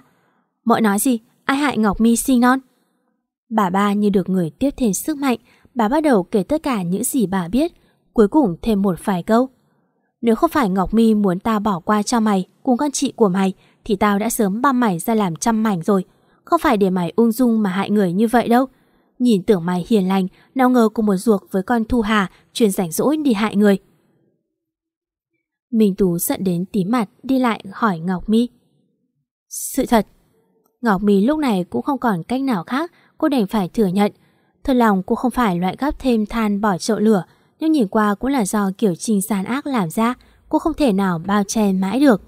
Mọi nói gì? Ai hại Ngọc Mi sinh non? Bà ba như được người tiếp thêm sức mạnh, bà bắt đầu kể tất cả những gì bà biết, cuối cùng thêm một vài câu. Nếu không phải Ngọc Mi muốn tao bỏ qua cho mày cùng con chị của mày thì tao đã sớm băm mày ra làm trăm mảnh rồi. Không phải để mày ung dung mà hại người như vậy đâu. Nhìn tưởng mày hiền lành, nào ngờ cùng một ruột với con Thu Hà chuyên rảnh rỗi đi hại người. Minh Tú giận đến tím mặt đi lại hỏi Ngọc Mi. Sự thật, Ngọc Mi lúc này cũng không còn cách nào khác, cô đành phải thừa nhận. Thật lòng cô không phải loại gắp thêm than bỏ chậu lửa, nhưng nhìn qua cũng là do kiểu trình sàn ác làm ra, cô không thể nào bao che mãi được.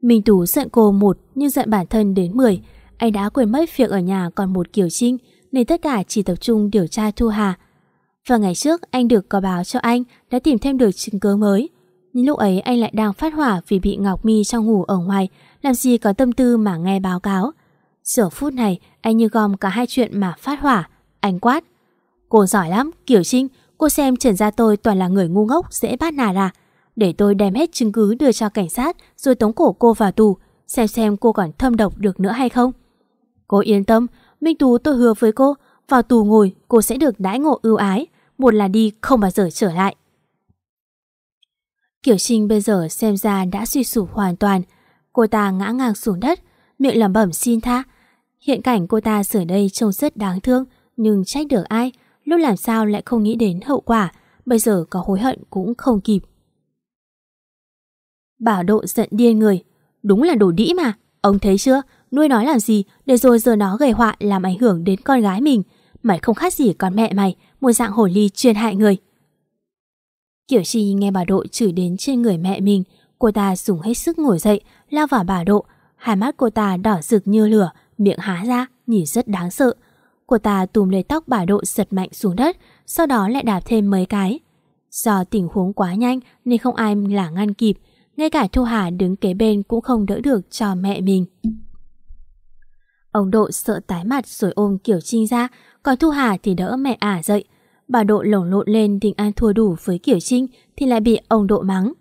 Minh Tú giận cô một nhưng giận bản thân đến 10, anh đã quên mất việc ở nhà còn một kiểu trinh nên tất cả chỉ tập trung điều tra Thu Hà. Và ngày trước anh được có báo cho anh đã tìm thêm được chứng cứ mới. Nhưng lúc ấy anh lại đang phát hỏa vì bị Ngọc Mi trong ngủ ở ngoài, làm gì có tâm tư mà nghe báo cáo. Giờ phút này anh như gom cả hai chuyện mà phát hỏa, anh quát. Cô giỏi lắm, Kiều Trinh, cô xem Trần Gia tôi toàn là người ngu ngốc dễ bắt nạt à. Để tôi đem hết chứng cứ đưa cho cảnh sát rồi tống cổ cô vào tù, xem xem cô còn thâm độc được nữa hay không. Cô yên tâm, Minh Tú tôi hứa với cô, vào tù ngồi cô sẽ được đãi ngộ ưu ái, một là đi không bao giờ trở lại. Kiều Trinh bây giờ xem ra đã suy sụp hoàn toàn. Cô ta ngã ngang xuống đất, miệng lẩm bẩm xin tha. Hiện cảnh cô ta sửa đây trông rất đáng thương, nhưng trách được ai, lúc làm sao lại không nghĩ đến hậu quả, bây giờ có hối hận cũng không kịp. Bảo độ giận điên người, đúng là đồ đĩ mà, ông thấy chưa, nuôi nó làm gì để rồi giờ nó gây họa làm ảnh hưởng đến con gái mình. Mày không khác gì con mẹ mày, một dạng hổ ly chuyên hại người. Kiểu chi nghe bà Độ chửi đến trên người mẹ mình, cô ta dùng hết sức ngồi dậy, lao vào bà Độ. Hai mắt cô ta đỏ rực như lửa, miệng há ra, nhìn rất đáng sợ. Cô ta tùm lấy tóc bà Độ giật mạnh xuống đất, sau đó lại đạp thêm mấy cái. Do tình huống quá nhanh nên không ai là ngăn kịp, ngay cả Thu Hà đứng kế bên cũng không đỡ được cho mẹ mình. Ông Độ sợ tái mặt rồi ôm Kiểu Trinh ra, còn Thu Hà thì đỡ mẹ ả dậy. Bà Độ lồng lộn lên định ăn thua đủ với Kiểu Trinh thì lại bị ông Độ mắng.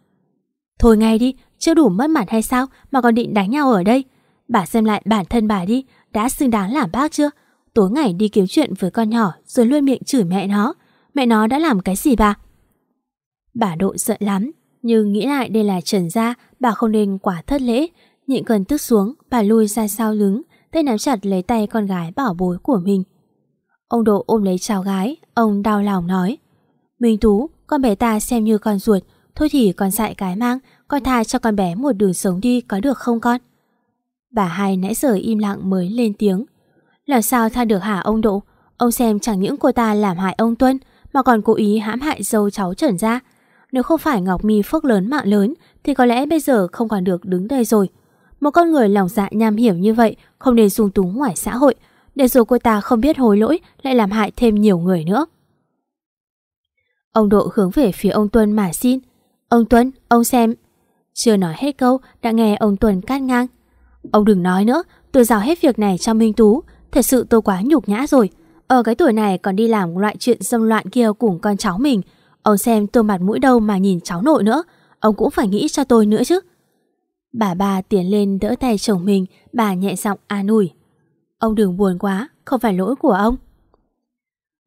Thôi ngay đi, chưa đủ mất mặt hay sao mà còn định đánh nhau ở đây? Bà xem lại bản thân bà đi, đã xứng đáng làm bác chưa? Tối ngày đi kiếm chuyện với con nhỏ rồi luôn miệng chửi mẹ nó. Mẹ nó đã làm cái gì bà? Bà Độ sợ lắm, nhưng nghĩ lại đây là Trần Gia, bà không nên quả thất lễ. Nhịn cơn tức xuống, bà lui ra sau lưng, tay nắm chặt lấy tay con gái bảo bối của mình. Ông Độ ôm lấy cháu gái, ông đau lòng nói. Minh Tú, con bé ta xem như con ruột, thôi thì con dạy cái mang, con tha cho con bé một đường sống đi có được không con? Bà hai nãy giờ im lặng mới lên tiếng. Làm sao tha được hả ông Độ? Ông xem chẳng những cô ta làm hại ông Tuân mà còn cố ý hãm hại dâu cháu Trần ra. Nếu không phải Ngọc Mi phước lớn mạng lớn thì có lẽ bây giờ không còn được đứng đây rồi. Một con người lòng dạ nham hiểm như vậy không nên dung túng ngoài xã hội. để rồi cô ta không biết hối lỗi lại làm hại thêm nhiều người nữa. Ông Độ hướng về phía ông Tuân mà xin. Ông Tuân, ông xem. Chưa nói hết câu, đã nghe ông Tuân cắt ngang. Ông đừng nói nữa, tôi giao hết việc này cho Minh Tú. Thật sự tôi quá nhục nhã rồi. Ở cái tuổi này còn đi làm loại chuyện xâm loạn kia cùng con cháu mình. Ông xem tôi mặt mũi đâu mà nhìn cháu nội nữa. Ông cũng phải nghĩ cho tôi nữa chứ. Bà bà tiến lên đỡ tay chồng mình, bà nhẹ giọng an ủi. Ông đừng buồn quá, không phải lỗi của ông.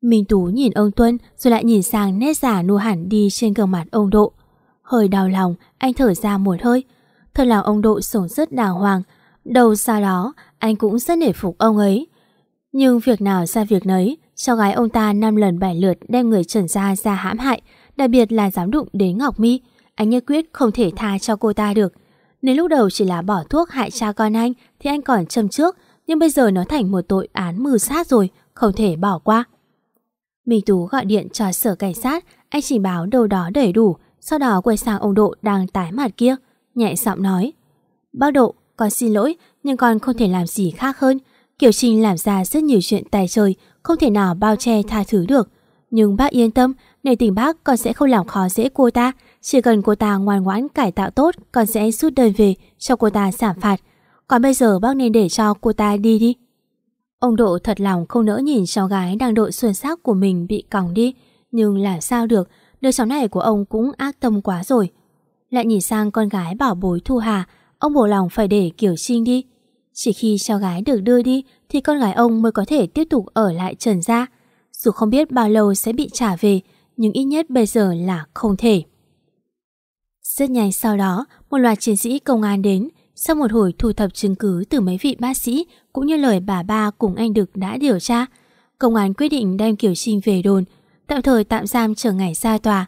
Minh Tú nhìn ông Tuân rồi lại nhìn sang nét giả nua hẳn đi trên gương mặt ông Độ. Hơi đau lòng, anh thở ra một hơi. Thật là ông Độ sống rất đàng hoàng. Đầu sau đó, anh cũng rất nể phục ông ấy. Nhưng việc nào ra việc nấy, cháu gái ông ta năm lần bảy lượt đem người trần gia ra hãm hại, đặc biệt là dám đụng đến Ngọc Mi. Anh nhất quyết không thể tha cho cô ta được. Nếu lúc đầu chỉ là bỏ thuốc hại cha con anh thì anh còn châm trước, nhưng bây giờ nó thành một tội án mưu sát rồi, không thể bỏ qua. Minh Tú gọi điện cho sở cảnh sát, anh chỉ báo đâu đó đầy đủ, sau đó quay sang ông Độ đang tái mặt kia, nhẹ giọng nói. Bác Độ, con xin lỗi, nhưng con không thể làm gì khác hơn. Kiều Trinh làm ra rất nhiều chuyện tài trời, không thể nào bao che tha thứ được. Nhưng bác yên tâm, nể tình bác con sẽ không làm khó dễ cô ta. Chỉ cần cô ta ngoan ngoãn cải tạo tốt, con sẽ rút đơn về cho cô ta giảm phạt. Còn bây giờ bác nên để cho cô ta đi đi. Ông Độ thật lòng không nỡ nhìn cháu gái đang đội xuân sắc của mình bị còng đi. Nhưng làm sao được, đứa cháu này của ông cũng ác tâm quá rồi. Lại nhìn sang con gái bảo bối Thu Hà, ông bổ lòng phải để Kiều Trinh đi. Chỉ khi cháu gái được đưa đi thì con gái ông mới có thể tiếp tục ở lại Trần Gia. Dù không biết bao lâu sẽ bị trả về, nhưng ít nhất bây giờ là không thể. Rất nhanh sau đó, một loạt chiến sĩ công an đến, sau một hồi thu thập chứng cứ từ mấy vị bác sĩ cũng như lời bà ba cùng anh Đực đã điều tra, công an quyết định đem Kiều Trinh về đồn, tạm thời tạm giam chờ ngày ra tòa.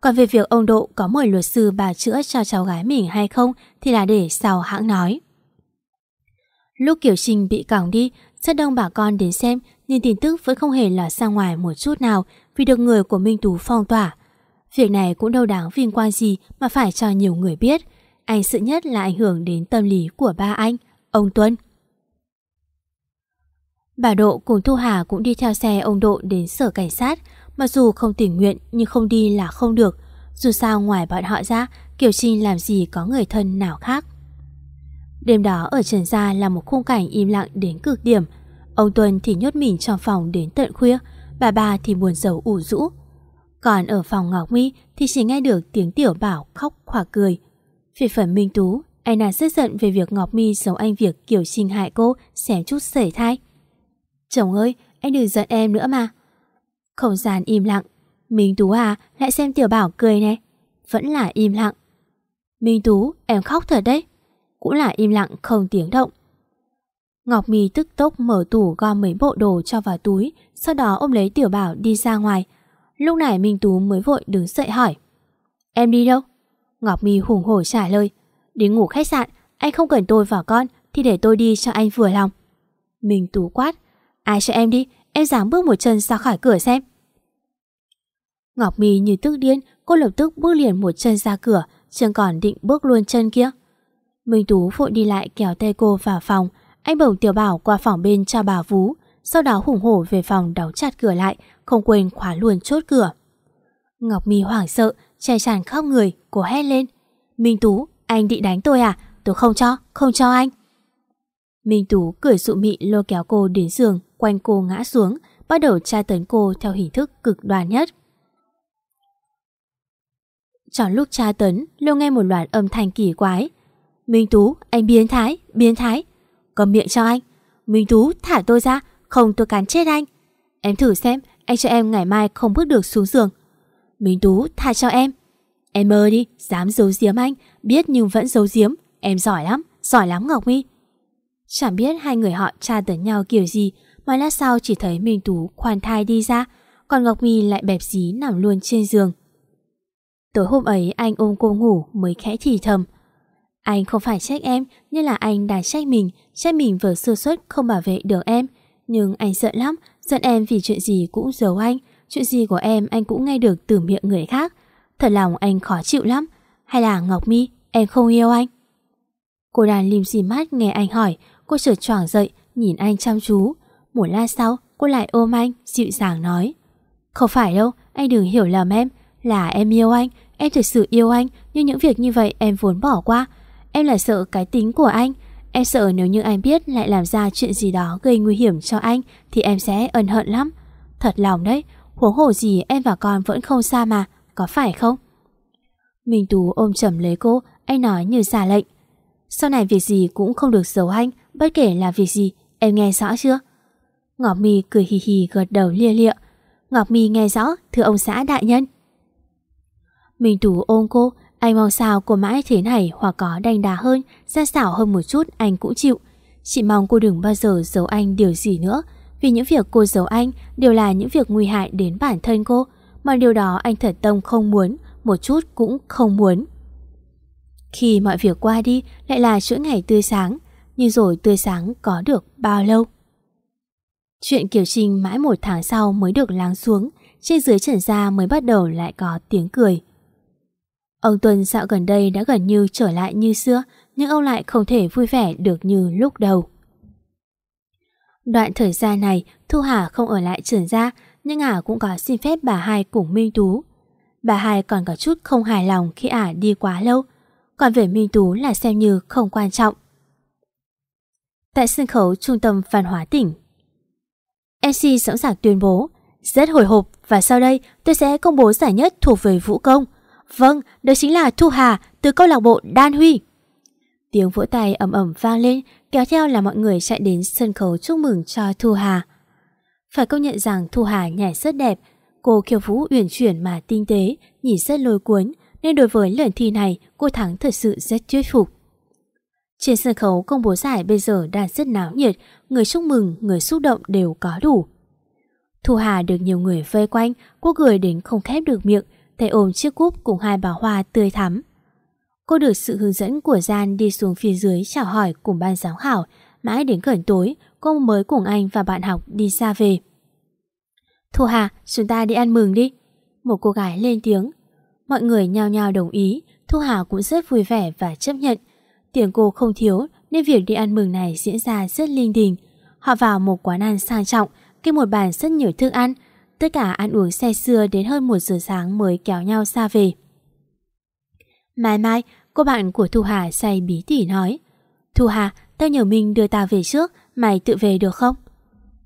Còn về việc ông Độ có mời luật sư bà chữa cho cháu gái mình hay không thì là để sau hãng nói. Lúc Kiều Trình bị còng đi, rất đông bà con đến xem nhưng tin tức vẫn không hề lọt ra ngoài một chút nào vì được người của Minh Tú phong tỏa. Việc này cũng đâu đáng vinh quan gì mà phải cho nhiều người biết. Anh sự nhất là ảnh hưởng đến tâm lý của ba anh, ông Tuân. Bà Độ cùng Thu Hà cũng đi theo xe ông Độ đến sở cảnh sát. Mặc dù không tình nguyện nhưng không đi là không được. Dù sao ngoài bọn họ ra, Kiều Trinh làm gì có người thân nào khác. Đêm đó ở Trần Gia là một khung cảnh im lặng đến cực điểm. Ông Tuân thì nhốt mình trong phòng đến tận khuya, bà bà thì buồn rầu ủ rũ. Còn ở phòng Ngọc My thì chỉ nghe được tiếng Tiểu Bảo khóc khỏa cười. Về phần Minh Tú, anh đang rất giận về việc Ngọc My giấu anh việc kiểu sinh hại cô xém chút sẩy thai. Chồng ơi, anh đừng giận em nữa mà. Không gian im lặng. Minh Tú à, lại xem Tiểu Bảo cười nè. Vẫn là im lặng. Minh Tú, em khóc thật đấy. Cũng là im lặng không tiếng động. Ngọc mi tức tốc mở tủ gom mấy bộ đồ cho vào túi, sau đó ôm lấy Tiểu Bảo đi ra ngoài. Lúc này Minh Tú mới vội đứng dậy hỏi. Em đi đâu? Ngọc mi hùng hổ trả lời. Đi ngủ khách sạn, anh không cần tôi vào con thì để tôi đi cho anh vừa lòng. Minh Tú quát. Ai cho em đi, em dám bước một chân ra khỏi cửa xem. Ngọc mi như tức điên, cô lập tức bước liền một chân ra cửa, chân còn định bước luôn chân kia. Minh Tú vội đi lại kéo tay cô vào phòng, anh bồng Tiểu Bảo qua phòng bên cho bà vú, sau đó hùng hổ về phòng đóng chặt cửa lại, không quên khóa luôn chốt cửa. Ngọc Mi hoảng sợ, che tràn khóc người, cô hét lên. Minh Tú, anh định đánh tôi à? Tôi không cho, không cho anh. Minh Tú cười sụ mị lôi kéo cô đến giường, quanh cô ngã xuống, bắt đầu tra tấn cô theo hình thức cực đoan nhất. Trong lúc tra tấn, Lô nghe một loạt âm thanh kỳ quái. Minh Tú, anh biến thái, biến thái. Cầm miệng cho anh. Minh Tú, thả tôi ra, không tôi cắn chết anh. Em thử xem, anh cho em ngày mai không bước được xuống giường. Minh Tú, tha cho em. Em mơ đi, dám giấu giếm anh, biết nhưng vẫn giấu giếm. Em giỏi lắm, giỏi lắm Ngọc My. Chẳng biết hai người họ tra tấn nhau kiểu gì, mà lát sau chỉ thấy Minh Tú khoan thai đi ra, còn Ngọc My lại bẹp dí nằm luôn trên giường. Tối hôm ấy anh ôm cô ngủ mới khẽ thì thầm. Anh không phải trách em, nhưng là anh đã trách mình, trách mình vừa sơ suất không bảo vệ được em. Nhưng anh giận lắm, giận em vì chuyện gì cũng giấu anh, chuyện gì của em anh cũng nghe được từ miệng người khác. Thật lòng anh khó chịu lắm. Hay là Ngọc Mi, em không yêu anh? Cô đàn lim xì mắt nghe anh hỏi, cô chợt choảng dậy, nhìn anh chăm chú. Một lát sau, cô lại ôm anh, dịu dàng nói. Không phải đâu, anh đừng hiểu lầm em. Là em yêu anh, em thực sự yêu anh, nhưng những việc như vậy em vốn bỏ qua. Em là sợ cái tính của anh. Em sợ nếu như anh biết lại làm ra chuyện gì đó gây nguy hiểm cho anh thì em sẽ ân hận lắm. Thật lòng đấy, huống hồ gì em và con vẫn không xa mà, có phải không? Minh Tú ôm chầm lấy cô, anh nói như giả lệnh. Sau này việc gì cũng không được giấu anh, bất kể là việc gì, em nghe rõ chưa? Ngọc Mi cười hì hì gật đầu lia lịa. Ngọc Mi nghe rõ, thưa ông xã đại nhân. Minh Tú ôm cô, anh mong sao cô mãi thế này hoặc có đành đá hơn, ra xảo hơn một chút anh cũng chịu. Chị mong cô đừng bao giờ giấu anh điều gì nữa, vì những việc cô giấu anh đều là những việc nguy hại đến bản thân cô, mà điều đó anh thật tâm không muốn, một chút cũng không muốn. Khi mọi việc qua đi lại là chuỗi ngày tươi sáng, nhưng rồi tươi sáng có được bao lâu? Chuyện Kiều Trinh mãi một tháng sau mới được lắng xuống, trên dưới trần ra mới bắt đầu lại có tiếng cười. Ông Tuân dạo gần đây đã gần như trở lại như xưa, nhưng ông lại không thể vui vẻ được như lúc đầu. Đoạn thời gian này, Thu Hà không ở lại trường gia, nhưng ả cũng có xin phép bà hai cùng Minh Tú. Bà hai còn có chút không hài lòng khi ả đi quá lâu, còn về Minh Tú là xem như không quan trọng. Tại sân khấu Trung tâm Văn hóa tỉnh MC sẵn sàng tuyên bố Rất hồi hộp và sau đây tôi sẽ công bố giải nhất thuộc về vũ công Vâng, đó chính là Thu Hà từ câu lạc bộ Đan Huy Tiếng vỗ tay ầm ầm vang lên kéo theo là mọi người chạy đến sân khấu chúc mừng cho Thu Hà Phải công nhận rằng Thu Hà nhảy rất đẹp Cô khiêu vũ uyển chuyển mà tinh tế, nhìn rất lôi cuốn nên đối với lần thi này cô thắng thật sự rất thuyết phục. Trên sân khấu công bố giải bây giờ đang rất náo nhiệt, người chúc mừng, người xúc động đều có đủ. Thu Hà được nhiều người vây quanh, cô cười đến không khép được miệng, tay ôm chiếc cúp cùng hai bá hoa tươi thắm. Cô được sự hướng dẫn của Gian đi xuống phía dưới chào hỏi cùng ban giám khảo, mãi đến gần tối cô mới cùng anh và bạn học đi xa về. Thu Hà, chúng ta đi ăn mừng đi. Một cô gái lên tiếng. Mọi người nhao nhao đồng ý, Thu Hà cũng rất vui vẻ và chấp nhận. Tiền cô không thiếu nên việc đi ăn mừng này diễn ra rất linh đình. Họ vào một quán ăn sang trọng, kê một bàn rất nhiều thức ăn. Tất cả ăn uống xe xưa đến hơn một giờ sáng mới kéo nhau xa về. Mai mai, cô bạn của Thu Hà say bí tỉ nói. Thu Hà, tao nhờ mình đưa tao về trước, mày tự về được không?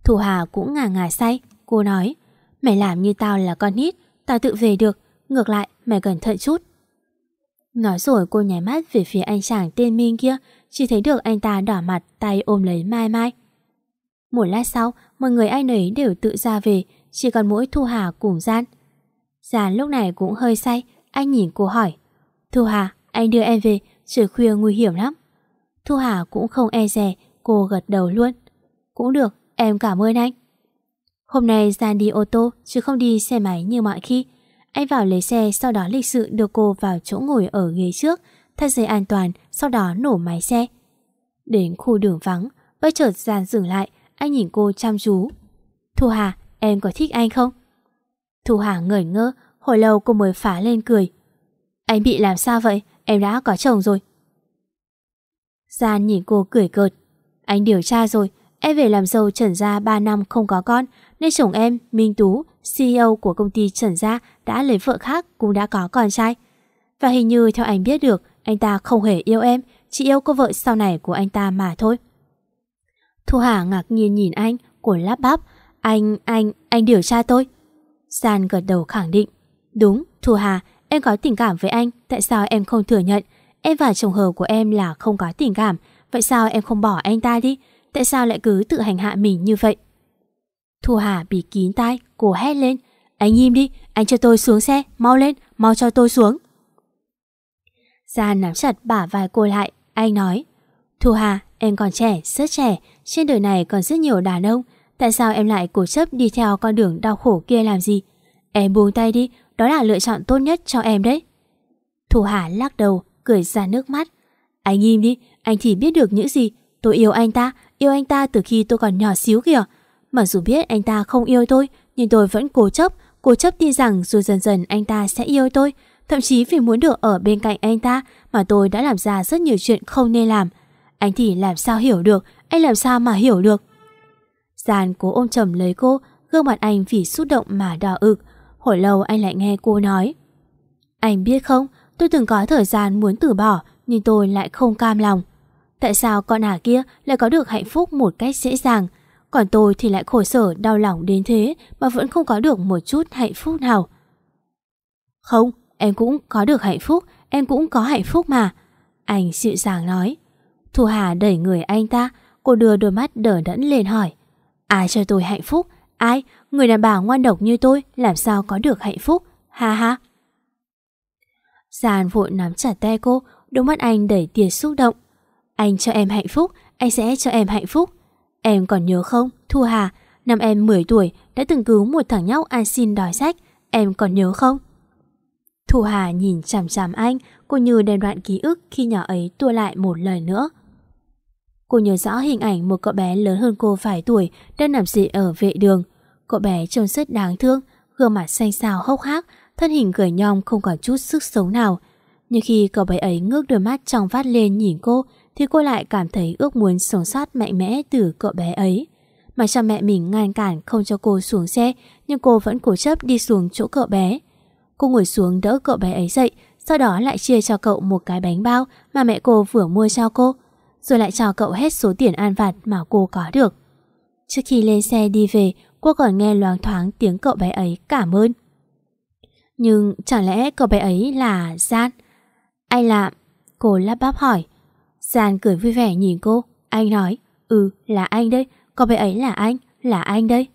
Thu Hà cũng ngả ngả say, cô nói. Mày làm như tao là con nít, tao tự về được, ngược lại mày cẩn thận chút. Nói rồi cô nháy mắt về phía anh chàng tên Minh kia, chỉ thấy được anh ta đỏ mặt tay ôm lấy Mai Mai. Một lát sau, mọi người ai nấy đều tự ra về, chỉ còn mỗi Thu Hà cùng Gian. Gian lúc này cũng hơi say, anh nhìn cô hỏi. Thu Hà, anh đưa em về, trời khuya nguy hiểm lắm. Thu Hà cũng không e dè, cô gật đầu luôn. Cũng được, em cảm ơn anh. Hôm nay Gian đi ô tô chứ không đi xe máy như mọi khi. Anh vào lấy xe sau đó lịch sự đưa cô vào chỗ ngồi ở ghế trước, thắt dây an toàn, sau đó nổ máy xe. Đến khu đường vắng, bất chợt Gian dừng lại, anh nhìn cô chăm chú. Thu Hà, em có thích anh không? Thu Hà ngẩn ngơ, hồi lâu cô mới phá lên cười. Anh bị làm sao vậy? Em đã có chồng rồi. Gian nhìn cô cười cợt. Anh điều tra rồi, em về làm dâu trần gia 3 năm không có con, nên chồng em, Minh Tú, CEO của công ty Trần Gia đã lấy vợ khác cũng đã có con trai. Và hình như theo anh biết được, anh ta không hề yêu em, chỉ yêu cô vợ sau này của anh ta mà thôi. Thu Hà ngạc nhiên nhìn anh, của lắp bắp. Anh, anh, anh điều tra tôi. San gật đầu khẳng định. Đúng, Thu Hà, em có tình cảm với anh, tại sao em không thừa nhận? Em và chồng hờ của em là không có tình cảm, vậy sao em không bỏ anh ta đi? Tại sao lại cứ tự hành hạ mình như vậy? Thu Hà bị kín tai, cô hét lên. Anh im đi, anh cho tôi xuống xe, mau lên, mau cho tôi xuống. Gian nắm chặt bả vai cô lại, anh nói. Thu Hà, em còn trẻ, rất trẻ, trên đời này còn rất nhiều đàn ông. Tại sao em lại cố chấp đi theo con đường đau khổ kia làm gì? Em buông tay đi, đó là lựa chọn tốt nhất cho em đấy. Thu Hà lắc đầu, cười ra nước mắt. Anh im đi, anh thì biết được những gì. Tôi yêu anh ta, yêu anh ta từ khi tôi còn nhỏ xíu kìa. Mặc dù biết anh ta không yêu tôi, nhưng tôi vẫn cố chấp, cố chấp tin rằng rồi dần dần anh ta sẽ yêu tôi. Thậm chí vì muốn được ở bên cạnh anh ta mà tôi đã làm ra rất nhiều chuyện không nên làm. Anh thì làm sao hiểu được, anh làm sao mà hiểu được. Gian cố ôm chầm lấy cô, gương mặt anh vì xúc động mà đỏ ực. Hồi lâu anh lại nghe cô nói. Anh biết không, tôi từng có thời gian muốn từ bỏ, nhưng tôi lại không cam lòng. Tại sao con ả kia lại có được hạnh phúc một cách dễ dàng, còn tôi thì lại khổ sở đau lòng đến thế mà vẫn không có được một chút hạnh phúc nào. Không, em cũng có được hạnh phúc, em cũng có hạnh phúc mà. Anh dịu dàng nói. Thu Hà đẩy người anh ta, cô đưa đôi mắt đờ đẫn lên hỏi. Ai cho tôi hạnh phúc? Ai? Người đàn bà ngoan độc như tôi làm sao có được hạnh phúc? Ha ha. Giàn vội nắm chặt tay cô, đôi mắt anh đẩy tia xúc động. Anh cho em hạnh phúc, anh sẽ cho em hạnh phúc. Em còn nhớ không, Thu Hà, năm em 10 tuổi đã từng cứu một thằng nhóc ăn xin đòi sách, em còn nhớ không? Thu Hà nhìn chằm chằm anh, cô như đem đoạn ký ức khi nhỏ ấy tua lại một lời nữa. Cô nhớ rõ hình ảnh một cậu bé lớn hơn cô vài tuổi đang nằm dị ở vệ đường. Cậu bé trông rất đáng thương, gương mặt xanh xao hốc hác, thân hình gầy nhom không còn chút sức sống nào. Nhưng khi cậu bé ấy ngước đôi mắt trong vắt lên nhìn cô thì cô lại cảm thấy ước muốn sống sót mạnh mẽ từ cậu bé ấy. Mà cha mẹ mình ngăn cản không cho cô xuống xe nhưng cô vẫn cố chấp đi xuống chỗ cậu bé. Cô ngồi xuống đỡ cậu bé ấy dậy sau đó lại chia cho cậu một cái bánh bao mà mẹ cô vừa mua cho cô rồi lại cho cậu hết số tiền an vặt mà cô có được. Trước khi lên xe đi về, cô còn nghe loáng thoáng tiếng cậu bé ấy cảm ơn. Nhưng chẳng lẽ cậu bé ấy là Gian? Anh là... Cô lắp bắp hỏi. Gian cười vui vẻ nhìn cô. Anh nói, ừ là anh đây, cậu bé ấy là anh, là anh đây.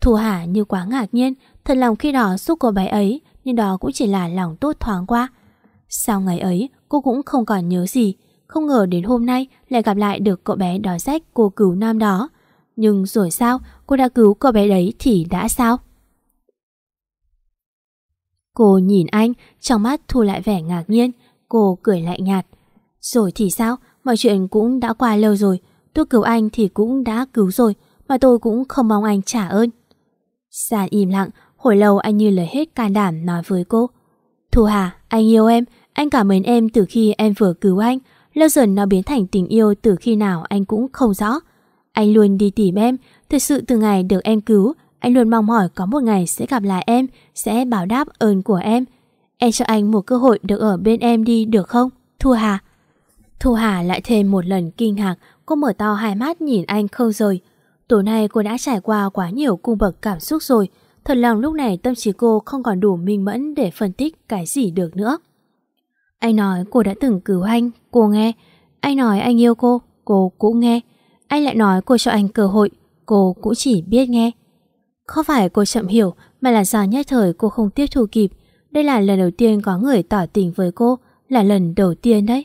Thu Hà như quá ngạc nhiên, thật lòng khi đó giúp cô bé ấy, nhưng đó cũng chỉ là lòng tốt thoáng qua. Sau ngày ấy, cô cũng không còn nhớ gì, không ngờ đến hôm nay lại gặp lại được cậu bé đói rách cô cứu nam đó. Nhưng rồi sao, cô đã cứu cậu bé đấy thì đã sao? Cô nhìn anh, trong mắt thu lại vẻ ngạc nhiên, cô cười lạnh nhạt. Rồi thì sao, mọi chuyện cũng đã qua lâu rồi, tôi cứu anh thì cũng đã cứu rồi, mà tôi cũng không mong anh trả ơn. Sàn im lặng, hồi lâu anh như lời hết can đảm nói với cô. Thu Hà, anh yêu em, anh cảm ơn em từ khi em vừa cứu anh, lâu dần nó biến thành tình yêu từ khi nào anh cũng không rõ. Anh luôn đi tìm em, thật sự từ ngày được em cứu, anh luôn mong mỏi có một ngày sẽ gặp lại em, sẽ báo đáp ơn của em. Em cho anh một cơ hội được ở bên em đi được không? Thu Hà. Thu Hà lại thêm một lần kinh ngạc, cô mở to hai mắt nhìn anh không rời. Tối nay cô đã trải qua quá nhiều cung bậc cảm xúc rồi, thật lòng lúc này tâm trí cô không còn đủ minh mẫn để phân tích cái gì được nữa. Anh nói cô đã từng cứu anh, cô nghe. Anh nói anh yêu cô, cô cũng nghe. Anh lại nói cô cho anh cơ hội, cô cũng chỉ biết nghe. Không phải cô chậm hiểu, mà là do nhất thời cô không tiếp thu kịp. Đây là lần đầu tiên có người tỏ tình với cô, là lần đầu tiên đấy.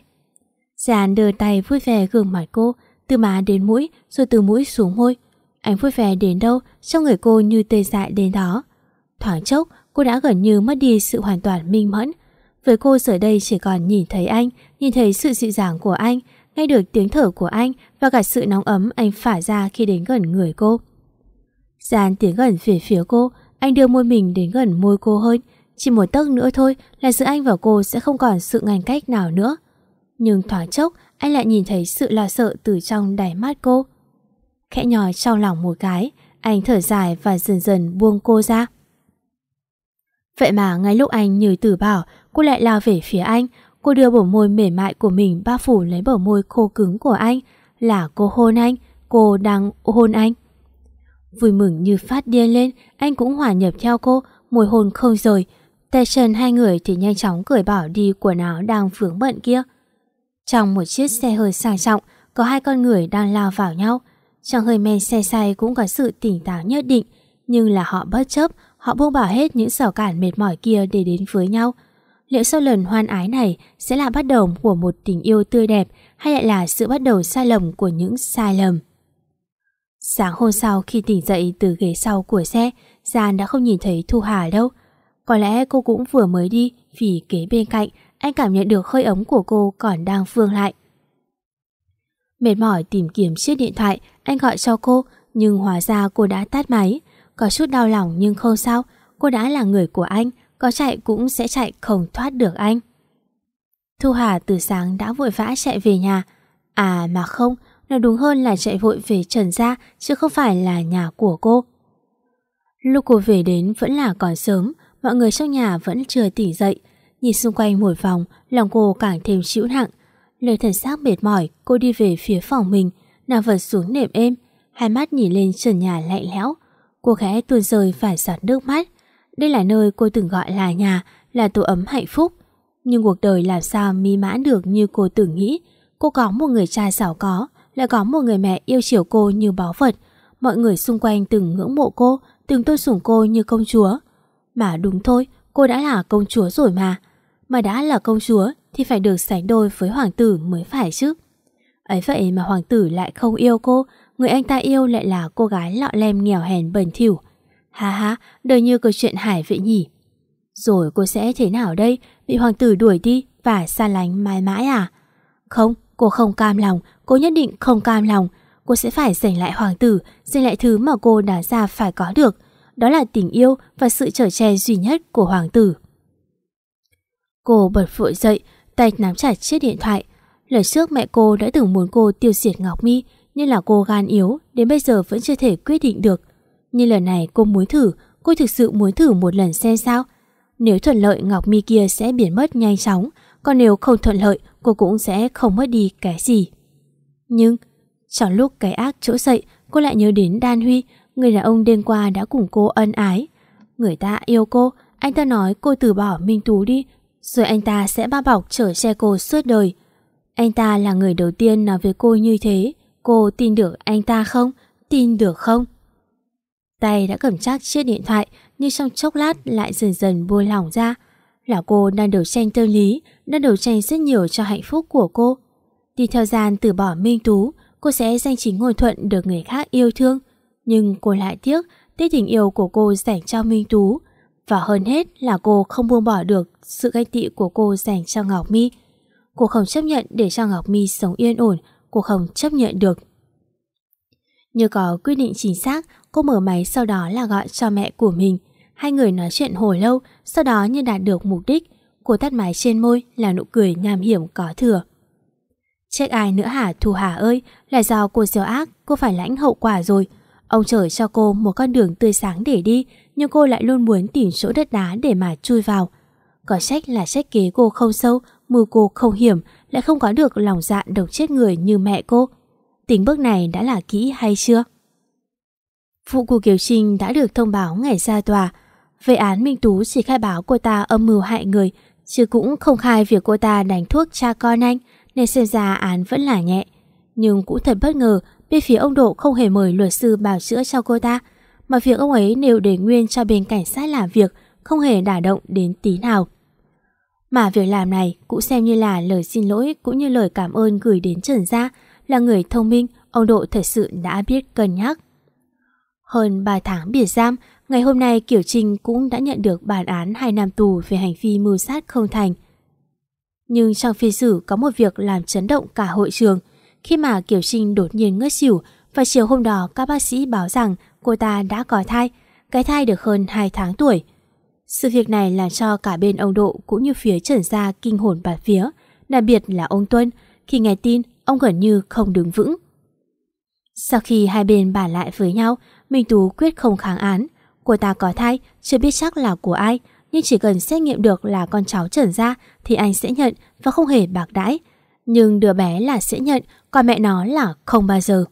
Giàn đưa tay vui vẻ gương mặt cô, từ má đến mũi, rồi từ mũi xuống môi. Anh vui vẻ đến đâu, trong người cô như tê dại đến đó. Thoáng chốc, cô đã gần như mất đi sự hoàn toàn minh mẫn, với cô giờ đây chỉ còn nhìn thấy anh, nhìn thấy sự dịu dàng của anh, nghe được tiếng thở của anh và cả sự nóng ấm anh phả ra khi đến gần người cô. Gian tiến gần về phía cô, anh đưa môi mình đến gần môi cô hơn. Chỉ một tấc nữa thôi là giữa anh và cô sẽ không còn sự ngăn cách nào nữa. Nhưng thoáng chốc, anh lại nhìn thấy sự lo sợ từ trong đáy mắt cô. Khẽ nhòi trong lòng một cái, anh thở dài và dần dần buông cô ra. Vậy mà ngay lúc anh như từ bảo, cô lại lao về phía anh. Cô đưa bờ môi mềm mại của mình bao phủ lấy bờ môi khô cứng của anh. Là cô hôn anh, cô đang hôn anh. Vui mừng như phát điên lên, anh cũng hòa nhập theo cô, môi hôn không rời. Tay chân hai người thì nhanh chóng cởi bỏ đi quần áo đang vướng bận kia. Trong một chiếc xe hơi sang trọng, có hai con người đang lao vào nhau. Trong hơi men xe say cũng có sự tỉnh táo nhất định, nhưng là họ bất chấp, họ buông bỏ hết những rào cản mệt mỏi kia để đến với nhau. Liệu sau lần hoan ái này sẽ là bắt đầu của một tình yêu tươi đẹp hay lại là sự bắt đầu sai lầm của những sai lầm? Sáng hôm sau khi tỉnh dậy từ ghế sau của xe, Gian đã không nhìn thấy Thu Hà đâu. Có lẽ cô cũng vừa mới đi vì kế bên cạnh anh cảm nhận được hơi ấm của cô còn đang phương lại. Mệt mỏi tìm kiếm chiếc điện thoại, anh gọi cho cô, nhưng hóa ra cô đã tắt máy. Có chút đau lòng nhưng không sao, cô đã là người của anh, có chạy cũng sẽ chạy không thoát được anh. Thu Hà từ sáng đã vội vã chạy về nhà. À mà không, Nói đúng hơn là chạy vội về Trần Gia chứ không phải là nhà của cô. Lúc cô về đến vẫn là còn sớm, mọi người trong nhà vẫn chưa tỉnh dậy. Nhìn xung quanh một vòng, lòng cô càng thêm chịu nặng. Lời thần xác mệt mỏi, cô đi về phía phòng mình, nằm vật xuống nệm êm, hai mắt nhìn lên trần nhà lạnh lẽo. Cô khẽ tuôn rơi phải giọt nước mắt. Đây là nơi cô từng gọi là nhà, là tổ ấm hạnh phúc. Nhưng cuộc đời làm sao mi mãn được như cô tưởng nghĩ. Cô có một người cha giàu có, lại có một người mẹ yêu chiều cô như báu vật. Mọi người xung quanh từng ngưỡng mộ cô, từng tôn sủng cô như công chúa. Mà đúng thôi, cô đã là công chúa rồi mà. Mà đã là công chúa thì phải được sánh đôi với hoàng tử mới phải chứ. Ấy vậy mà hoàng tử lại không yêu cô, người anh ta yêu lại là cô gái lọ lem nghèo hèn bẩn thỉu. Ha ha, đời như câu chuyện hải vậy nhỉ. Rồi cô sẽ thế nào đây, bị hoàng tử đuổi đi và xa lánh mãi mãi à? Không, cô không cam lòng, cô nhất định không cam lòng. Cô sẽ phải giành lại hoàng tử, giành lại thứ mà cô đã ra phải có được. Đó là tình yêu và sự trở che duy nhất của hoàng tử. Cô bật vội dậy, tay nắm chặt chiếc điện thoại. Lần trước mẹ cô đã từng muốn cô tiêu diệt Ngọc Mi, nhưng là cô gan yếu, đến bây giờ vẫn chưa thể quyết định được. Nhưng lần này cô muốn thử, cô thực sự muốn thử một lần xem sao. Nếu thuận lợi Ngọc Mi kia sẽ biến mất nhanh chóng, còn nếu không thuận lợi cô cũng sẽ không mất đi cái gì. Nhưng, trong lúc cái ác chỗ dậy, cô lại nhớ đến Đan Huy, người đàn ông đêm qua đã cùng cô ân ái. Người ta yêu cô, anh ta nói cô từ bỏ Minh Tú đi, rồi anh ta sẽ bao bọc chở che cô suốt đời. Anh ta là người đầu tiên nói với cô như thế, cô tin được anh ta không? Tin được không? Tay đã cầm chắc chiếc điện thoại nhưng trong chốc lát lại dần dần buông lỏng ra. Là cô đang đấu tranh tâm lý, đang đấu tranh rất nhiều cho hạnh phúc của cô. Đi theo gian từ bỏ Minh Tú, cô sẽ danh chính ngôn thuận được người khác yêu thương. Nhưng cô lại tiếc, tiếc tình yêu của cô dành cho Minh Tú. Và hơn hết là cô không buông bỏ được sự ganh tị của cô dành cho Ngọc Mi. Cô không chấp nhận để cho Ngọc Mi sống yên ổn, cô không chấp nhận được. Như có quyết định chính xác, cô mở máy sau đó là gọi cho mẹ của mình. Hai người nói chuyện hồi lâu, sau đó như đạt được mục đích. Cô tắt máy trên môi là nụ cười nham hiểm có thừa. Trách ai nữa hả Thu Hà ơi, là do cô siêu ác, cô phải lãnh hậu quả rồi. Ông trời cho cô một con đường tươi sáng để đi, nhưng cô lại luôn muốn tìm chỗ đất đá để mà chui vào. Có trách là trách kế cô không sâu, mưu cô không hiểm, lại không có được lòng dạ độc chết người như mẹ cô. Tính bước này đã là kỹ hay chưa? Vụ của Kiều Trinh đã được thông báo ngày ra tòa. Về án Minh Tú chỉ khai báo cô ta âm mưu hại người, chứ cũng không khai việc cô ta đánh thuốc cha con anh, nên xem ra án vẫn là nhẹ. Nhưng cũng thật bất ngờ, bên phía ông Độ không hề mời luật sư bảo chữa cho cô ta, mà việc ông ấy đều để nguyên cho bên cảnh sát làm việc, không hề đả động đến tí nào. Mà việc làm này cũng xem như là lời xin lỗi cũng như lời cảm ơn gửi đến Trần Gia, là người thông minh, ông Độ thật sự đã biết cân nhắc. Hơn 3 tháng biệt giam, ngày hôm nay Kiều Trinh cũng đã nhận được bản án 2 năm tù về hành vi mưu sát không thành. Nhưng trong phiên xử có một việc làm chấn động cả hội trường khi mà Kiều Trinh đột nhiên ngất xỉu và chiều hôm đó các bác sĩ báo rằng cô ta đã có thai, cái thai được hơn 2 tháng tuổi. Sự việc này làm cho cả bên ông Độ cũng như phía Trần Gia kinh hồn bạt phía, đặc biệt là ông Tuân. Khi nghe tin, ông gần như không đứng vững. Sau khi hai bên bàn lại với nhau, Minh Tú quyết không kháng án. Cô ta có thai, chưa biết chắc là của ai, nhưng chỉ cần xét nghiệm được là con cháu Trần ra, thì anh sẽ nhận và không hề bạc đãi. Nhưng đứa bé là sẽ nhận, còn mẹ nó là không bao giờ.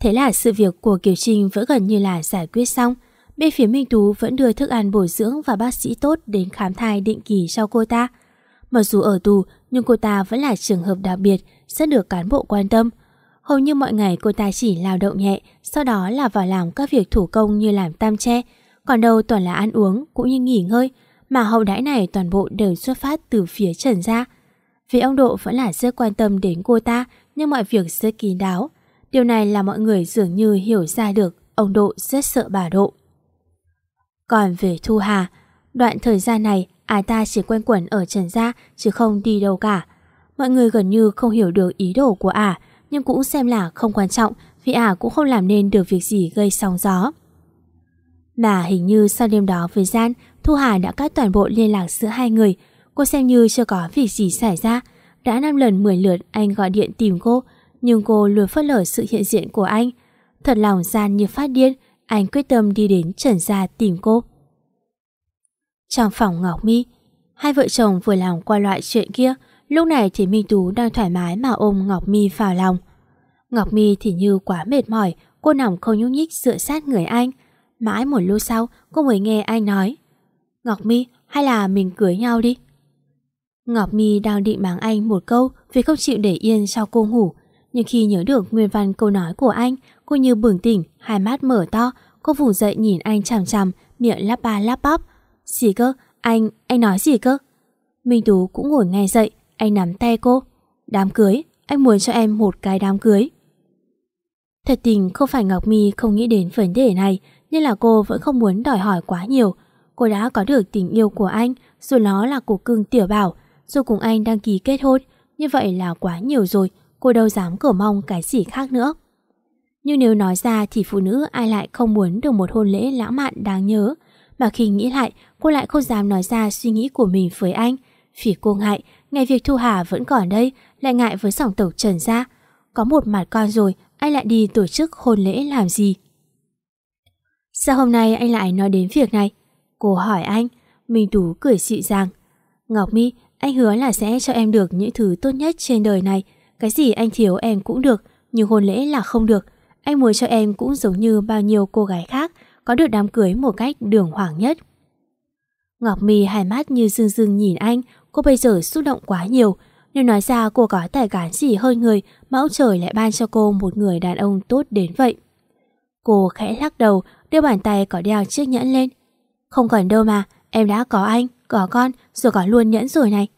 Thế là sự việc của Kiều Trinh vẫn gần như là giải quyết xong. Bên phía Minh Tú vẫn đưa thức ăn bổ dưỡng và bác sĩ tốt đến khám thai định kỳ cho cô ta. Mặc dù ở tù, nhưng cô ta vẫn là trường hợp đặc biệt, rất được cán bộ quan tâm. Hầu như mọi ngày cô ta chỉ lao động nhẹ, sau đó là vào làm các việc thủ công như làm tam tre, còn đâu toàn là ăn uống cũng như nghỉ ngơi, mà hậu đãi này toàn bộ đều xuất phát từ phía Trần gia. Vì ông Độ vẫn là rất quan tâm đến cô ta, nhưng mọi việc rất kín đáo. Điều này là mọi người dường như hiểu ra được, ông Độ rất sợ bà Độ. Còn về Thu Hà, đoạn thời gian này ai ta chỉ quen quẩn ở Trần Gia chứ không đi đâu cả. Mọi người gần như không hiểu được ý đồ của ả, nhưng cũng xem là không quan trọng vì ả cũng không làm nên được việc gì gây sóng gió. Mà hình như sau đêm đó với Gian, Thu Hà đã cắt toàn bộ liên lạc giữa hai người. Cô xem như chưa có việc gì xảy ra. Đã 5 lần 10 lượt anh gọi điện tìm cô, Nhưng cô luôn phớt lờ sự hiện diện của anh. Thật lòng gian như phát điên, anh quyết tâm đi đến Trần Gia tìm cô. Trong phòng Ngọc Mi, hai vợ chồng vừa làm qua loại chuyện kia, lúc này thì Minh Tú đang thoải mái mà ôm Ngọc Mi vào lòng. Ngọc Mi thì như quá mệt mỏi, cô nằm không nhúc nhích dựa sát người anh. Mãi một lúc sau, cô mới nghe anh nói. Ngọc Mi, hay là mình cưới nhau đi? Ngọc Mi đang định mắng anh một câu vì không chịu để yên sau cô ngủ. Nhưng khi nhớ được nguyên văn câu nói của anh, cô như bừng tỉnh, hai mắt mở to, cô vùng dậy nhìn anh chằm chằm, miệng lắp ba lắp bắp. Gì cơ? Anh, anh nói gì cơ? Minh Tú cũng ngồi ngay dậy, anh nắm tay cô. Đám cưới, anh muốn cho em một cái đám cưới. Thật tình không phải Ngọc My không nghĩ đến vấn đề này, nhưng là cô vẫn không muốn đòi hỏi quá nhiều. Cô đã có được tình yêu của anh, dù nó là của cưng tiểu bảo, dù cùng anh đăng ký kết hôn, như vậy là quá nhiều rồi, cô đâu dám cửa mong cái gì khác nữa. Nhưng nếu nói ra thì phụ nữ ai lại không muốn được một hôn lễ lãng mạn đáng nhớ, mà khi nghĩ lại cô lại không dám nói ra suy nghĩ của mình với anh. Vì cô ngại, ngày việc Thu Hà vẫn còn đây, lại ngại với dòng tộc Trần ra Có một mặt con rồi, anh lại đi tổ chức hôn lễ làm gì? Sao hôm nay anh lại nói đến việc này? Cô hỏi anh, Minh Tú cười dịu dàng. Ngọc Mi, anh hứa là sẽ cho em được những thứ tốt nhất trên đời này. Cái gì anh thiếu em cũng được, nhưng hôn lễ là không được. Anh muốn cho em cũng giống như bao nhiêu cô gái khác, có được đám cưới một cách đường hoàng nhất. Ngọc Mi hai mắt như dương dương nhìn anh, cô bây giờ xúc động quá nhiều. Nếu nói ra cô có tài cán gì hơn người mà ông trời lại ban cho cô một người đàn ông tốt đến vậy. Cô khẽ lắc đầu, đưa bàn tay có đeo chiếc nhẫn lên. Không cần đâu mà, em đã có anh, có con, rồi có luôn nhẫn rồi này.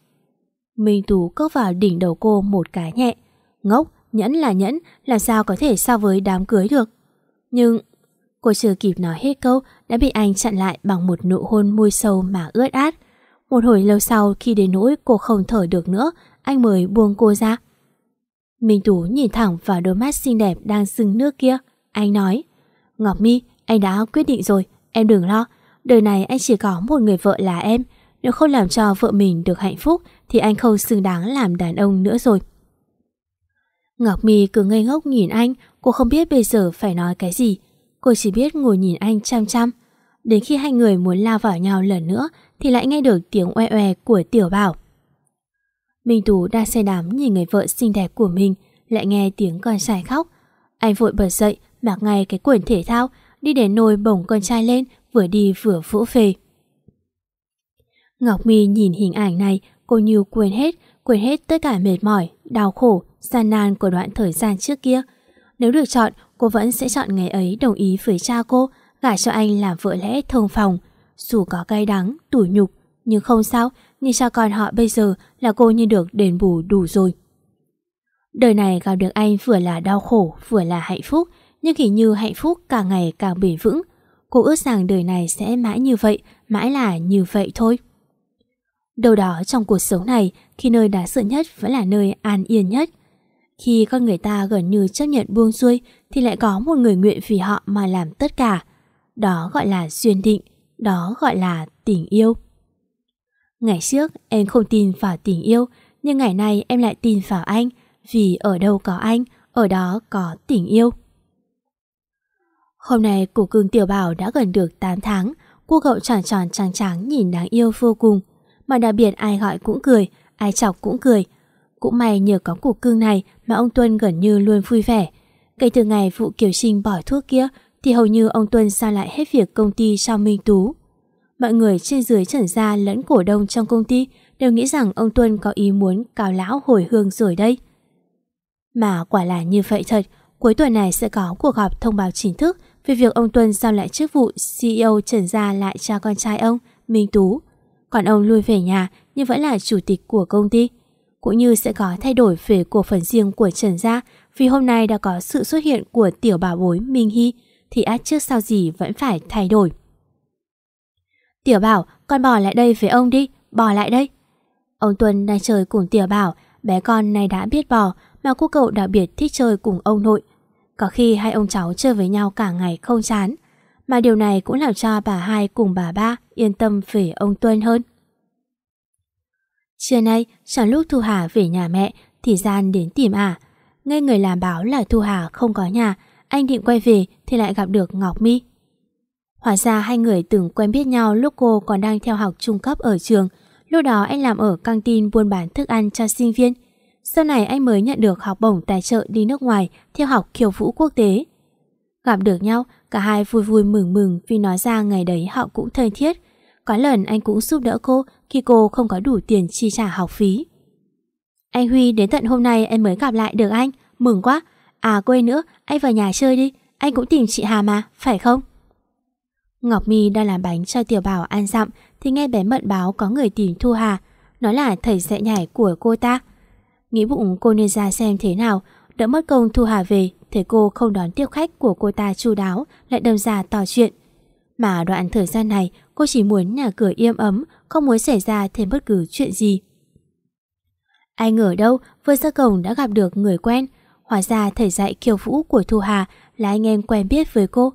Minh Tú cốc vào đỉnh đầu cô một cái nhẹ. Ngốc, nhẫn là nhẫn, làm sao có thể so với đám cưới được. Nhưng Cô chưa kịp nói hết câu đã bị anh chặn lại bằng một nụ hôn môi sâu mà ướt át. Một hồi lâu sau khi đến nỗi cô không thở được nữa, anh mới buông cô ra. Minh Tú nhìn thẳng vào đôi mắt xinh đẹp đang sưng nước kia. Anh nói, Ngọc Mi, anh đã quyết định rồi, em đừng lo. Đời này anh chỉ có một người vợ là em. Nếu không làm cho vợ mình được hạnh phúc thì anh không xứng đáng làm đàn ông nữa rồi. Ngọc Mi cứ ngây ngốc nhìn anh, cô không biết bây giờ phải nói cái gì. Cô chỉ biết ngồi nhìn anh chăm chăm. Đến khi hai người muốn lao vào nhau lần nữa thì lại nghe được tiếng oe oe của tiểu bảo. Minh Tú đang say đắm nhìn người vợ xinh đẹp của mình lại nghe tiếng con trai khóc. Anh vội bật dậy mặc ngay cái quần thể thao đi để nồi bổng con trai lên vừa đi vừa vỗ về. Ngọc Mi nhìn hình ảnh này cô như quên hết quên hết tất cả mệt mỏi, đau khổ, gian nan của đoạn thời gian trước kia. Nếu được chọn, cô vẫn sẽ chọn ngày ấy đồng ý với cha cô gả cho anh làm vợ lẽ thông phòng. Dù có cay đắng, tủi nhục, nhưng không sao, nhìn cha con họ bây giờ là cô như được đền bù đủ rồi. Đời này gặp được anh vừa là đau khổ, vừa là hạnh phúc, nhưng hình như hạnh phúc càng ngày càng bền vững. Cô ước rằng đời này sẽ mãi như vậy, mãi là như vậy thôi. Đâu đó trong cuộc sống này, khi nơi đáng sợ nhất vẫn là nơi an yên nhất. Khi con người ta gần như chấp nhận buông xuôi thì lại có một người nguyện vì họ mà làm tất cả. Đó gọi là duyên định, đó gọi là tình yêu. Ngày trước em không tin vào tình yêu, nhưng ngày nay em lại tin vào anh, vì ở đâu có anh, ở đó có tình yêu. Hôm nay của cưng tiểu bảo đã gần được 8 tháng, cô cậu tròn tròn trắng trắng nhìn đáng yêu vô cùng. Mà đặc biệt ai gọi cũng cười, ai chọc cũng cười, cũng may nhờ có cuộc cưng này mà ông Tuân gần như luôn vui vẻ. Kể từ ngày vụ Kiều Trinh bỏ thuốc kia thì hầu như ông Tuân sao lại hết việc công ty cho Minh Tú. Mọi người trên dưới trần gia lẫn cổ đông trong công ty đều nghĩ rằng ông Tuân có ý muốn cào lão hồi hương rồi đây. Mà quả là như vậy thật, cuối tuần này sẽ có cuộc họp thông báo chính thức về việc ông Tuân giao lại chức vụ CEO Trần Gia lại cho con trai ông, Minh Tú. Còn ông lui về nhà nhưng vẫn là chủ tịch của công ty cũng như sẽ có thay đổi về cổ phần riêng của Trần Gia vì hôm nay đã có sự xuất hiện của tiểu bà bối Minh Hy thì át trước sau gì vẫn phải thay đổi. Tiểu bảo, con bỏ lại đây với ông đi, bỏ lại đây. Ông Tuân đang chơi cùng tiểu bảo, bé con này đã biết bò mà cô cậu đặc biệt thích chơi cùng ông nội. Có khi hai ông cháu chơi với nhau cả ngày không chán. Mà điều này cũng làm cho bà hai cùng bà ba yên tâm về ông Tuân hơn. Trưa nay, trong lúc Thu Hà về nhà mẹ thì Gian đến tìm ả. Nghe người làm báo là Thu Hà không có nhà, anh định quay về thì lại gặp được Ngọc Mi. Hóa ra hai người từng quen biết nhau lúc cô còn đang theo học trung cấp ở trường. Lúc đó anh làm ở căng tin buôn bán thức ăn cho sinh viên. Sau này anh mới nhận được học bổng tài trợ đi nước ngoài theo học khiêu vũ quốc tế. Gặp được nhau, cả hai vui vui mừng mừng vì nói ra ngày đấy họ cũng thân thiết. Có lần anh cũng giúp đỡ cô khi cô không có đủ tiền chi trả học phí. Anh Huy đến tận hôm nay em mới gặp lại được anh, mừng quá. À quên nữa, anh vào nhà chơi đi, anh cũng tìm chị Hà mà, phải không? Ngọc My đang làm bánh cho Tiểu Bảo ăn dặm thì nghe bé Mận báo có người tìm Thu Hà, nói là thầy dạy nhảy của cô ta. Nghĩ bụng cô nên ra xem thế nào, đỡ mất công Thu Hà về thấy cô không đón tiếp khách của cô ta chu đáo lại đâm ra tỏ chuyện. Mà đoạn thời gian này cô chỉ muốn nhà cửa im ấm, không muốn xảy ra thêm bất cứ chuyện gì. Anh ở đâu vừa ra cổng đã gặp được người quen, hóa ra thầy dạy kiều vũ của Thu Hà là anh em quen biết với cô.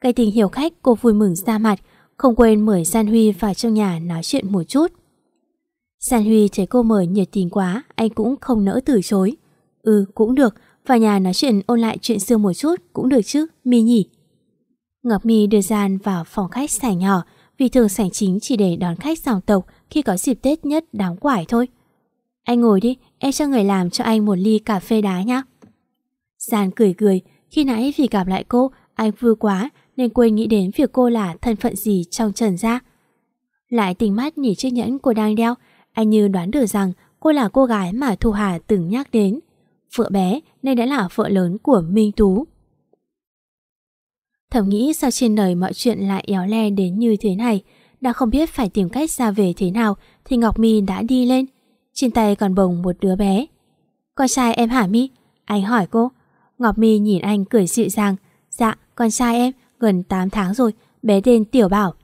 Cái tình hiểu khách cô vui mừng ra mặt, không quên mời San Huy vào trong nhà nói chuyện một chút. San Huy thấy cô mời nhiệt tình quá, anh cũng không nỡ từ chối. Ừ, cũng được, vào nhà nói chuyện ôn lại chuyện xưa một chút cũng được chứ, Mi nhỉ. Ngọc Mi đưa Gian vào phòng khách sảnh nhỏ vì thường sảnh chính chỉ để đón khách dòng tộc khi có dịp Tết nhất đám quải thôi. Anh ngồi đi, em cho người làm cho anh một ly cà phê đá nhá. Gian cười cười, khi nãy vì gặp lại cô, anh vui quá nên quên nghĩ đến việc cô là thân phận gì trong trần gia. Lại tình mắt nhìn chiếc nhẫn cô đang đeo, anh như đoán được rằng cô là cô gái mà Thu Hà từng nhắc đến. Vợ bé nên đã là vợ lớn của Minh Tú. Thầm nghĩ sao trên đời mọi chuyện lại éo le đến như thế này, đã không biết phải tìm cách ra về thế nào thì Ngọc mi đã đi lên. Trên tay còn bồng một đứa bé. Con trai em hả mi Anh hỏi cô. Ngọc Mi nhìn anh cười dịu dàng. Dạ, con trai em, gần 8 tháng rồi, bé tên Tiểu Bảo.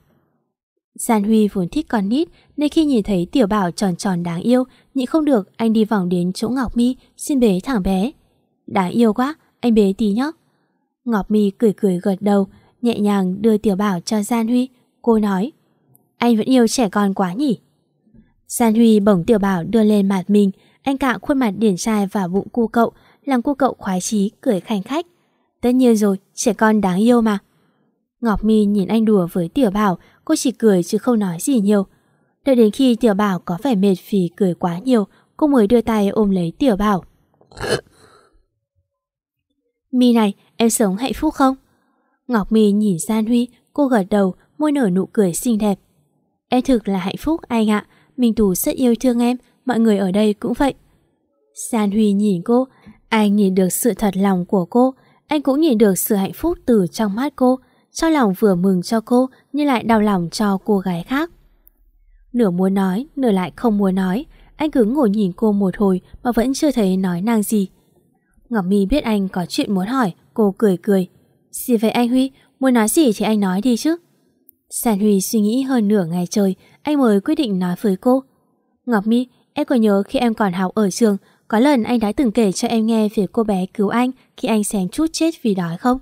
Gian Huy vốn thích con nít nên khi nhìn thấy Tiểu Bảo tròn tròn đáng yêu, nhịn không được anh đi vòng đến chỗ Ngọc Mi xin bế thẳng bé. Đáng yêu quá, anh bế tí nhóc. Ngọc Mi cười cười gật đầu, nhẹ nhàng đưa Tiểu Bảo cho Gian Huy. Cô nói, anh vẫn yêu trẻ con quá nhỉ? Gian Huy bổng Tiểu Bảo đưa lên mặt mình, anh cạo khuôn mặt điển trai và bụng cu cậu, làm cô cậu khoái chí cười khanh khách. Tất nhiên rồi, trẻ con đáng yêu mà. Ngọc Mi nhìn anh đùa với Tiểu Bảo, cô chỉ cười chứ không nói gì nhiều. Đợi đến khi Tiểu Bảo có vẻ mệt vì cười quá nhiều, cô mới đưa tay ôm lấy Tiểu Bảo. Mi này, em sống hạnh phúc không? Ngọc Mi nhìn San Huy, cô gật đầu, môi nở nụ cười xinh đẹp. Em thực là hạnh phúc anh ạ, Minh Tú rất yêu thương em, mọi người ở đây cũng vậy. San Huy nhìn cô, anh nhìn được sự thật lòng của cô, anh cũng nhìn được sự hạnh phúc từ trong mắt cô, cho lòng vừa mừng cho cô nhưng lại đau lòng cho cô gái khác. Nửa muốn nói, nửa lại không muốn nói, anh cứ ngồi nhìn cô một hồi mà vẫn chưa thấy nói năng gì. Ngọc Mi biết anh có chuyện muốn hỏi, cô cười cười. Gì vậy anh Huy, muốn nói gì thì anh nói đi chứ. Sàn Huy suy nghĩ hơn nửa ngày trời, anh mới quyết định nói với cô. Ngọc Mi, em có nhớ khi em còn học ở trường, có lần anh đã từng kể cho em nghe về cô bé cứu anh khi anh xém chút chết vì đói không?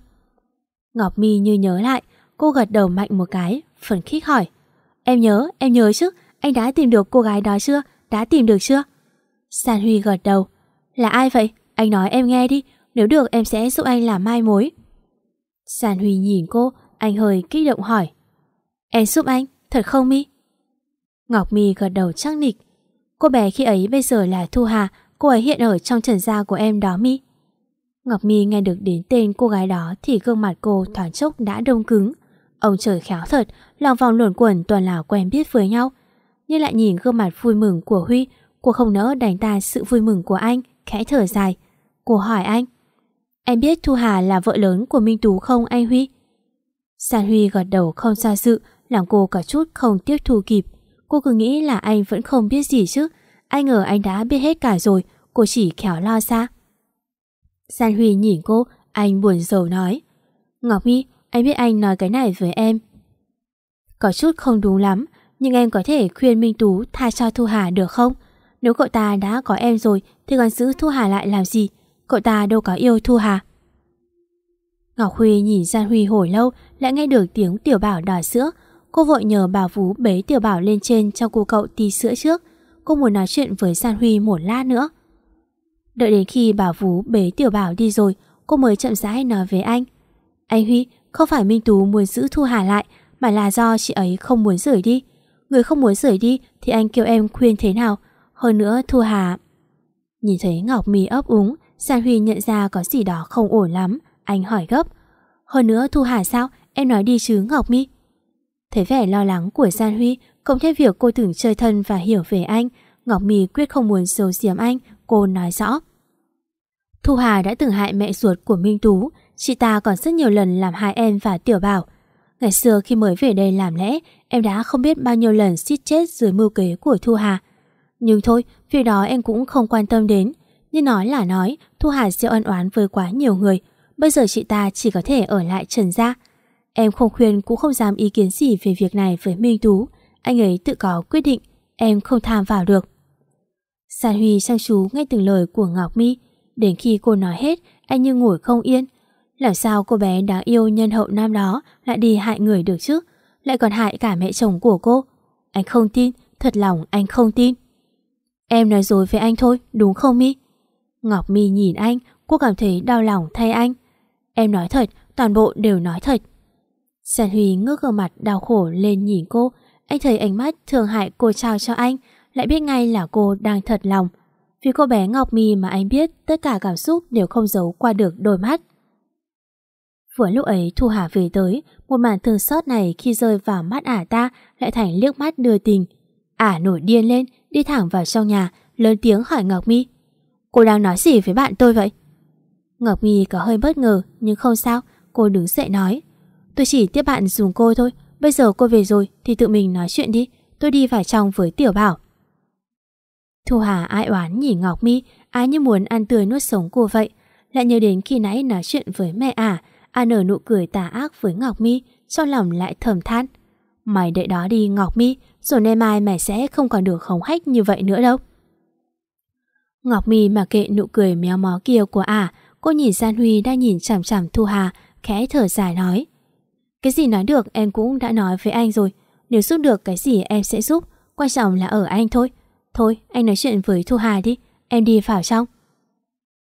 Ngọc Mi như nhớ lại, cô gật đầu mạnh một cái, phần khích hỏi. Em nhớ, em nhớ chứ, anh đã tìm được cô gái đó chưa? Đã tìm được chưa? San Huy gật đầu. Là ai vậy? Anh nói em nghe đi, nếu được em sẽ giúp anh làm mai mối. San Huy nhìn cô, anh hơi kích động hỏi. Em giúp anh, thật không Mi? Ngọc Mi gật đầu chắc nịch. Cô bé khi ấy bây giờ là Thu Hà, cô ấy hiện ở trong trần gia của em đó Mi. Ngọc Mi nghe được đến tên cô gái đó thì gương mặt cô thoáng chốc đã đông cứng. Ông trời khéo thật, lòng vòng luẩn quẩn toàn là quen biết với nhau. Nhưng lại nhìn gương mặt vui mừng của Huy, cô không nỡ đánh tan sự vui mừng của anh, khẽ thở dài. Cô hỏi anh, em biết Thu Hà là vợ lớn của Minh Tú không anh Huy? San Huy gật đầu không xa sự, làm cô cả chút không tiếp thu kịp. Cô cứ nghĩ là anh vẫn không biết gì chứ. Anh ngờ anh đã biết hết cả rồi, cô chỉ khéo lo xa. San Huy nhìn cô, anh buồn rầu nói. Ngọc Huy, anh biết anh nói cái này với em. Có chút không đúng lắm, nhưng em có thể khuyên Minh Tú tha cho Thu Hà được không? Nếu cậu ta đã có em rồi thì còn giữ Thu Hà lại làm gì? Cậu ta đâu có yêu Thu Hà. Ngọc Huy nhìn San Huy hồi lâu lại nghe được tiếng tiểu bảo đòi sữa. Cô vội nhờ bà Vú bế tiểu bảo lên trên cho cô cậu tí sữa trước. Cô muốn nói chuyện với San Huy một lát nữa. Đợi đến khi bảo Vú bế Tiểu Bảo đi rồi, cô mới chậm rãi nói với anh. Anh Huy, không phải Minh Tú muốn giữ Thu Hà lại, mà là do chị ấy không muốn rời đi. Người không muốn rời đi thì anh kêu em khuyên thế nào. Hơn nữa Thu Hà... Nhìn thấy Ngọc mì ấp úng, San Huy nhận ra có gì đó không ổn lắm. Anh hỏi gấp. Hơn nữa Thu Hà sao? Em nói đi chứ Ngọc Mi. Thấy vẻ lo lắng của San Huy, cộng thêm việc cô tưởng chơi thân và hiểu về anh, Ngọc mì quyết không muốn giấu giếm anh, cô nói rõ. Thu Hà đã từng hại mẹ ruột của Minh Tú, chị ta còn rất nhiều lần làm hại em và Tiểu Bảo. Ngày xưa khi mới về đây làm lẽ, em đã không biết bao nhiêu lần suýt chết dưới mưu kế của Thu Hà. Nhưng thôi, việc đó em cũng không quan tâm đến. Nhưng nói là nói, Thu Hà sẽ ân oán với quá nhiều người. Bây giờ chị ta chỉ có thể ở lại trần gia. Em không khuyên cũng không dám ý kiến gì về việc này với Minh Tú. Anh ấy tự có quyết định, em không tham vào được. San Huy sang chú nghe từng lời của Ngọc Mi. Đến khi cô nói hết, anh như ngồi không yên. Làm sao cô bé đáng yêu nhân hậu nam đó lại đi hại người được chứ? Lại còn hại cả mẹ chồng của cô. Anh không tin, thật lòng anh không tin. Em nói dối với anh thôi, đúng không Mi? Ngọc Mi nhìn anh, cô cảm thấy đau lòng thay anh. Em nói thật, toàn bộ đều nói thật. San Huy ngước gương mặt đau khổ lên nhìn cô. Anh thấy ánh mắt thường hại cô trao cho anh, lại biết ngay là cô đang thật lòng. Vì cô bé Ngọc Mi mà anh biết tất cả cảm xúc đều không giấu qua được đôi mắt. Vừa lúc ấy Thu Hà về tới, một màn thương xót này khi rơi vào mắt ả ta lại thành liếc mắt đưa tình. Ả nổi điên lên, đi thẳng vào trong nhà, lớn tiếng hỏi Ngọc Mi. Cô đang nói gì với bạn tôi vậy? Ngọc Mi có hơi bất ngờ, nhưng không sao, cô đứng dậy nói. Tôi chỉ tiếp bạn dùng cô thôi, bây giờ cô về rồi thì tự mình nói chuyện đi, tôi đi vào trong với Tiểu Bảo. Thu Hà ai oán nhìn Ngọc Mi, ai như muốn ăn tươi nuốt sống cô vậy. Lại nhớ đến khi nãy nói chuyện với mẹ à A nở nụ cười tà ác với Ngọc Mi, trong lòng lại thầm than. Mày đợi đó đi Ngọc Mi, rồi nay mai mày sẽ không còn được khống hách như vậy nữa đâu. Ngọc Mi mà kệ nụ cười méo mó kia của ả, cô nhìn Gian Huy đang nhìn chằm chằm Thu Hà, khẽ thở dài nói. Cái gì nói được em cũng đã nói với anh rồi, nếu giúp được cái gì em sẽ giúp, quan trọng là ở anh thôi. Thôi, anh nói chuyện với Thu Hà đi, em đi vào trong.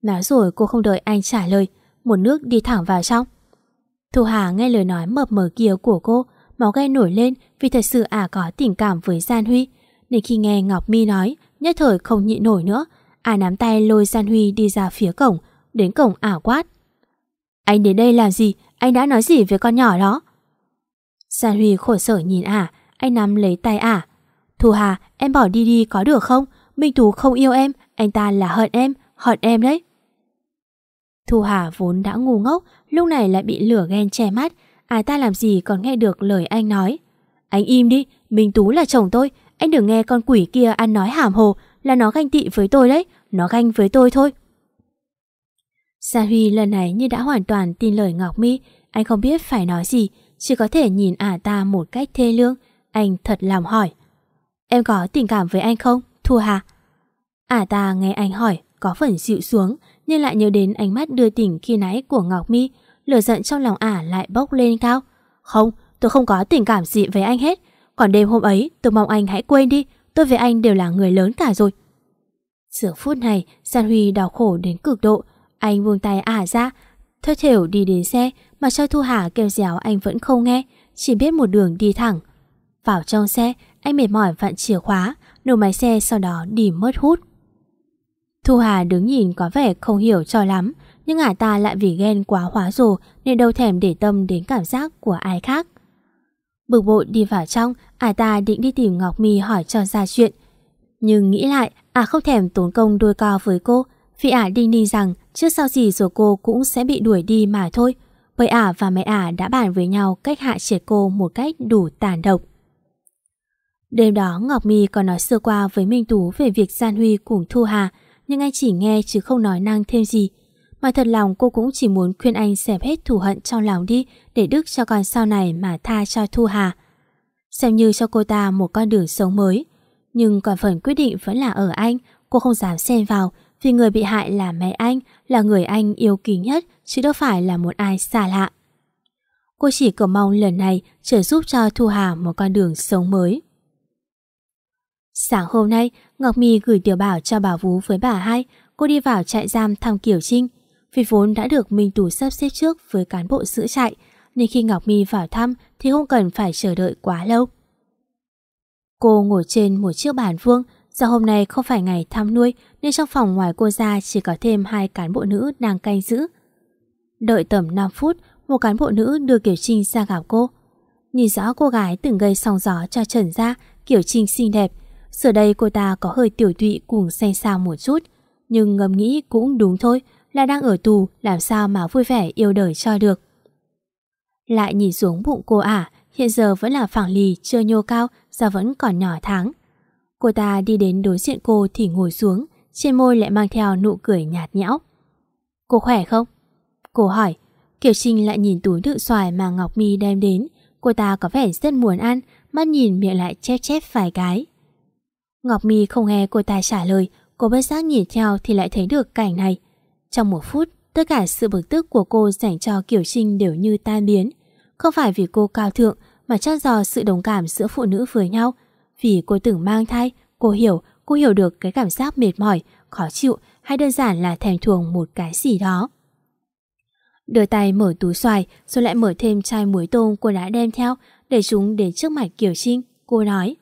Nói rồi cô không đợi anh trả lời, một nước đi thẳng vào trong. Thu Hà nghe lời nói mập mờ kia của cô, máu ghen nổi lên vì thật sự ả có tình cảm với Gian Huy. Nên khi nghe Ngọc Mi nói, nhất thời không nhịn nổi nữa, ả nắm tay lôi Gian Huy đi ra phía cổng, đến cổng ả quát. Anh đến đây làm gì? Anh đã nói gì với con nhỏ đó? Gian Huy khổ sở nhìn ả, anh nắm lấy tay ả. Thu Hà, em bỏ đi đi có được không? Minh Tú không yêu em, anh ta là hận em, hận em đấy. Thu Hà vốn đã ngu ngốc, lúc này lại bị lửa ghen che mắt. À ta làm gì còn nghe được lời anh nói. Anh im đi, Minh Tú là chồng tôi. Anh đừng nghe con quỷ kia ăn nói hàm hồ là nó ganh tị với tôi đấy. Nó ganh với tôi thôi. Sa Huy lần này như đã hoàn toàn tin lời Ngọc Mi. Anh không biết phải nói gì, chỉ có thể nhìn ả ta một cách thê lương. Anh thật lòng hỏi. Em có tình cảm với anh không, Thu Hà? Ả ta nghe anh hỏi, có phần dịu xuống, nhưng lại nhớ đến ánh mắt đưa tỉnh khi nãy của Ngọc Mi, lửa giận trong lòng ả lại bốc lên cao. Không, tôi không có tình cảm gì với anh hết. Còn đêm hôm ấy, tôi mong anh hãy quên đi, tôi với anh đều là người lớn cả rồi. Giữa phút này, San Huy đau khổ đến cực độ, anh buông tay ả ra, thất thểu đi đến xe, mà cho Thu Hà kêu dẻo anh vẫn không nghe, chỉ biết một đường đi thẳng. Vào trong xe, anh mệt mỏi vặn chìa khóa, nổ máy xe sau đó đi mất hút. Thu Hà đứng nhìn có vẻ không hiểu cho lắm, nhưng ả ta lại vì ghen quá hóa rồ nên đâu thèm để tâm đến cảm giác của ai khác. Bực bội đi vào trong, ả ta định đi tìm Ngọc Mi hỏi cho ra chuyện. Nhưng nghĩ lại, ả không thèm tốn công đôi co với cô, vì ả đinh ninh rằng Chứ sao gì rồi cô cũng sẽ bị đuổi đi mà thôi. Bởi ả và mẹ ả đã bàn với nhau cách hạ triệt cô một cách đủ tàn độc. Đêm đó Ngọc Mi còn nói sơ qua với Minh Tú về việc Gian Huy cùng Thu Hà, nhưng anh chỉ nghe chứ không nói năng thêm gì. Mà thật lòng cô cũng chỉ muốn khuyên anh xẹp hết thù hận trong lòng đi để Đức cho con sau này mà tha cho Thu Hà. Xem như cho cô ta một con đường sống mới. Nhưng còn phần quyết định vẫn là ở anh, cô không dám xen vào vì người bị hại là mẹ anh, là người anh yêu kính nhất chứ đâu phải là một ai xa lạ. Cô chỉ cầu mong lần này trở giúp cho Thu Hà một con đường sống mới. Sáng hôm nay, Ngọc My gửi tiểu bảo cho bà Vú với bà hai. cô đi vào trại giam thăm Kiều Trinh. Vì vốn đã được Minh Tú sắp xếp trước với cán bộ giữ trại, nên khi Ngọc My vào thăm thì không cần phải chờ đợi quá lâu. Cô ngồi trên một chiếc bàn vuông, do hôm nay không phải ngày thăm nuôi nên trong phòng ngoài cô ra chỉ có thêm hai cán bộ nữ đang canh giữ. Đợi tầm 5 phút, một cán bộ nữ đưa Kiều Trinh ra gặp cô. Nhìn rõ cô gái từng gây sóng gió cho Trần ra Kiều Trinh xinh đẹp. Giờ đây cô ta có hơi tiểu tụy cùng say sao một chút. Nhưng ngầm nghĩ cũng đúng thôi, là đang ở tù, làm sao mà vui vẻ yêu đời cho được. Lại nhìn xuống bụng cô ả, hiện giờ vẫn là phẳng lì, chưa nhô cao, do vẫn còn nhỏ tháng. Cô ta đi đến đối diện cô thì ngồi xuống, trên môi lại mang theo nụ cười nhạt nhẽo. Cô khỏe không? Cô hỏi, Kiều Trinh lại nhìn túi đựng xoài mà Ngọc Mi đem đến. Cô ta có vẻ rất muốn ăn, mắt nhìn miệng lại chép chép vài cái. Ngọc Mi không nghe cô ta trả lời, cô bất giác nhìn theo thì lại thấy được cảnh này. Trong một phút, tất cả sự bực tức của cô dành cho Kiều Trinh đều như tan biến. Không phải vì cô cao thượng, mà chắc do sự đồng cảm giữa phụ nữ với nhau. Vì cô từng mang thai, cô hiểu, cô hiểu được cái cảm giác mệt mỏi, khó chịu hay đơn giản là thèm thuồng một cái gì đó. Đưa tay mở túi xoài rồi lại mở thêm chai muối tôm cô đã đem theo để chúng đến trước mặt Kiều Trinh. Cô nói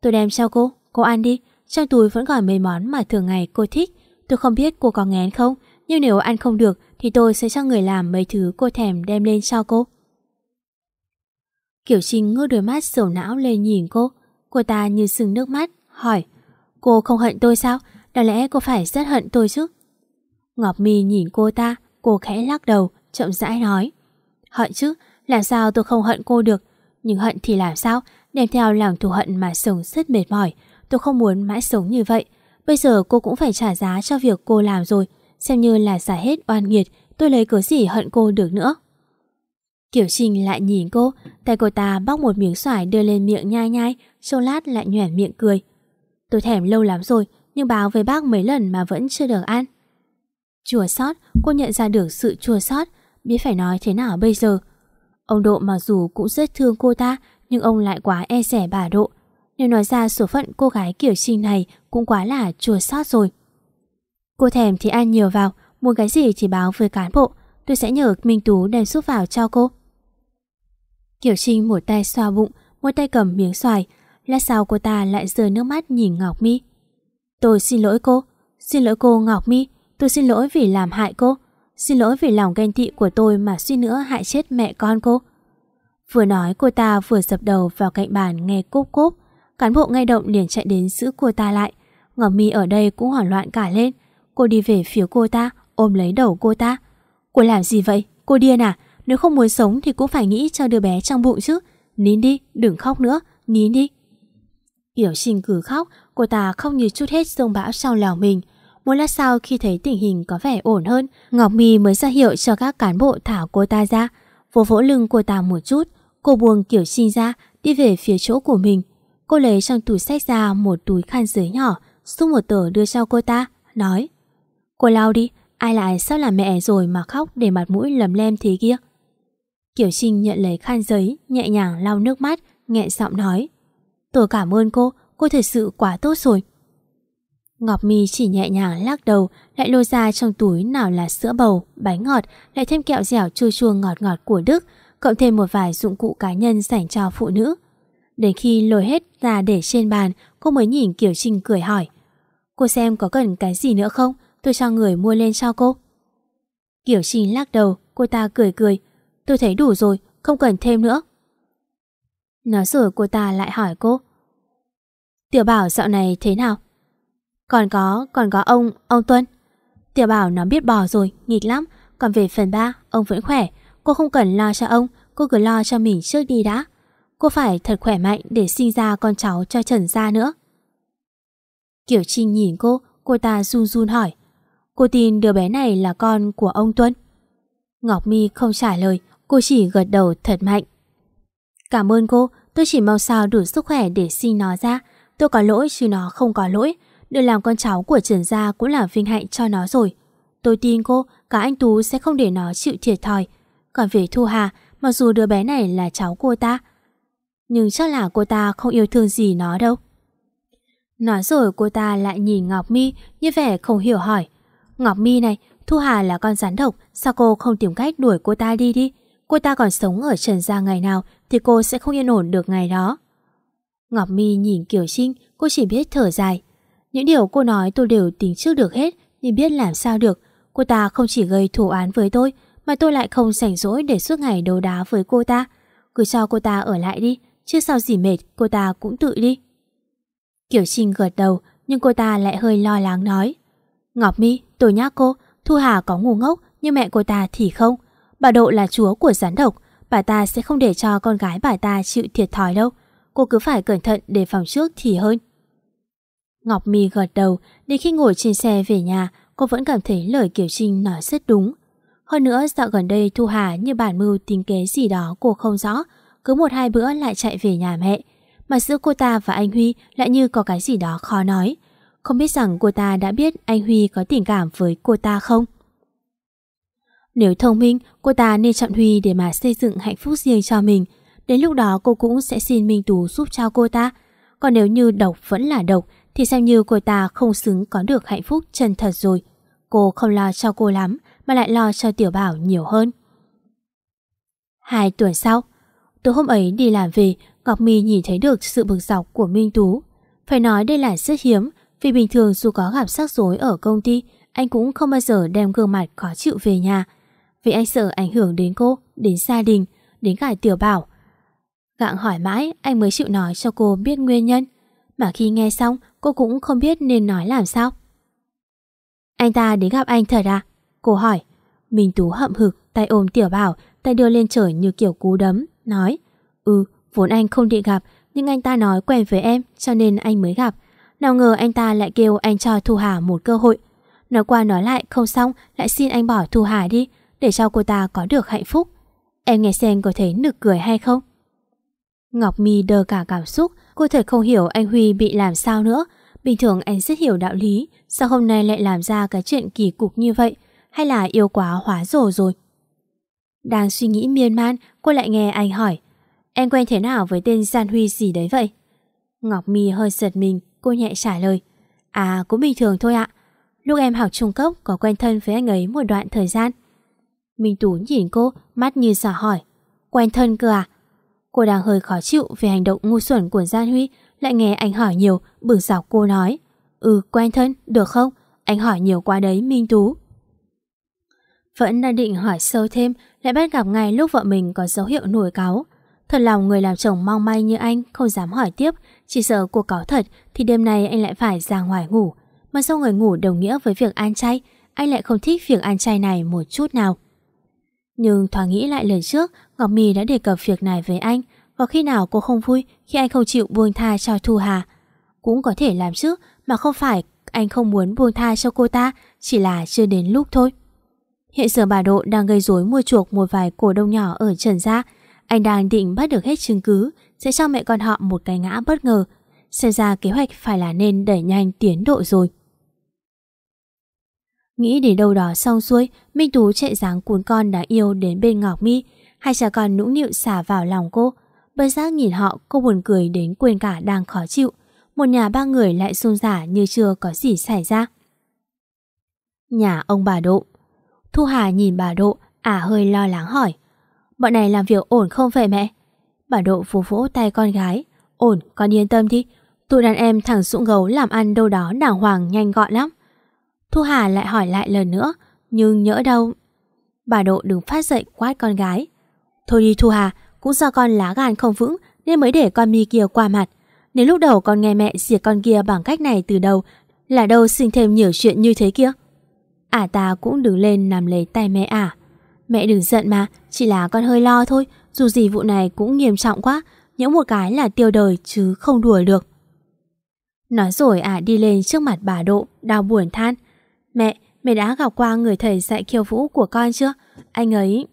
Tôi đem cho cô, cô ăn đi. Trong túi vẫn còn mấy món mà thường ngày cô thích. Tôi không biết cô có ngén không nhưng nếu ăn không được thì tôi sẽ cho người làm mấy thứ cô thèm đem lên cho cô. Kiều Trinh ngước đôi mắt sầu não lên nhìn cô. Cô ta như sưng nước mắt, hỏi Cô không hận tôi sao? Đáng lẽ cô phải rất hận tôi chứ? Ngọc Mi nhìn cô ta, cô khẽ lắc đầu, chậm rãi nói Hận chứ, làm sao tôi không hận cô được? Nhưng hận thì làm sao? Đem theo lòng thù hận mà sống rất mệt mỏi. Tôi không muốn mãi sống như vậy. Bây giờ cô cũng phải trả giá cho việc cô làm rồi. Xem như là xả hết oan nghiệt Tôi lấy cớ gì hận cô được nữa? Kiểu Trinh lại nhìn cô Tay cô ta bóc một miếng xoài đưa lên miệng nhai nhai chốc lát lại nhoẻn miệng cười Tôi thèm lâu lắm rồi Nhưng báo với bác mấy lần mà vẫn chưa được ăn Chua sót Cô nhận ra được sự chua sót biết phải nói thế nào bây giờ. Ông Độ mặc dù cũng rất thương cô ta, nhưng ông lại quá e rẻ bà Độ. Nếu nói ra số phận cô gái kiểu trinh này cũng quá là chua sót rồi. Cô thèm thì ăn nhiều vào, muốn cái gì thì báo với cán bộ, tôi sẽ nhờ Minh Tú đem giúp vào cho cô. Kiểu Trinh một tay xoa bụng, một tay cầm miếng xoài, lát sau cô ta lại rơi nước mắt nhìn Ngọc Mi. Tôi xin lỗi cô, xin lỗi cô Ngọc Mi, tôi xin lỗi vì làm hại cô. Xin lỗi vì lòng ghen tị của tôi mà suy nữa hại chết mẹ con cô. Vừa nói cô ta vừa dập đầu vào cạnh bàn nghe cốp cốp. Cán bộ ngay động liền chạy đến giữ cô ta lại. Ngọc Mi ở đây cũng hoảng loạn cả lên. Cô đi về phía cô ta, ôm lấy đầu cô ta. Cô làm gì vậy? Cô điên à? Nếu không muốn sống thì cũng phải nghĩ cho đứa bé trong bụng chứ. Nín đi, đừng khóc nữa, nín đi. Hiểu Trinh cứ khóc, cô ta không như chút hết sông bão trong lòng mình. Một lát sau khi thấy tình hình có vẻ ổn hơn, Ngọc Mì mới ra hiệu cho các cán bộ thả cô ta ra. Vỗ vỗ lưng cô ta một chút, cô buông kiểu sinh ra, đi về phía chỗ của mình. Cô lấy trong túi sách ra một túi khăn giấy nhỏ, xúc một tờ đưa cho cô ta, nói Cô lau đi, ai lại sắp là mẹ rồi mà khóc để mặt mũi lầm lem thế kia. Kiểu Trinh nhận lấy khăn giấy, nhẹ nhàng lau nước mắt, nghẹn giọng nói Tôi cảm ơn cô, cô thật sự quá tốt rồi. Ngọc Mi chỉ nhẹ nhàng lắc đầu, lại lôi ra trong túi nào là sữa bầu, bánh ngọt, lại thêm kẹo dẻo chua chua ngọt ngọt của Đức, cộng thêm một vài dụng cụ cá nhân dành cho phụ nữ. Đến khi lôi hết ra để trên bàn, cô mới nhìn Kiều Trinh cười hỏi. Cô xem có cần cái gì nữa không? Tôi cho người mua lên cho cô. Kiều Trinh lắc đầu, cô ta cười cười. Tôi thấy đủ rồi, không cần thêm nữa. Nói rồi cô ta lại hỏi cô. Tiểu bảo dạo này thế nào? Còn có, còn có ông, ông Tuân. Tiểu bảo nó biết bò rồi, nghịch lắm. Còn về phần ba, ông vẫn khỏe. Cô không cần lo cho ông, cô cứ lo cho mình trước đi đã. Cô phải thật khỏe mạnh để sinh ra con cháu cho Trần Gia nữa. Kiểu Trinh nhìn cô, cô ta run run hỏi. Cô tin đứa bé này là con của ông Tuân. Ngọc Mi không trả lời, cô chỉ gật đầu thật mạnh. Cảm ơn cô, tôi chỉ mong sao đủ sức khỏe để sinh nó ra. Tôi có lỗi chứ nó không có lỗi. Được làm con cháu của Trần Gia cũng là vinh hạnh cho nó rồi. Tôi tin cô, cả anh Tú sẽ không để nó chịu thiệt thòi. Còn về Thu Hà, mặc dù đứa bé này là cháu cô ta, nhưng chắc là cô ta không yêu thương gì nó đâu. Nói rồi cô ta lại nhìn Ngọc Mi như vẻ không hiểu hỏi. Ngọc Mi này, Thu Hà là con rắn độc, sao cô không tìm cách đuổi cô ta đi đi? Cô ta còn sống ở Trần Gia ngày nào thì cô sẽ không yên ổn được ngày đó. Ngọc Mi nhìn Kiều Trinh, cô chỉ biết thở dài. Những điều cô nói tôi đều tính trước được hết, nhưng biết làm sao được. Cô ta không chỉ gây thủ án với tôi, mà tôi lại không rảnh rỗi để suốt ngày đấu đá với cô ta. Cứ cho cô ta ở lại đi, chứ sao gì mệt, cô ta cũng tự đi. Kiều Trinh gật đầu, nhưng cô ta lại hơi lo lắng nói. Ngọc Mi, tôi nhắc cô, Thu Hà có ngu ngốc, nhưng mẹ cô ta thì không. Bà Độ là chúa của rắn độc, bà ta sẽ không để cho con gái bà ta chịu thiệt thòi đâu. Cô cứ phải cẩn thận để phòng trước thì hơn. Ngọc Mi gật đầu, đến khi ngồi trên xe về nhà, cô vẫn cảm thấy lời Kiều Trinh nói rất đúng. Hơn nữa dạo gần đây Thu Hà như bản mưu tính kế gì đó cô không rõ, cứ một hai bữa lại chạy về nhà mẹ. Mà giữa cô ta và anh Huy lại như có cái gì đó khó nói. Không biết rằng cô ta đã biết anh Huy có tình cảm với cô ta không? Nếu thông minh, cô ta nên chọn Huy để mà xây dựng hạnh phúc riêng cho mình. Đến lúc đó cô cũng sẽ xin Minh Tú giúp cho cô ta. Còn nếu như độc vẫn là độc thì xem như cô ta không xứng có được hạnh phúc chân thật rồi. Cô không lo cho cô lắm mà lại lo cho Tiểu Bảo nhiều hơn. Hai tuần sau, tối hôm ấy đi làm về, Ngọc My nhìn thấy được sự bực dọc của Minh Tú. Phải nói đây là rất hiếm, vì bình thường dù có gặp rắc rối ở công ty, anh cũng không bao giờ đem gương mặt khó chịu về nhà. Vì anh sợ ảnh hưởng đến cô, đến gia đình, đến cả Tiểu Bảo. Gặng hỏi mãi, anh mới chịu nói cho cô biết nguyên nhân. Mà khi nghe xong, cô cũng không biết nên nói làm sao. Anh ta đến gặp anh thật à? Cô hỏi. Minh Tú hậm hực, tay ôm Tiểu Bảo, tay đưa lên trời như kiểu cú đấm, nói. Ừ, vốn anh không định gặp, nhưng anh ta nói quen với em, cho nên anh mới gặp. Nào ngờ anh ta lại kêu anh cho Thu Hà một cơ hội. Nói qua nói lại không xong, lại xin anh bỏ Thu Hà đi, để cho cô ta có được hạnh phúc. Em nghe xem có thấy nực cười hay không? Ngọc Mi đờ cả cảm xúc, cô thật không hiểu anh Huy bị làm sao nữa. Bình thường anh rất hiểu đạo lý, sao hôm nay lại làm ra cái chuyện kỳ cục như vậy? Hay là yêu quá hóa rồ rồi? Đang suy nghĩ miên man, cô lại nghe anh hỏi. Em quen thế nào với tên Gian Huy gì đấy vậy? Ngọc Mi hơi giật mình, cô nhẹ trả lời. À, cũng bình thường thôi ạ. Lúc em học trung cấp có quen thân với anh ấy một đoạn thời gian. Minh Tú nhìn cô, mắt như giả hỏi. Quen thân cơ à? Cô đang hơi khó chịu về hành động ngu xuẩn của Gian Huy, lại nghe anh hỏi nhiều, bực dọc cô nói. Ừ, quen thân, được không? Anh hỏi nhiều quá đấy, Minh Tú. Vẫn đang định hỏi sâu thêm, lại bắt gặp ngay lúc vợ mình có dấu hiệu nổi cáo. Thật lòng người làm chồng mong may như anh không dám hỏi tiếp, chỉ sợ cô cáo thật thì đêm nay anh lại phải ra ngoài ngủ. Mà sau người ngủ đồng nghĩa với việc ăn chay, anh lại không thích việc ăn chay này một chút nào. Nhưng thoáng nghĩ lại lần trước, Ngọc My đã đề cập việc này với anh, có khi nào cô không vui khi anh không chịu buông tha cho Thu Hà. Cũng có thể làm chứ, mà không phải anh không muốn buông tha cho cô ta, chỉ là chưa đến lúc thôi. Hiện giờ bà Độ đang gây rối mua chuộc một vài cổ đông nhỏ ở Trần Gia. Anh đang định bắt được hết chứng cứ, sẽ cho mẹ con họ một cái ngã bất ngờ. Xem ra kế hoạch phải là nên đẩy nhanh tiến độ rồi. Nghĩ đến đâu đó xong xuôi, Minh Tú chạy dáng cuốn con đáng yêu đến bên Ngọc Mi. Hai cha con nũng nịu xả vào lòng cô. Bất giác nhìn họ, cô buồn cười đến quên cả đang khó chịu. Một nhà ba người lại xôn xả như chưa có gì xảy ra. Nhà ông bà Độ Thu Hà nhìn bà Độ, ả hơi lo lắng hỏi. Bọn này làm việc ổn không vậy mẹ? Bà Độ vỗ vỗ tay con gái. Ổn, con yên tâm đi. Tụi đàn em thằng sụng gấu làm ăn đâu đó đàng hoàng nhanh gọn lắm. Thu Hà lại hỏi lại lần nữa, nhưng nhỡ đâu. Bà Độ đừng phát dậy quát con gái. Thôi đi Thu Hà, cũng do con lá gan không vững nên mới để con mi kia qua mặt. Nếu lúc đầu con nghe mẹ diệt con kia bằng cách này từ đầu, là đâu sinh thêm nhiều chuyện như thế kia. Ả ta cũng đứng lên nằm lấy tay mẹ ả. Mẹ đừng giận mà, chỉ là con hơi lo thôi, dù gì vụ này cũng nghiêm trọng quá, những một cái là tiêu đời chứ không đùa được. Nói rồi ả đi lên trước mặt bà Độ, đau buồn than. Mẹ, mẹ đã gặp qua người thầy dạy khiêu vũ của con chưa? Anh ấy...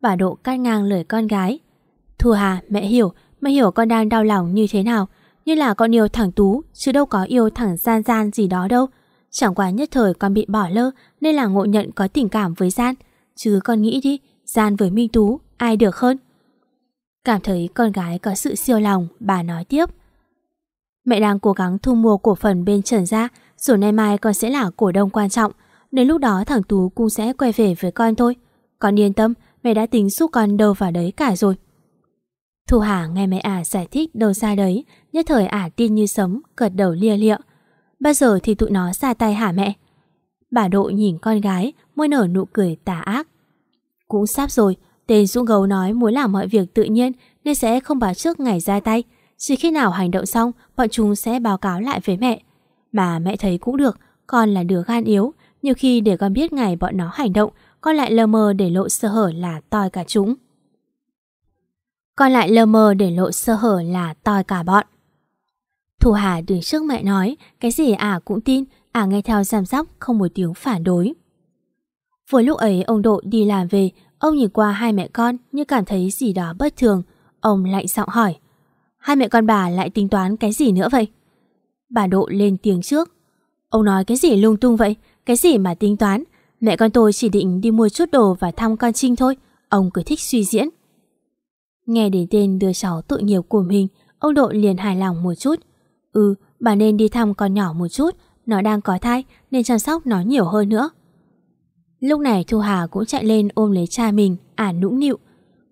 Bà Độ cắt ngang lời con gái. Thu Hà, mẹ hiểu, mẹ hiểu con đang đau lòng như thế nào. Như là con yêu thẳng Tú, chứ đâu có yêu thẳng Gian Gian gì đó đâu. Chẳng qua nhất thời con bị bỏ lơ nên là ngộ nhận có tình cảm với Gian. Chứ con nghĩ đi, Gian với Minh Tú, ai được hơn? Cảm thấy con gái có sự siêu lòng, bà nói tiếp. Mẹ đang cố gắng thu mua cổ phần bên Trần Gia, rồi nay mai con sẽ là cổ đông quan trọng. Đến lúc đó thằng Tú cũng sẽ quay về với con thôi. Con yên tâm, mẹ đã tính giúp con đâu vào đấy cả rồi. Thu Hà nghe mẹ ả giải thích đâu ra đấy, nhất thời ả tin như sấm, gật đầu lia lịa. Bao giờ thì tụi nó ra tay hả mẹ? Bà Độ nhìn con gái, môi nở nụ cười tà ác. Cũng sắp rồi, tên Dũng Gấu nói muốn làm mọi việc tự nhiên nên sẽ không báo trước ngày ra tay. Chỉ khi nào hành động xong, bọn chúng sẽ báo cáo lại với mẹ. Mà mẹ thấy cũng được, con là đứa gan yếu. Nhiều khi để con biết ngày bọn nó hành động, con lại lờ mờ để lộ sơ hở là toi cả chúng. Con lại lờ mờ để lộ sơ hở là toi cả bọn. Thu Hà đứng trước mẹ nói, cái gì ả cũng tin, ả nghe theo giam sóc không một tiếng phản đối. Vừa lúc ấy ông Độ đi làm về, ông nhìn qua hai mẹ con như cảm thấy gì đó bất thường. Ông lạnh giọng hỏi, hai mẹ con bà lại tính toán cái gì nữa vậy? Bà Độ lên tiếng trước. Ông nói cái gì lung tung vậy? Cái gì mà tính toán? Mẹ con tôi chỉ định đi mua chút đồ và thăm con Trinh thôi. Ông cứ thích suy diễn. Nghe đến tên đứa cháu tội nghiệp của mình, ông Độ liền hài lòng một chút. Ừ, bà nên đi thăm con nhỏ một chút, nó đang có thai nên chăm sóc nó nhiều hơn nữa. Lúc này Thu Hà cũng chạy lên ôm lấy cha mình, ả nũng nịu.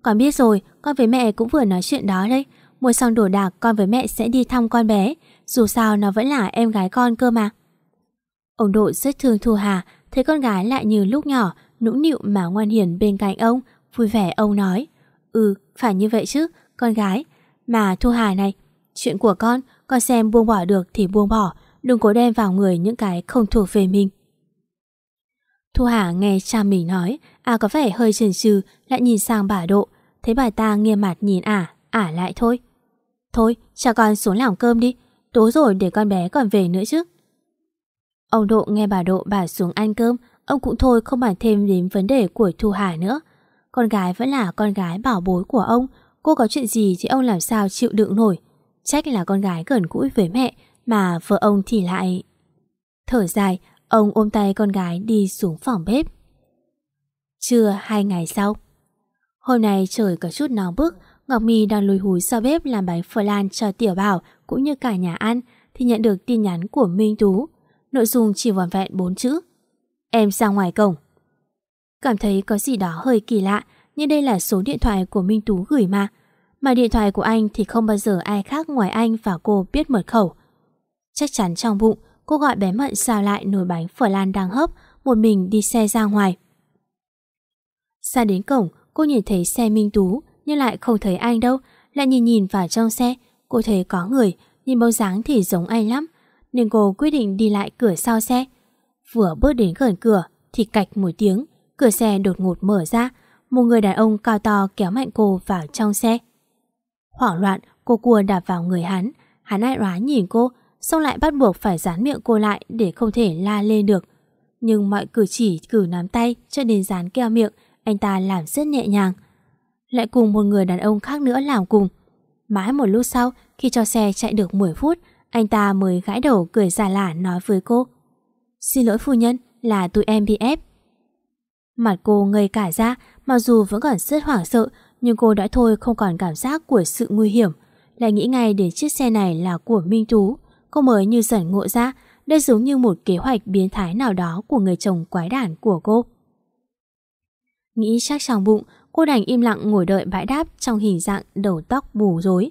Con biết rồi, con với mẹ cũng vừa nói chuyện đó đấy Mua xong đồ đạc con với mẹ sẽ đi thăm con bé, dù sao nó vẫn là em gái con cơ mà. Ông đội rất thương Thu Hà, thấy con gái lại như lúc nhỏ, nũng nịu mà ngoan hiền bên cạnh ông, vui vẻ ông nói. Ừ, phải như vậy chứ, con gái. Mà Thu Hà này, chuyện của con, con xem buông bỏ được thì buông bỏ, đừng cố đem vào người những cái không thuộc về mình. Thu Hà nghe cha mình nói, à có vẻ hơi chần chừ, lại nhìn sang bà Độ, thấy bà ta nghiêm mặt nhìn ả, ả lại thôi. Thôi, cho con xuống làm cơm đi, tối rồi để con bé còn về nữa chứ. Ông Độ nghe bà Độ bà xuống ăn cơm, ông cũng thôi không bàn thêm đến vấn đề của Thu Hà nữa. Con gái vẫn là con gái bảo bối của ông, cô có chuyện gì thì ông làm sao chịu đựng nổi. Trách là con gái gần gũi với mẹ, mà vợ ông thì lại... Thở dài, ông ôm tay con gái đi xuống phòng bếp. Trưa hai ngày sau. Hôm nay trời có chút nóng bức, Ngọc My đang lùi húi sau bếp làm bánh phở lan cho Tiểu Bảo cũng như cả nhà ăn thì nhận được tin nhắn của Minh Tú. Nội dung chỉ vòn vẹn bốn chữ. Em ra ngoài cổng. Cảm thấy có gì đó hơi kỳ lạ, nhưng đây là số điện thoại của Minh Tú gửi mà. Mà điện thoại của anh thì không bao giờ ai khác ngoài anh và cô biết mật khẩu. Chắc chắn trong bụng, cô gọi bé Mận xào lại nồi bánh phở lan đang hấp, một mình đi xe ra ngoài. Xa đến cổng, cô nhìn thấy xe Minh Tú, nhưng lại không thấy anh đâu, lại nhìn nhìn vào trong xe, cô thấy có người, nhìn bóng dáng thì giống anh lắm, nên cô quyết định đi lại cửa sau xe. Vừa bước đến gần cửa, thì cạch một tiếng, cửa xe đột ngột mở ra, một người đàn ông cao to kéo mạnh cô vào trong xe. Hoảng loạn, cô cua đạp vào người hắn, hắn ai đoá nhìn cô, xong lại bắt buộc phải dán miệng cô lại để không thể la lên được. Nhưng mọi cử chỉ cử nắm tay cho đến dán keo miệng, anh ta làm rất nhẹ nhàng. Lại cùng một người đàn ông khác nữa làm cùng. Mãi một lúc sau, khi cho xe chạy được 10 phút, anh ta mới gãi đầu cười giả lả nói với cô. Xin lỗi phu nhân, là tụi em bị ép. Mặt cô ngây cả ra, mặc dù vẫn còn rất hoảng sợ, nhưng cô đã thôi không còn cảm giác của sự nguy hiểm. Lại nghĩ ngay đến chiếc xe này là của Minh Tú. Cô mới như dần ngộ ra, đây giống như một kế hoạch biến thái nào đó của người chồng quái đản của cô. Nghĩ chắc trong bụng, cô đành im lặng ngồi đợi bãi đáp trong hình dạng đầu tóc bù rối.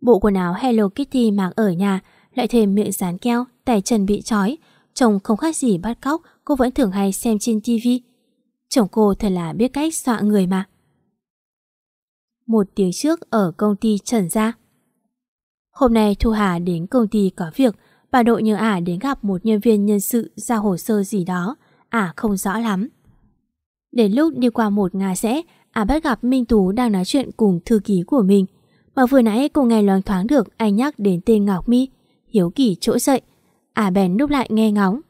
Bộ quần áo Hello Kitty mặc ở nhà, lại thêm miệng dán keo, tay chân bị trói. Chồng không khác gì bắt cóc, cô vẫn thường hay xem trên tivi. Chồng cô thật là biết cách dọa người mà. Một tiếng trước ở công ty Trần Gia. Hôm nay Thu Hà đến công ty có việc, bà đội nhờ ả đến gặp một nhân viên nhân sự ra hồ sơ gì đó, ả không rõ lắm. Đến lúc đi qua một ngà rẽ, ả bắt gặp Minh Tú đang nói chuyện cùng thư ký của mình. Mà vừa nãy cô nghe loáng thoáng được anh nhắc đến tên Ngọc Mi, hiếu kỳ trỗi dậy. Ả bèn núp lại nghe ngóng.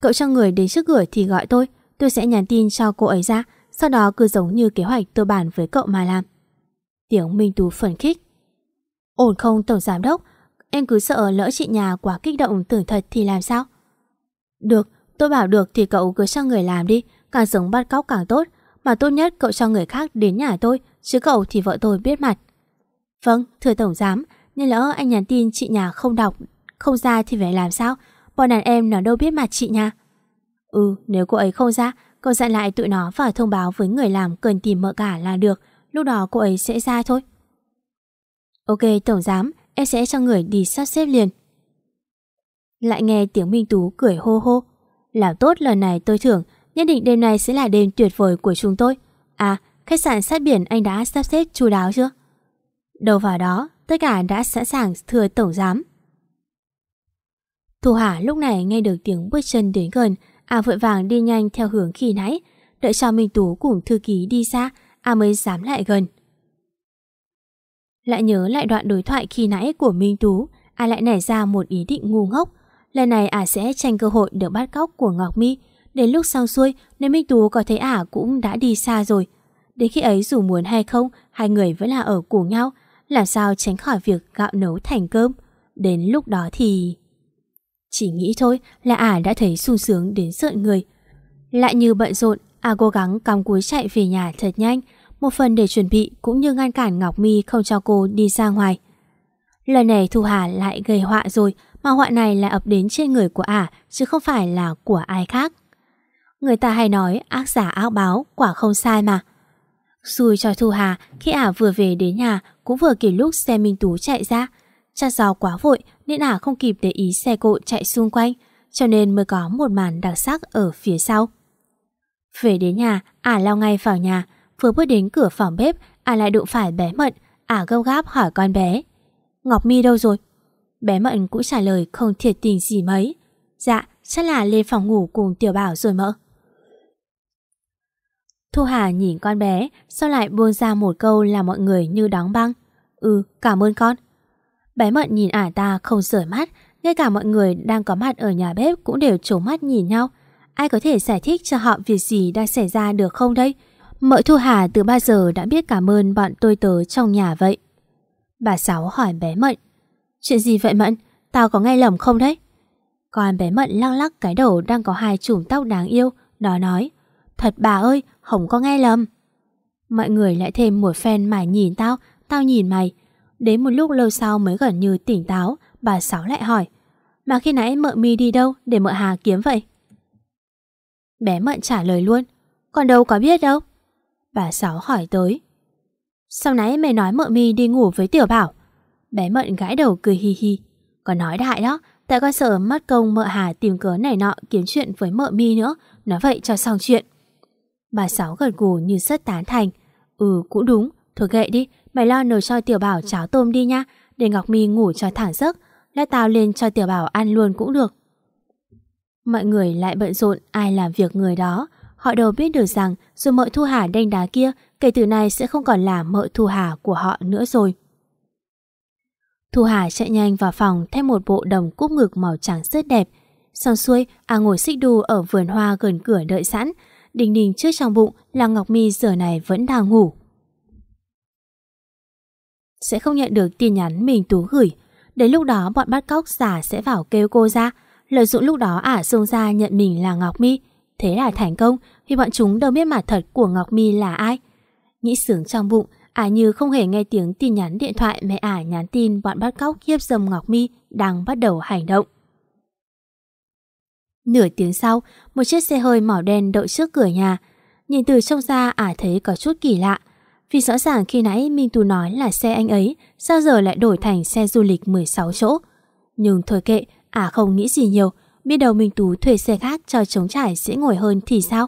Cậu cho người đến trước cửa thì gọi tôi, tôi sẽ nhắn tin cho cô ấy ra, sau đó cứ giống như kế hoạch tôi bàn với cậu mà làm. Tiếng Minh Tú phấn khích. Ổn không Tổng Giám Đốc, em cứ sợ lỡ chị nhà quá kích động tưởng thật thì làm sao? Được, tôi bảo được thì cậu cứ cho người làm đi, càng giống bắt cóc càng tốt, mà tốt nhất cậu cho người khác đến nhà tôi, chứ cậu thì vợ tôi biết mặt. Vâng, thưa Tổng Giám, nhưng lỡ anh nhắn tin chị nhà không đọc, không ra thì phải làm sao? Bọn đàn em nó đâu biết mặt chị nha. Ừ, nếu cô ấy không ra, cậu dặn lại tụi nó và thông báo với người làm cần tìm mợ cả là được, lúc đó cô ấy sẽ ra thôi. Ok, Tổng Giám, em sẽ cho người đi sắp xếp liền. Lại nghe tiếng Minh Tú cười hô hô. Làm tốt lần này tôi thưởng, nhất định đêm nay sẽ là đêm tuyệt vời của chúng tôi. À, khách sạn sát biển anh đã sắp xếp chu đáo chưa? Đầu vào đó, tất cả đã sẵn sàng thưa Tổng Giám. Thu Hà lúc này nghe được tiếng bước chân đến gần, à vội vàng đi nhanh theo hướng khi nãy, đợi cho Minh Tú cùng thư ký đi xa, à mới dám lại gần. Lại nhớ lại đoạn đối thoại khi nãy của Minh Tú, à lại nảy ra một ý định ngu ngốc. Lần này à sẽ tranh cơ hội được bắt cóc của Ngọc Mi. Đến lúc xong xuôi, nên Minh Tú có thấy ả cũng đã đi xa rồi. Đến khi ấy dù muốn hay không, hai người vẫn là ở cùng nhau, làm sao tránh khỏi việc gạo nấu thành cơm. Đến lúc đó thì... Chỉ nghĩ thôi là ả đã thấy sung sướng đến sợ người. Lại như bận rộn, ả cố gắng cắm cúi chạy về nhà thật nhanh, một phần để chuẩn bị cũng như ngăn cản Ngọc Mi không cho cô đi ra ngoài. Lần này Thu Hà lại gây họa rồi, mà họa này lại ập đến trên người của ả chứ không phải là của ai khác. Người ta hay nói ác giả ác báo, quả không sai mà. Xui cho Thu Hà khi ả vừa về đến nhà cũng vừa kịp lúc xe Minh Tú chạy ra. Chắc do quá vội nên ả không kịp để ý xe cộ chạy xung quanh, cho nên mới có một màn đặc sắc ở phía sau. Về đến nhà, ả lao ngay vào nhà, vừa bước đến cửa phòng bếp, ả lại đụng phải bé Mận, ả gâu gáp hỏi con bé. Ngọc Mi đâu rồi? Bé Mận cũng trả lời không thiệt tình gì mấy. Dạ, chắc là lên phòng ngủ cùng Tiểu Bảo rồi mỡ. Thu Hà nhìn con bé, sau lại buông ra một câu là mọi người như đóng băng. Ừ, cảm ơn con. Bé Mận nhìn ả ta không rời mắt, ngay cả mọi người đang có mặt ở nhà bếp cũng đều trố mắt nhìn nhau. Ai có thể giải thích cho họ việc gì đang xảy ra được không đây? Mợ Thu Hà từ bao giờ đã biết cảm ơn bọn tôi tớ trong nhà vậy? Bà Sáu hỏi bé Mận. Chuyện gì vậy Mận? Tao có nghe lầm không đấy? Còn bé Mận lăng lắc cái đầu đang có hai chùm tóc đáng yêu, Nó nói. Thật bà ơi, không có nghe lầm. Mọi người lại thêm một phen mải nhìn tao, tao nhìn mày. Đến một lúc lâu sau mới gần như tỉnh táo, bà Sáu lại hỏi. Mà khi nãy mợ mi đi đâu để mợ Hà kiếm vậy? Bé Mận trả lời luôn. Còn đâu có biết đâu. Bà Sáu hỏi tới. Sau nãy mày nói mợ mi đi ngủ với Tiểu Bảo. Bé Mận gãi đầu cười hi hi. Còn nói đại đó, tại con sợ mất công mợ Hà tìm cớ này nọ kiếm chuyện với mợ mi nữa. Nói vậy cho xong chuyện. Bà Sáu gật gù như rất tán thành. Ừ cũng đúng, thôi kệ đi, mày lo nồi cho Tiểu Bảo cháo tôm đi nha, để Ngọc Mi ngủ cho thẳng giấc. Lát tao lên cho Tiểu Bảo ăn luôn cũng được. Mọi người lại bận rộn ai làm việc người đó. Họ đâu biết được rằng dù mợ Thu Hà đanh đá kia kể từ nay sẽ không còn là mợ Thu Hà của họ nữa rồi. Thu Hà chạy nhanh vào phòng thêm một bộ đồng cúc ngực màu trắng rất đẹp. Xong xuôi, à ngồi xích đu ở vườn hoa gần cửa đợi sẵn. Đình đình trước trong bụng là Ngọc Mi giờ này vẫn đang ngủ. Sẽ không nhận được tin nhắn mình Tú gửi. Đến lúc đó bọn bắt cóc giả sẽ vào kêu cô ra. Lợi dụng lúc đó ả xông ra nhận mình là Ngọc Mi. Thế là thành công vì bọn chúng đâu biết mặt thật của Ngọc Mi là ai. Nghĩ sướng trong bụng, ả như không hề nghe tiếng tin nhắn điện thoại mẹ ả nhắn tin bọn bắt cóc hiếp dâm Ngọc Mi đang bắt đầu hành động. Nửa tiếng sau, một chiếc xe hơi màu đen đậu trước cửa nhà. Nhìn từ trong ra ả thấy có chút kỳ lạ. Vì rõ ràng khi nãy Minh Tú nói là xe anh ấy, sao giờ lại đổi thành xe du lịch 16 chỗ. Nhưng thôi kệ, ả không nghĩ gì nhiều, biết đầu Minh Tú thuê xe khác cho chống trải dễ ngồi hơn thì sao.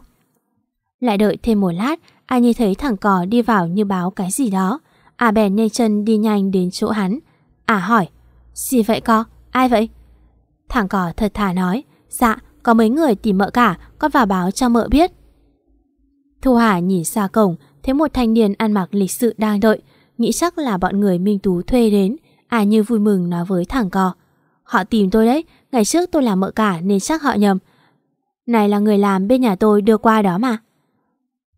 Lại đợi thêm một lát, ai nhìn thấy thằng cò đi vào như báo cái gì đó. À bèn nhanh chân đi nhanh đến chỗ hắn. À hỏi, gì vậy co? Ai vậy? Thằng cò thật thà nói, dạ, có mấy người tìm mợ cả, con vào báo cho mợ biết. Thu Hà nhìn xa cổng, thấy một thanh niên ăn mặc lịch sự đang đợi, nghĩ chắc là bọn người Minh Tú thuê đến. À như vui mừng nói với thằng cò. Họ tìm tôi đấy, ngày trước tôi làm mợ cả nên chắc họ nhầm. Này là người làm bên nhà tôi đưa qua đó mà.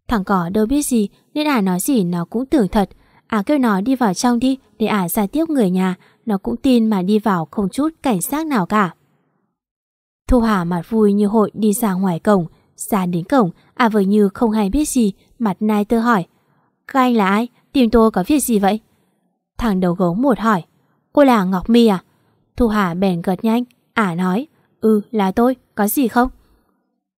Thằng cỏ đâu biết gì nên ả nói gì nó cũng tưởng thật. Ả kêu nó đi vào trong đi để à ả ra tiếp người nhà. Nó cũng tin mà đi vào không chút cảnh sát nào cả. Thu Hà mặt vui như hội đi ra ngoài cổng. Ra đến cổng, à vừa như không hay biết gì, mặt nai tơ hỏi. Các anh là ai? Tìm tôi có việc gì vậy? Thằng đầu gấu một hỏi. Cô là Ngọc My à? Thu Hà bèn gật nhanh. Ả nói. Ừ là tôi, có gì không?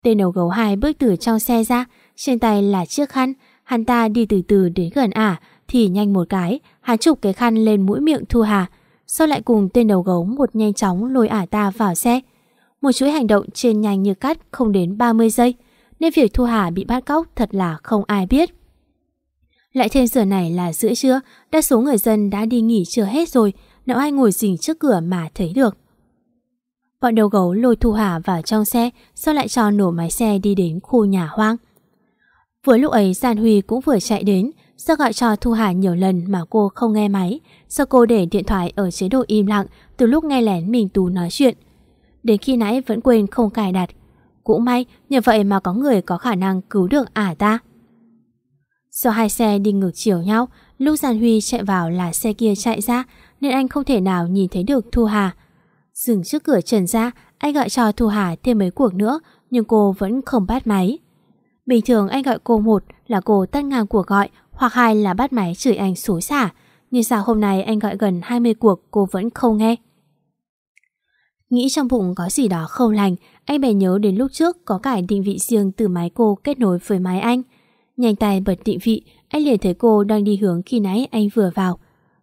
Tên đầu gấu hai bước từ trong xe ra, trên tay là chiếc khăn, hắn ta đi từ từ đến gần ả, thì nhanh một cái, hắn chụp cái khăn lên mũi miệng Thu Hà, sau lại cùng tên đầu gấu một nhanh chóng lôi ả ta vào xe. Một chuỗi hành động trên nhanh như cắt không đến 30 giây, nên việc Thu Hà bị bắt cóc thật là không ai biết. Lại thêm giờ này là giữa trưa, đa số người dân đã đi nghỉ trưa hết rồi, nào ai ngồi dình trước cửa mà thấy được. Bọn đầu gấu lôi Thu Hà vào trong xe, sau lại cho nổ máy xe đi đến khu nhà hoang. Vừa lúc ấy Giàn Huy cũng vừa chạy đến, do gọi cho Thu Hà nhiều lần mà cô không nghe máy, do cô để điện thoại ở chế độ im lặng từ lúc nghe lén mình Tú nói chuyện. Đến khi nãy vẫn quên không cài đặt. Cũng may, nhờ vậy mà có người có khả năng cứu được ả ta. Do hai xe đi ngược chiều nhau, lúc Giàn Huy chạy vào là xe kia chạy ra, nên anh không thể nào nhìn thấy được Thu Hà. Dừng trước cửa trần ra, anh gọi cho Thu Hà thêm mấy cuộc nữa, nhưng cô vẫn không bắt máy. Bình thường anh gọi cô một là cô tắt ngang cuộc gọi, hoặc hai là bắt máy chửi anh xối xả. Nhưng sao hôm nay anh gọi gần 20 cuộc cô vẫn không nghe? Nghĩ trong bụng có gì đó không lành, anh bèn nhớ đến lúc trước có cải định vị riêng từ máy cô kết nối với máy anh. Nhanh tay bật định vị, anh liền thấy cô đang đi hướng khi nãy anh vừa vào.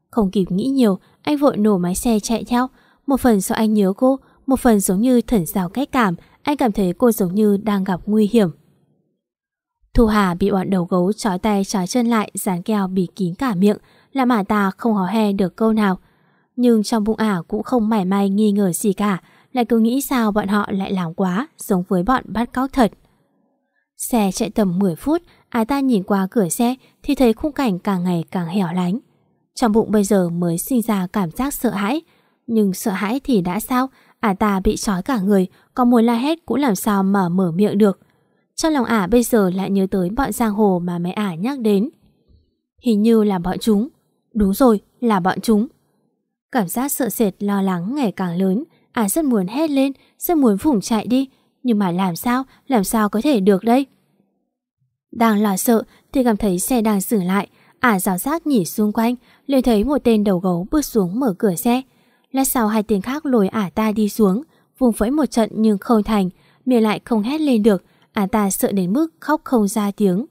Không kịp nghĩ nhiều, anh vội nổ máy xe chạy theo. Một phần do anh nhớ cô, một phần giống như thần rào cách cảm, anh cảm thấy cô giống như đang gặp nguy hiểm. Thu Hà bị bọn đầu gấu trói tay trói chân lại, dán keo bị kín cả miệng, làm ả ta không hò he được câu nào. Nhưng trong bụng ả cũng không mảy may nghi ngờ gì cả, lại cứ nghĩ sao bọn họ lại làm quá, giống với bọn bắt cóc thật. Xe chạy tầm 10 phút, ả ta nhìn qua cửa xe thì thấy khung cảnh càng ngày càng hẻo lánh. Trong bụng bây giờ mới sinh ra cảm giác sợ hãi. Nhưng sợ hãi thì đã sao? Ả ta bị trói cả người, còn muốn la hét cũng làm sao mở mở miệng được. Trong lòng ả bây giờ lại nhớ tới bọn giang hồ mà mẹ ả nhắc đến. Hình như là bọn chúng. Đúng rồi, là bọn chúng. Cảm giác sợ sệt lo lắng ngày càng lớn, ả rất muốn hét lên, rất muốn phủng chạy đi. Nhưng mà làm sao, làm sao có thể được đây? Đang lo sợ thì cảm thấy xe đang dừng lại, à, ả rào rác nhỉ xung quanh, liền thấy một tên đầu gấu bước xuống mở cửa xe. Lát sau hai tên khác lôi ả ta đi xuống, vùng vẫy một trận nhưng không thành, miệng lại không hét lên được, ả ta sợ đến mức khóc không ra tiếng.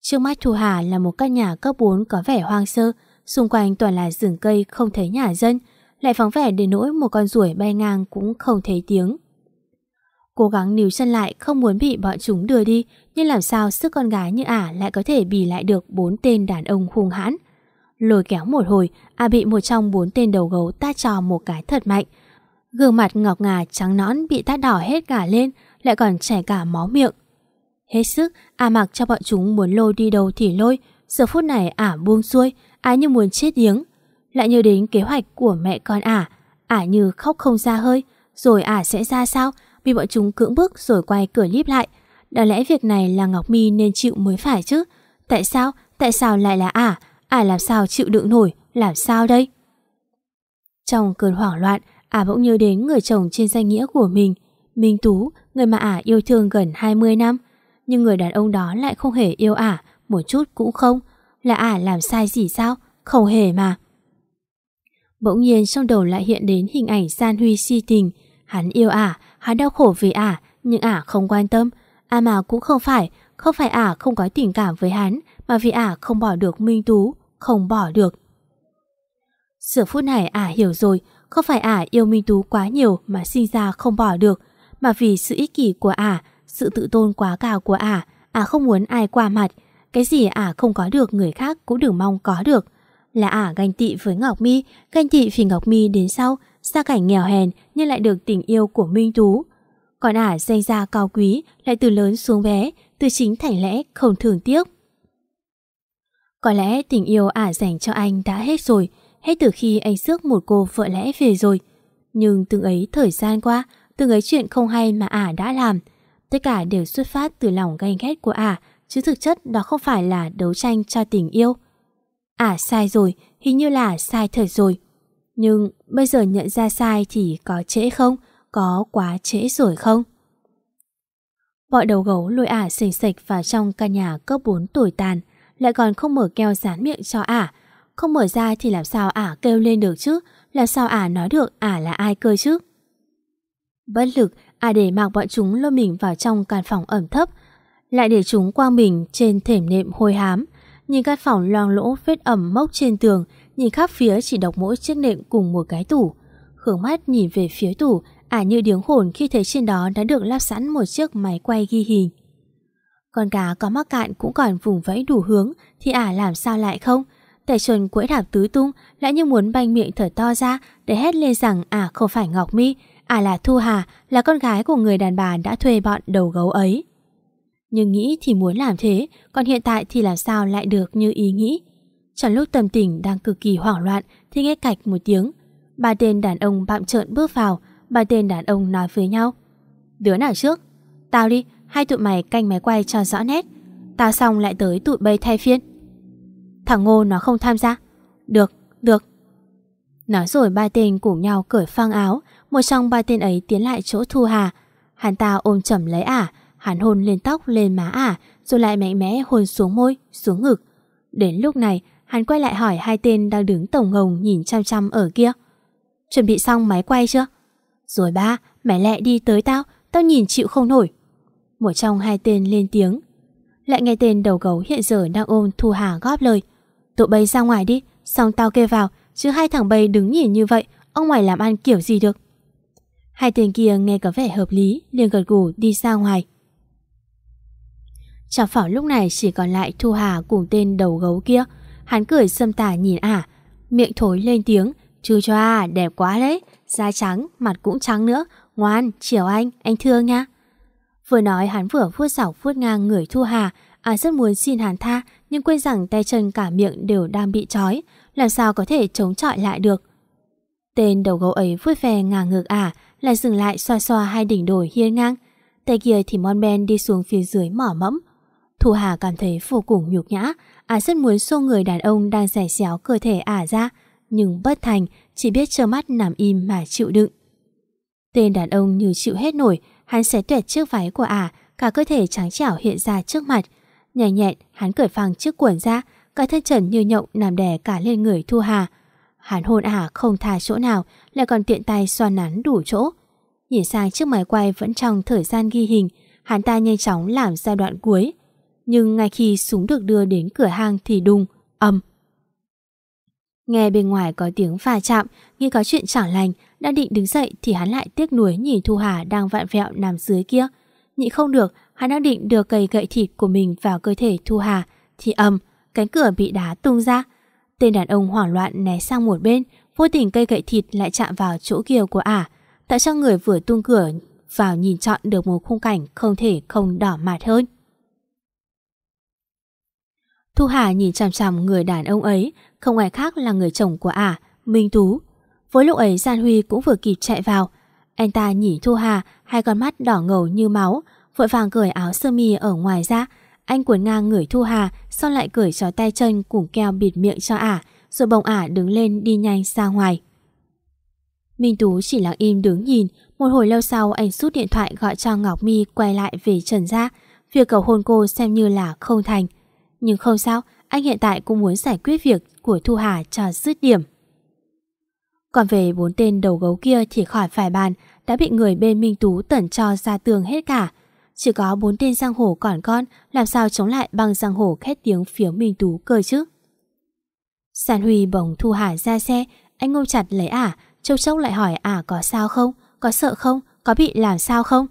Trước mắt Thu Hà là một căn nhà cấp 4 có vẻ hoang sơ, xung quanh toàn là rừng cây không thấy nhà dân, lại vắng vẻ đến nỗi một con ruồi bay ngang cũng không thấy tiếng. Cố gắng níu chân lại không muốn bị bọn chúng đưa đi, nhưng làm sao sức con gái như ả lại có thể bì lại được bốn tên đàn ông hung hãn. Lôi kéo một hồi, ả bị một trong bốn tên đầu gấu ta cho một cái thật mạnh. Gương mặt ngọc ngà trắng nõn bị tát đỏ hết cả lên, lại còn chảy cả máu miệng. Hết sức, ả mặc cho bọn chúng muốn lôi đi đâu thì lôi, giờ phút này ả buông xuôi, ả như muốn chết điếng. Lại nhớ đến kế hoạch của mẹ con ả, ả như khóc không ra hơi, rồi ả sẽ ra sao, bị bọn chúng cưỡng bức rồi quay cửa líp lại. Đáng lẽ việc này là Ngọc Mi nên chịu mới phải chứ. Tại sao? Tại sao lại là ả? À? Ả làm sao chịu đựng nổi? Làm sao đây? Trong cơn hoảng loạn, ả bỗng nhớ đến người chồng trên danh nghĩa của mình. Minh Tú, người mà ả yêu thương gần 20 năm. Nhưng người đàn ông đó lại không hề yêu ả, một chút cũng không. Là ả làm sai gì sao? Không hề mà. Bỗng nhiên trong đầu lại hiện đến hình ảnh San Huy si tình. Hắn yêu ả, hắn đau khổ vì ả, nhưng ả không quan tâm. À mà cũng không phải, không phải ả không có tình cảm với hắn, mà vì ả không bỏ được Minh Tú, không bỏ được. Giờ phút này ả hiểu rồi, không phải ả yêu Minh Tú quá nhiều mà sinh ra không bỏ được, mà vì sự ích kỷ của ả, sự tự tôn quá cao của ả, ả không muốn ai qua mặt. Cái gì ả không có được người khác cũng đừng mong có được. Là ả ganh tị với Ngọc Mi, ganh tị vì Ngọc Mi đến sau, gia cảnh nghèo hèn nhưng lại được tình yêu của Minh Tú. Còn ả danh gia cao quý lại từ lớn xuống bé, từ chính thành lẽ không thường tiếc. Có lẽ tình yêu ả dành cho anh đã hết rồi, hết từ khi anh rước một cô vợ lẽ về rồi. Nhưng từng ấy thời gian qua, từng ấy chuyện không hay mà ả đã làm, tất cả đều xuất phát từ lòng ganh ghét của ả, chứ thực chất đó không phải là đấu tranh cho tình yêu. à sai rồi, hình như là sai thật rồi. Nhưng bây giờ nhận ra sai thì có trễ không? Có quá trễ rồi không? Bọn đầu gấu lôi ả sình sịch vào trong căn nhà cấp 4 tuổi tàn, lại còn không mở keo dán miệng cho ả. Không mở ra thì làm sao ả kêu lên được chứ? Làm sao ả nói được ả là ai cơ chứ? Bất lực, à để mặc bọn chúng lôi mình vào trong căn phòng ẩm thấp, lại để chúng quang mình trên thềm nệm hôi hám. Nhìn căn phòng loang lỗ vết ẩm mốc trên tường, nhìn khắp phía chỉ đọc mỗi chiếc nệm cùng một cái tủ. khương mắt nhìn về phía tủ, ả như điếng hồn khi thấy trên đó đã được lắp sẵn một chiếc máy quay ghi hình. Con cá có mắc cạn cũng còn vùng vẫy đủ hướng thì ả làm sao lại không? Tề chuẩn quẫy đạp tứ tung lại như muốn banh miệng thở to ra để hét lên rằng ả không phải Ngọc Mi, ả là Thu Hà, là con gái của người đàn bà đã thuê bọn đầu gấu ấy. Nhưng nghĩ thì muốn làm thế, còn hiện tại thì làm sao lại được như ý nghĩ. Trong lúc tâm tình đang cực kỳ hoảng loạn thì nghe cạch một tiếng. Ba tên đàn ông bạm trợn bước vào, ba tên đàn ông nói với nhau. Đứa nào trước? Tao đi, hai tụi mày canh máy quay cho rõ nét. Tao xong lại tới tụi bay thay phiên. Thằng Ngô nó không tham gia. Được, được. Nói rồi ba tên cùng nhau cởi phang áo, một trong ba tên ấy tiến lại chỗ Thu Hà. Hắn ta ôm chầm lấy ả, hắn hôn lên tóc lên má ả, rồi lại mạnh mẽ hôn xuống môi, xuống ngực. Đến lúc này, hắn quay lại hỏi hai tên đang đứng tổng ngồng nhìn chăm chăm ở kia. Chuẩn bị xong máy quay chưa? Rồi ba, mày lẹ đi tới tao, tao nhìn chịu không nổi. Một trong hai tên lên tiếng. Lại nghe tên đầu gấu hiện giờ đang ôm Thu Hà góp lời. Tụi bay ra ngoài đi, xong tao kêu vào, chứ hai thằng bay đứng nhìn như vậy, ông ngoài làm ăn kiểu gì được. Hai tên kia nghe có vẻ hợp lý, liền gật gù đi ra ngoài. Trà phỏng lúc này chỉ còn lại Thu Hà cùng tên đầu gấu kia. Hắn cười xâm tà nhìn ả, miệng thối lên tiếng. Chú cho à, đẹp quá đấy, da trắng, mặt cũng trắng nữa. Ngoan, chiều anh, anh thương nha. Vừa nói hắn vừa vuốt dọc vuốt ngang người Thu Hà, à rất muốn xin hắn tha, nhưng quên rằng tay chân cả miệng đều đang bị trói, làm sao có thể chống chọi lại được. Tên đầu gấu ấy vui vẻ ngang ngược ả, lại dừng lại xoa xoa hai đỉnh đồi hiên ngang. Tay kia thì Mon Ben đi xuống phía dưới mỏ mẫm. Thu Hà cảm thấy vô cùng nhục nhã, ả rất muốn xô người đàn ông đang rẻ xéo cơ thể ả ra, nhưng bất thành, chỉ biết trơ mắt nằm im mà chịu đựng. Tên đàn ông như chịu hết nổi, hắn xé tuyệt chiếc váy của ả, cả cơ thể trắng trẻo hiện ra trước mặt. Nhẹ nhẹn, hắn cởi phăng chiếc quần ra, cả thân trần như nhộng nằm đè cả lên người Thu Hà. Hắn hôn ả không thà chỗ nào, lại còn tiện tay xoa nắn đủ chỗ. Nhìn sang chiếc máy quay vẫn trong thời gian ghi hình, hắn ta nhanh chóng làm giai đoạn cuối. Nhưng ngay khi súng được đưa đến cửa hang thì đùng, âm. Nghe bên ngoài có tiếng va chạm, nghi có chuyện chẳng lành, đang định đứng dậy thì hắn lại tiếc nuối nhìn Thu Hà đang vạn vẹo nằm dưới kia. Nhị không được, hắn đang định đưa cây gậy thịt của mình vào cơ thể Thu Hà, thì âm, cánh cửa bị đá tung ra. Tên đàn ông hoảng loạn né sang một bên, vô tình cây gậy thịt lại chạm vào chỗ kia của ả, tại sao người vừa tung cửa vào nhìn chọn được một khung cảnh không thể không đỏ mặt hơn. Thu Hà nhìn chằm chằm người đàn ông ấy, không ai khác là người chồng của ả, Minh Tú. Với lúc ấy Gian Huy cũng vừa kịp chạy vào. Anh ta nhìn Thu Hà, hai con mắt đỏ ngầu như máu, vội vàng cởi áo sơ mi ở ngoài ra. Anh cuốn ngang người Thu Hà, sau lại cởi cho tay chân cùng keo bịt miệng cho ả, rồi bồng ả đứng lên đi nhanh ra ngoài. Minh Tú chỉ lặng im đứng nhìn, một hồi lâu sau anh rút điện thoại gọi cho Ngọc Mi quay lại về Trần Gia. Việc cầu hôn cô xem như là không thành. Nhưng không sao, anh hiện tại cũng muốn giải quyết việc của Thu Hà cho dứt điểm. Còn về bốn tên đầu gấu kia thì khỏi phải bàn, đã bị người bên Minh Tú tẩn cho ra tường hết cả. Chỉ có bốn tên giang hồ còn con, làm sao chống lại băng giang hồ khét tiếng phía Minh Tú cơ chứ? Sàn Huy bồng Thu Hà ra xe, anh ôm chặt lấy ả, chốc chốc lại hỏi ả có sao không, có sợ không, có bị làm sao không?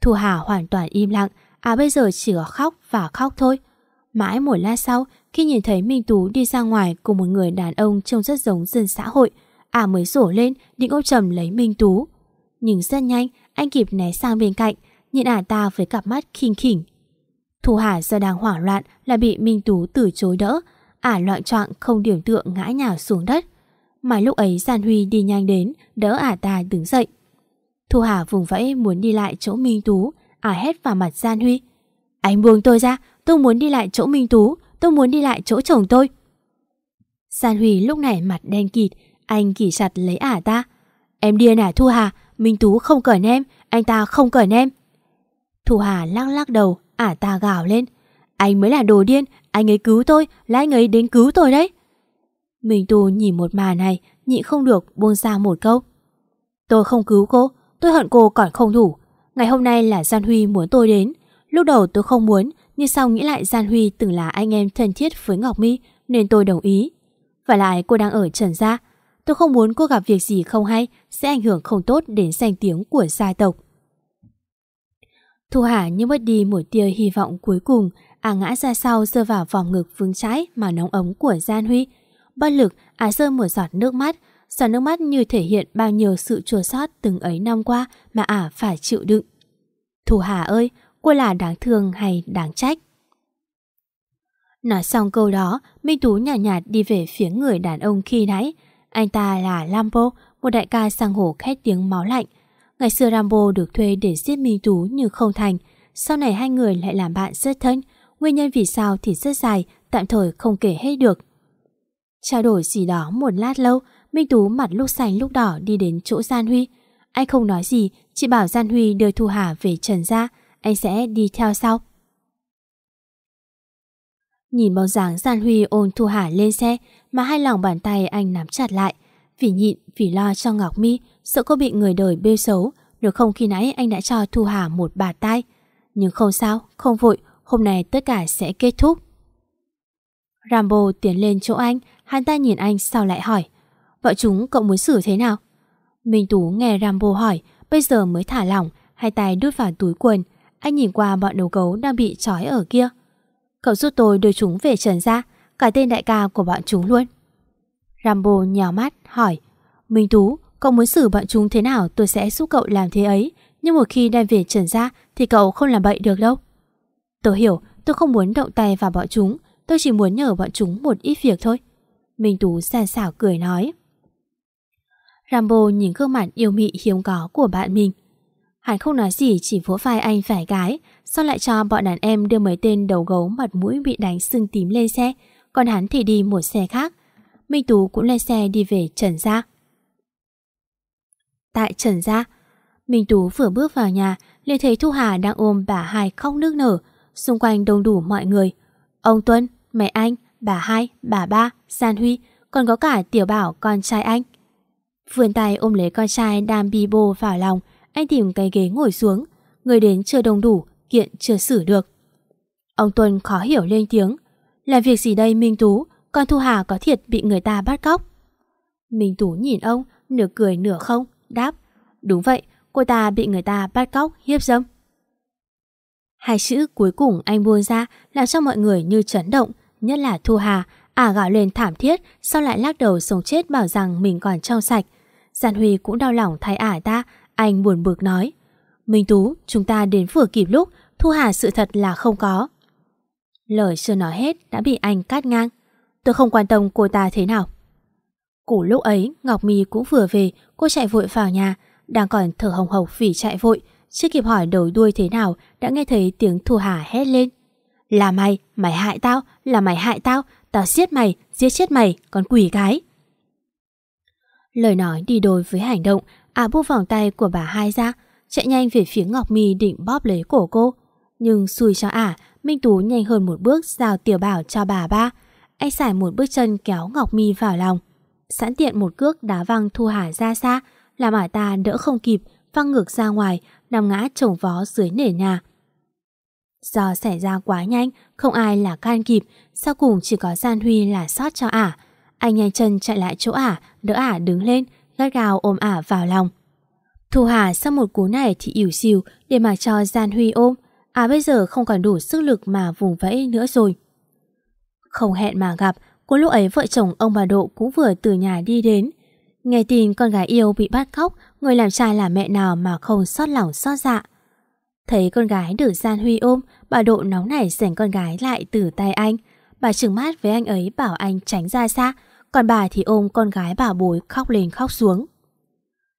Thu Hà hoàn toàn im lặng, à bây giờ chỉ có khóc và khóc thôi. Mãi một lát sau, khi nhìn thấy Minh Tú đi ra ngoài cùng một người đàn ông trông rất giống dân xã hội, à mới rổ lên định ôm chầm lấy Minh Tú. Nhưng rất nhanh, anh kịp né sang bên cạnh, nhìn ả ta với cặp mắt khinh khỉnh. Thu Hà giờ đang hoảng loạn là bị Minh Tú từ chối đỡ, ả loạn trọng không điểm tượng ngã nhào xuống đất. Mà lúc ấy Gian Huy đi nhanh đến, đỡ ả ta đứng dậy. Thu Hà vùng vẫy muốn đi lại chỗ Minh Tú, ả hét vào mặt Gian Huy. Anh buông tôi ra, tôi muốn đi lại chỗ Minh Tú, tôi muốn đi lại chỗ chồng tôi. San Huy lúc này mặt đen kịt, anh kỳ chặt lấy ả ta. Em điên à Thu Hà, Minh Tú không cởi em, anh ta không cởi em. Thu Hà lắc lắc đầu, ả ta gào lên. Anh mới là đồ điên, anh ấy cứu tôi, là anh ấy đến cứu tôi đấy. Minh Tú nhìn một màn này, nhị không được buông ra một câu. Tôi không cứu cô, Tôi hận cô còn không đủ. Ngày hôm nay là san Huy muốn tôi đến. Lúc đầu tôi không muốn, nhưng sau nghĩ lại Gian Huy từng là anh em thân thiết với Ngọc My nên tôi đồng ý. Và lại cô đang ở Trần Gia. Tôi không muốn cô gặp việc gì không hay sẽ ảnh hưởng không tốt đến danh tiếng của gia tộc. Thu Hà như mất đi một tia hy vọng cuối cùng, à ngã ra sau rơi vào vòng ngực vững trái mà nóng ấm của Gian Huy. Bất lực, à rơi một giọt nước mắt, giọt nước mắt như thể hiện bao nhiêu sự chua xót từng ấy năm qua mà ả phải chịu đựng. Thu Hà ơi, cô là đáng thương hay đáng trách? Nói xong câu đó, Minh Tú nhạt nhạt đi về phía người đàn ông khi nãy. Anh ta là Lambo, một đại ca sang hồ khét tiếng máu lạnh. Ngày xưa Rambo được thuê để giết Minh Tú nhưng không thành. Sau này hai người lại làm bạn rất thân. Nguyên nhân vì sao thì rất dài, tạm thời không kể hết được. Trao đổi gì đó một lát lâu, Minh Tú mặt lúc xanh lúc đỏ đi đến chỗ Gian Huy. Anh không nói gì, chỉ bảo Gian Huy đưa Thu Hà về Trần ra anh sẽ đi theo sau. Nhìn bóng dáng Gian Huy ôn Thu Hà lên xe mà hai lòng bàn tay anh nắm chặt lại. Vì nhịn, vì lo cho Ngọc Mi, sợ cô bị người đời bêu xấu, nếu không khi nãy anh đã cho Thu Hà một bà tay. Nhưng không sao, không vội, hôm nay tất cả sẽ kết thúc. Rambo tiến lên chỗ anh, hắn ta nhìn anh sau lại hỏi. Vợ chúng cậu muốn xử thế nào? Minh Tú nghe Rambo hỏi, bây giờ mới thả lỏng, hai tay đút vào túi quần. Anh nhìn qua bọn đầu gấu đang bị trói ở kia. Cậu giúp tôi đưa chúng về trần ra, cả tên đại ca của bọn chúng luôn. Rambo nhào mắt, hỏi. Minh Tú, cậu muốn xử bọn chúng thế nào tôi sẽ giúp cậu làm thế ấy. Nhưng một khi đem về trần ra thì cậu không làm bậy được đâu. Tôi hiểu, tôi không muốn động tay vào bọn chúng. Tôi chỉ muốn nhờ bọn chúng một ít việc thôi. Minh Tú sàn xảo cười nói. Rambo nhìn gương mặt yêu mị hiếm có của bạn mình. Hắn không nói gì chỉ vỗ vai anh phải gái, sau lại cho bọn đàn em đưa mấy tên đầu gấu mặt mũi bị đánh sưng tím lên xe, còn hắn thì đi một xe khác. Minh Tú cũng lên xe đi về Trần Gia. Tại Trần Gia, Minh Tú vừa bước vào nhà, liền thấy Thu Hà đang ôm bà hai khóc nước nở, xung quanh đông đủ mọi người. Ông Tuân, mẹ anh, bà hai, bà ba, San Huy, còn có cả Tiểu Bảo con trai anh. Vươn tay ôm lấy con trai đang bi bô vào lòng, anh tìm cái ghế ngồi xuống. Người đến chưa đông đủ, kiện chưa xử được. Ông Tuân khó hiểu lên tiếng. Là việc gì đây Minh Tú, con Thu Hà có thiệt bị người ta bắt cóc? Minh Tú nhìn ông, nửa cười nửa không, đáp. Đúng vậy, cô ta bị người ta bắt cóc, hiếp dâm. Hai chữ cuối cùng anh buông ra làm cho mọi người như chấn động, nhất là Thu Hà, ả gạo lên thảm thiết, sau lại lắc đầu sống chết bảo rằng mình còn trong sạch. Giàn Huy cũng đau lòng thay ả ta, anh buồn bực nói. Minh Tú, chúng ta đến vừa kịp lúc, Thu Hà sự thật là không có. Lời chưa nói hết đã bị anh cắt ngang. Tôi không quan tâm cô ta thế nào. Củ lúc ấy, Ngọc Mi cũng vừa về, cô chạy vội vào nhà, đang còn thở hồng hộc vì chạy vội, chưa kịp hỏi đầu đuôi thế nào đã nghe thấy tiếng Thu Hà hét lên. Là mày, mày hại tao, là mày hại tao, tao giết mày, giết chết mày, con quỷ gái. Lời nói đi đôi với hành động, à buông vòng tay của bà hai ra, chạy nhanh về phía Ngọc Mi định bóp lấy cổ cô. Nhưng xui cho ả, Minh Tú nhanh hơn một bước giao tiểu bảo cho bà ba. Anh xài một bước chân kéo Ngọc Mi vào lòng. Sẵn tiện một cước đá văng Thu Hà ra xa, làm ả ta đỡ không kịp, văng ngược ra ngoài, nằm ngã trồng vó dưới nền nhà. Do xảy ra quá nhanh, không ai là can kịp, sau cùng chỉ có Gian Huy là sót cho ả. Anh nhanh chân chạy lại chỗ ả, đỡ ả đứng lên, gắt gào ôm ả vào lòng. Thu Hà sau một cú này thì ỉu xìu để mà cho Gian Huy ôm. À bây giờ không còn đủ sức lực mà vùng vẫy nữa rồi. Không hẹn mà gặp, cô lúc ấy vợ chồng ông bà Độ cũng vừa từ nhà đi đến. Nghe tin con gái yêu bị bắt cóc, người làm trai là mẹ nào mà không xót lòng xót dạ. Thấy con gái được Gian Huy ôm, bà Độ nóng nảy giành con gái lại từ tay anh. Bà trừng mát với anh ấy bảo anh tránh ra xa, còn bà thì ôm con gái bà bối khóc lên khóc xuống.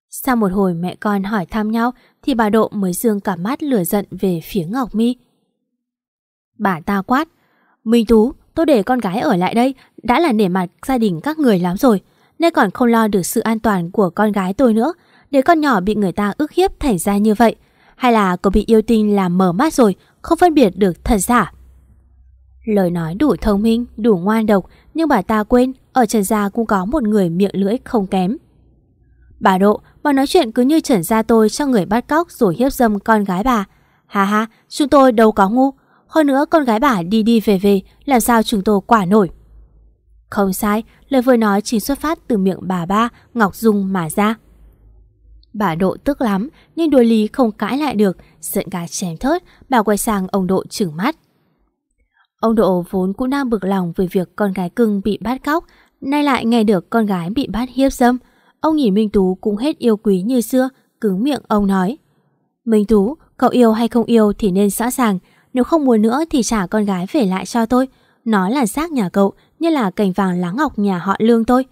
Sau một hồi mẹ con hỏi thăm nhau thì bà Độ mới dương cả mắt lửa giận về phía Ngọc Mi. Bà ta quát, Minh Tú, tôi để con gái ở lại đây đã là nể mặt gia đình các người lắm rồi, nên còn không lo được sự an toàn của con gái tôi nữa, để con nhỏ bị người ta ức hiếp thành ra như vậy. Hay là cô bị yêu tinh làm mở mắt rồi, không phân biệt được thật giả. Lời nói đủ thông minh, đủ ngoan độc, nhưng bà ta quên, ở Trần Gia cũng có một người miệng lưỡi không kém. Bà Độ, Bà nói chuyện cứ như trần gia tôi cho người bắt cóc rồi hiếp dâm con gái bà. Hà hà, chúng tôi đâu có ngu. Hơn nữa con gái bà đi đi về về, làm sao chúng tôi quả nổi. Không sai, lời vừa nói chỉ xuất phát từ miệng bà ba, Ngọc Dung mà ra. Bà Độ tức lắm, nhưng đối lý không cãi lại được, giận gà chém thớt, bà quay sang ông Độ trừng mắt. Ông Độ vốn cũng đang bực lòng về việc con gái cưng bị bắt cóc, nay lại nghe được con gái bị bắt hiếp dâm. Ông nhìn Minh Tú cũng hết yêu quý như xưa, cứng miệng ông nói. Minh Tú, cậu yêu hay không yêu thì nên rõ ràng, nếu không muốn nữa thì trả con gái về lại cho tôi. Nó là xác nhà cậu, như là cành vàng lá ngọc nhà họ lương tôi.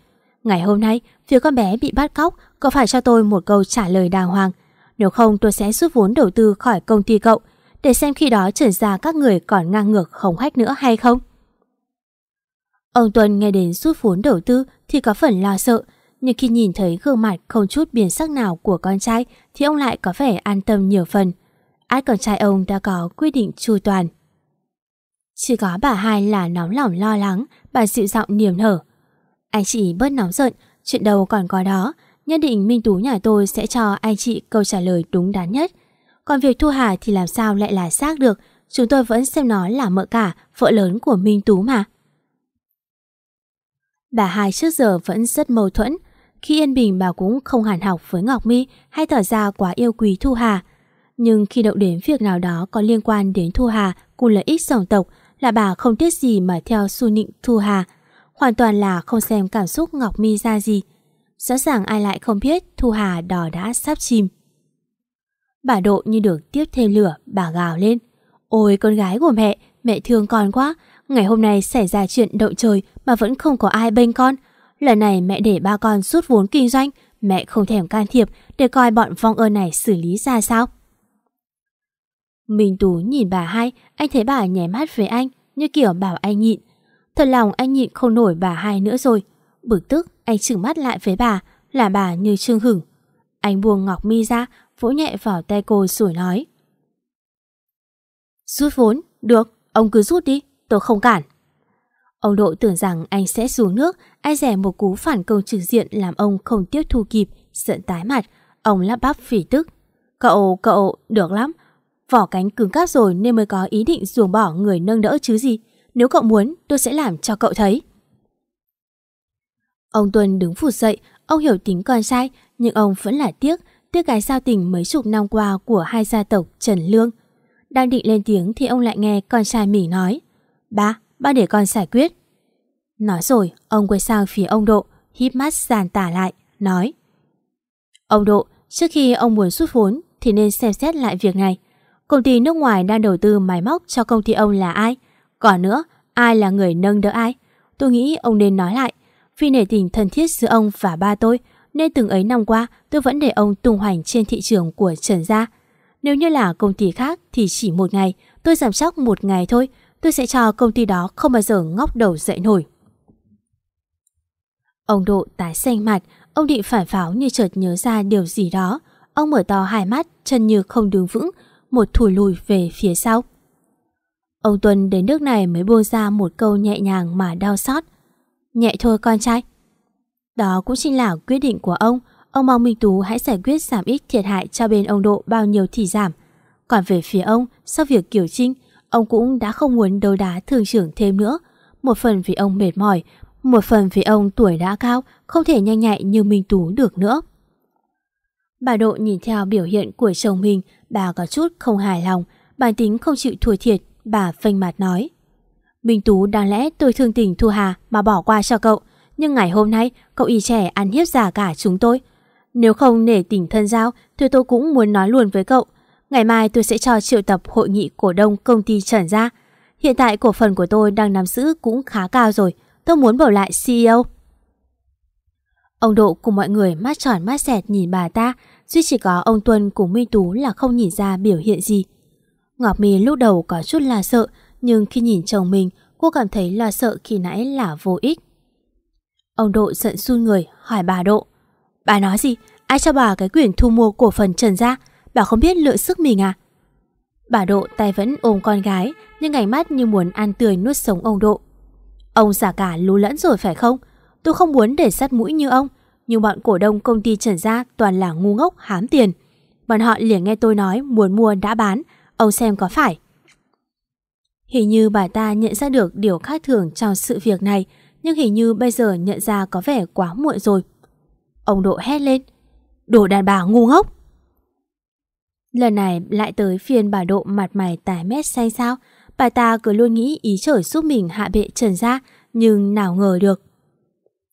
Ngày hôm nay, phía con bé bị bắt cóc, cậu phải cho tôi một câu trả lời đàng hoàng. Nếu không tôi sẽ rút vốn đầu tư khỏi công ty cậu, để xem khi đó trở ra các người còn ngang ngược không hách nữa hay không. Ông Tuân nghe đến rút vốn đầu tư thì có phần lo sợ, nhưng khi nhìn thấy gương mặt không chút biến sắc nào của con trai thì ông lại có vẻ an tâm nhiều phần. ai con trai ông đã có quyết định chu toàn. Chỉ có bà hai là nóng lòng lo lắng, bà dịu giọng niềm nở. Anh chị bớt nóng giận, chuyện đâu còn có đó. Nhất định Minh Tú nhà tôi sẽ cho anh chị câu trả lời đúng đắn nhất. Còn việc Thu Hà thì làm sao lại là xác được, chúng tôi vẫn xem nó là mợ cả, vợ lớn của Minh Tú mà. Bà hai trước giờ vẫn rất mâu thuẫn. Khi yên bình bà cũng không hàn học với Ngọc My hay tỏ ra quá yêu quý Thu Hà. Nhưng khi động đến việc nào đó có liên quan đến Thu Hà cùng lợi ích dòng tộc là bà không tiếc gì mà theo su nịnh Thu Hà. Hoàn toàn là không xem cảm xúc Ngọc My ra gì. Rõ ràng ai lại không biết Thu Hà đỏ đã sắp chìm. Bà Độ như được tiếp thêm lửa, bà gào lên. Ôi con gái của mẹ, mẹ thương con quá. Ngày hôm nay xảy ra chuyện động trời mà vẫn không có ai bên con. Lần này mẹ để ba con rút vốn kinh doanh, mẹ không thèm can thiệp để coi bọn vong ơn này xử lý ra sao. Minh Tú nhìn bà hai, anh thấy bà nhé mắt với anh, như kiểu bảo anh nhịn. Thật lòng anh nhịn không nổi bà hai nữa rồi. Bực tức, anh trừng mắt lại với bà, là bà như trương hửng. Anh buông Ngọc Mi ra, vỗ nhẹ vào tay cô rồi nói. Rút vốn, được, ông cứ rút đi, tôi không cản. Ông Độ tưởng rằng anh sẽ xuống nước, ai rẻ một cú phản công trực diện làm ông không tiếp thu kịp, giận tái mặt. Ông lắp bắp phỉ tức. Cậu, cậu, được lắm. Vỏ cánh cứng cáp rồi nên mới có ý định ruồng bỏ người nâng đỡ chứ gì. Nếu cậu muốn, tôi sẽ làm cho cậu thấy. Ông Tuân đứng phụt dậy, ông hiểu tính con trai, nhưng ông vẫn là tiếc, tiếc cái giao tình mấy chục năm qua của hai gia tộc Trần Lương. Đang định lên tiếng thì ông lại nghe con trai mỉ nói. Ba, ba để con giải quyết. Nói rồi, ông quay sang phía ông Độ, híp mắt giàn tả lại, nói. Ông Độ, trước khi ông muốn rút vốn thì nên xem xét lại việc này. Công ty nước ngoài đang đầu tư máy móc cho công ty ông là ai? Còn nữa, ai là người nâng đỡ ai? Tôi nghĩ ông nên nói lại. Vì nể tình thân thiết giữa ông và ba tôi, nên từng ấy năm qua tôi vẫn để ông tung hoành trên thị trường của Trần Gia. Nếu như là công ty khác thì chỉ một ngày, tôi giảm sóc một ngày thôi, tôi sẽ cho công ty đó không bao giờ ngóc đầu dậy nổi. Ông Độ tái xanh mặt, ông định phản pháo như chợt nhớ ra điều gì đó. Ông mở to hai mắt, chân như không đứng vững, một thủi lùi về phía sau. Ông Tuân đến nước này mới buông ra một câu nhẹ nhàng mà đau xót. Nhẹ thôi con trai. Đó cũng chính là quyết định của ông. Ông mong Minh Tú hãy giải quyết giảm ít thiệt hại cho bên ông Độ bao nhiêu thì giảm. Còn về phía ông, sau việc kiểu trinh, ông cũng đã không muốn đấu đá thường trưởng thêm nữa. Một phần vì ông mệt mỏi, một phần vì ông tuổi đã cao, không thể nhanh nhạy như Minh Tú được nữa. Bà Độ nhìn theo biểu hiện của chồng mình, bà có chút không hài lòng, bản tính không chịu thua thiệt, bà phanh mặt nói. Minh Tú đáng lẽ tôi thương tình Thu Hà mà bỏ qua cho cậu, nhưng ngày hôm nay cậu y trẻ ăn hiếp giả cả chúng tôi. Nếu không nể tình thân giao thì tôi cũng muốn nói luôn với cậu. Ngày mai tôi sẽ cho triệu tập hội nghị cổ đông công ty Trần ra. Hiện tại cổ phần của tôi đang nắm giữ cũng khá cao rồi. Tôi muốn bầu lại CEO. Ông Độ cùng mọi người mắt tròn mắt xẹt nhìn bà ta, duy chỉ có ông Tuân cùng Minh Tú là không nhìn ra biểu hiện gì. Ngọc My lúc đầu có chút là sợ, nhưng khi nhìn chồng mình, cô cảm thấy lo sợ khi nãy là vô ích. Ông Độ giận run người, hỏi bà Độ. Bà nói gì? Ai cho bà cái quyền thu mua cổ phần Trần ra? Bà không biết lựa sức mình à? Bà Độ tay vẫn ôm con gái, nhưng ánh mắt như muốn ăn tươi nuốt sống ông Độ. Ông giả cả lú lẫn rồi phải không? Tôi không muốn để sắt mũi như ông. Nhưng bọn cổ đông công ty Trần Gia toàn là ngu ngốc hám tiền. Bọn họ liền nghe tôi nói muốn mua đã bán, ông xem có phải. Hình như bà ta nhận ra được điều khác thường trong sự việc này, nhưng hình như bây giờ nhận ra có vẻ quá muộn rồi. Ông Độ hét lên. Đồ đàn bà ngu ngốc! Lần này lại tới phiên bà Độ mặt mày tái mét xanh sao. Bà ta cứ luôn nghĩ ý trời giúp mình hạ bệ trần ra, nhưng nào ngờ được.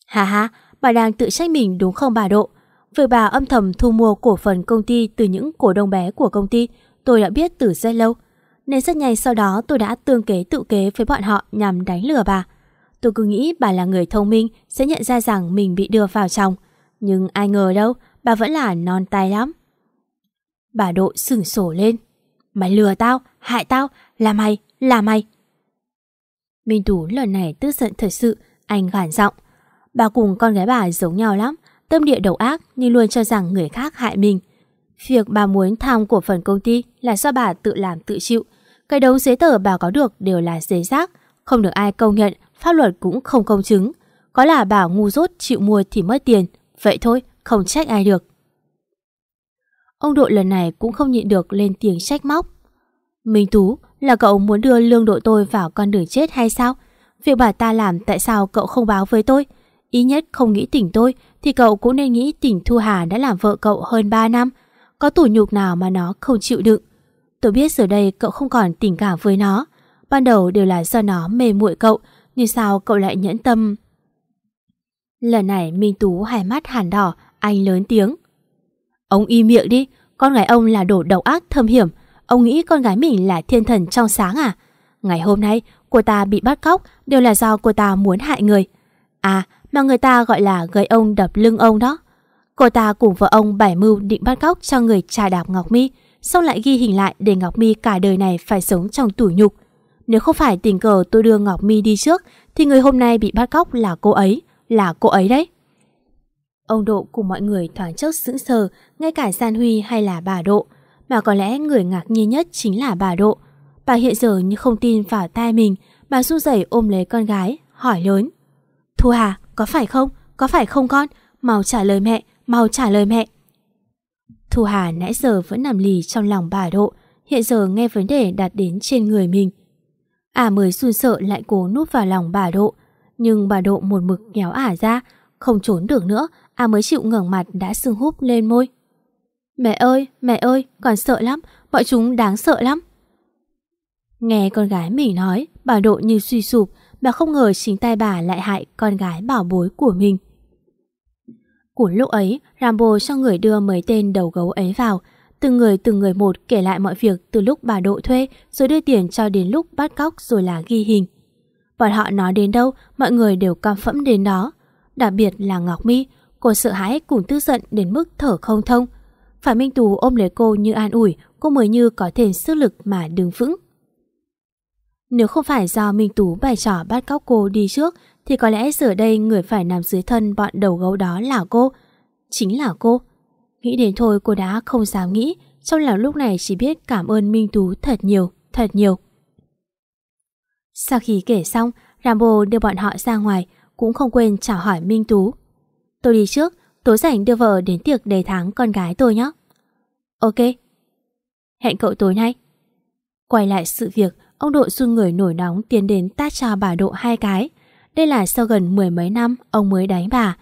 Hà hà, bà đang tự trách mình đúng không bà Độ? Việc bà âm thầm thu mua cổ phần công ty từ những cổ đông bé của công ty, tôi đã biết từ rất lâu. Nên rất nhanh sau đó tôi đã tương kế tự kế với bọn họ nhằm đánh lừa bà. Tôi cứ nghĩ bà là người thông minh sẽ nhận ra rằng mình bị đưa vào trong. Nhưng ai ngờ đâu, bà vẫn là non tay lắm. Bà Độ sửng sổ lên. Mày lừa tao, hại tao, là mày, là mày. Minh Tú lần này tức giận thật sự, anh gàn giọng. Bà cùng con gái bà giống nhau lắm, tâm địa độc ác nhưng luôn cho rằng người khác hại mình. Việc bà muốn tham cổ phần công ty là do bà tự làm tự chịu. Cái đống giấy tờ bà có được đều là giấy rác, không được ai công nhận, pháp luật cũng không công chứng. Có là bà ngu dốt chịu mua thì mất tiền, vậy thôi, không trách ai được. Ông đội lần này cũng không nhịn được lên tiếng trách móc. Minh Tú, là cậu muốn đưa lương đội tôi vào con đường chết hay sao? Việc bà ta làm tại sao cậu không báo với tôi? Ý nhất không nghĩ tỉnh tôi thì cậu cũng nên nghĩ tỉnh Thu Hà đã làm vợ cậu hơn 3 năm. Có tủ nhục nào mà nó không chịu đựng. Tôi biết giờ đây cậu không còn tình cảm với nó. Ban đầu đều là do nó mê muội cậu, nhưng sao cậu lại nhẫn tâm... Lần này Minh Tú hai mắt hàn đỏ, anh lớn tiếng. Ông im miệng đi, con gái ông là đồ độc ác thâm hiểm. Ông nghĩ con gái mình là thiên thần trong sáng à? Ngày hôm nay, cô ta bị bắt cóc đều là do cô ta muốn hại người. À, mà người ta gọi là gây ông đập lưng ông đó. Cô ta cùng vợ ông bảy mưu định bắt cóc cho người trà đạp Ngọc Mi, xong lại ghi hình lại để Ngọc Mi cả đời này phải sống trong tủi nhục. Nếu không phải tình cờ tôi đưa Ngọc Mi đi trước, thì người hôm nay bị bắt cóc là cô ấy, là cô ấy đấy. Ông Độ cùng mọi người thoáng chốc sững sờ, ngay cả Gian Huy hay là bà Độ. Mà có lẽ người ngạc nhiên nhất chính là bà Độ. Bà hiện giờ như không tin vào tai mình, bà run rẩy ôm lấy con gái, hỏi lớn. Thu Hà, có phải không? Có phải không con? Mau trả lời mẹ, mau trả lời mẹ. Thu Hà nãy giờ vẫn nằm lì trong lòng bà Độ, hiện giờ nghe vấn đề đặt đến trên người mình. À mới run sợ lại cố núp vào lòng bà Độ, nhưng bà Độ một mực kéo ả ra, không trốn được nữa, à mới chịu ngẩng mặt đã sưng húp lên môi. Mẹ ơi, mẹ ơi, còn sợ lắm, bọn chúng đáng sợ lắm. Nghe con gái mình nói, bà Độ như suy sụp, bà không ngờ chính tay bà lại hại con gái bảo bối của mình. Của lúc ấy, Rambo cho người đưa mấy tên đầu gấu ấy vào, từng người từng người một kể lại mọi việc từ lúc bà Độ thuê rồi đưa tiền cho đến lúc bắt cóc rồi là ghi hình. Bọn họ nói đến đâu, mọi người đều cam phẫm đến đó. Đặc biệt là Ngọc Mi, cô sợ hãi cùng tức giận đến mức thở không thông. Phải Minh Tú ôm lấy cô như an ủi, cô mới như có thêm sức lực mà đứng vững. Nếu không phải do Minh Tú bày trò bắt cóc cô đi trước, thì có lẽ giờ đây người phải nằm dưới thân bọn đầu gấu đó là cô. Chính là cô. Nghĩ đến thôi cô đã không dám nghĩ, trong lòng lúc này chỉ biết cảm ơn Minh Tú thật nhiều, thật nhiều. Sau khi kể xong, Rambo đưa bọn họ ra ngoài, cũng không quên chào hỏi Minh Tú. Tôi đi trước, tối rảnh đưa vợ đến tiệc đầy tháng con gái tôi nhé. Ok. Hẹn cậu tối nay. Quay lại sự việc, ông Độ run người nổi nóng tiến đến tát cho bà Độ hai cái. Đây là sau gần mười mấy năm ông mới đánh bà.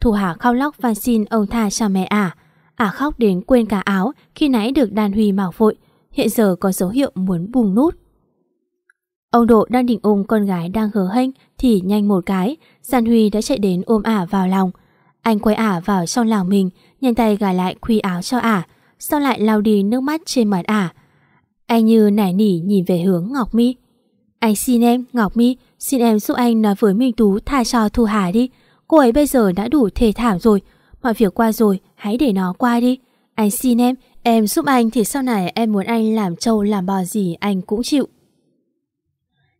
Thủ Hà khao lóc van xin ông tha cho mẹ ả. Ả khóc đến quên cả áo khi nãy được đàn huy bảo vội. Hiện giờ có dấu hiệu muốn bùng nút. Ông Độ đang định ôm con gái đang hờ hênh thì nhanh một cái, Giàn Huy đã chạy đến ôm ả vào lòng. Anh quay ả vào trong lòng mình, nhanh tay gài lại khuy áo cho ả, sau lại lau đi nước mắt trên mặt ả. Anh như nải nỉ nhìn về hướng Ngọc Mi. Anh xin em, Ngọc Mi, xin em giúp anh nói với Minh Tú tha cho Thu Hà đi. Cô ấy bây giờ đã đủ thề thảm rồi. Mọi việc qua rồi, hãy để nó qua đi. Anh xin em, em giúp anh thì sau này em muốn anh làm trâu làm bò gì anh cũng chịu.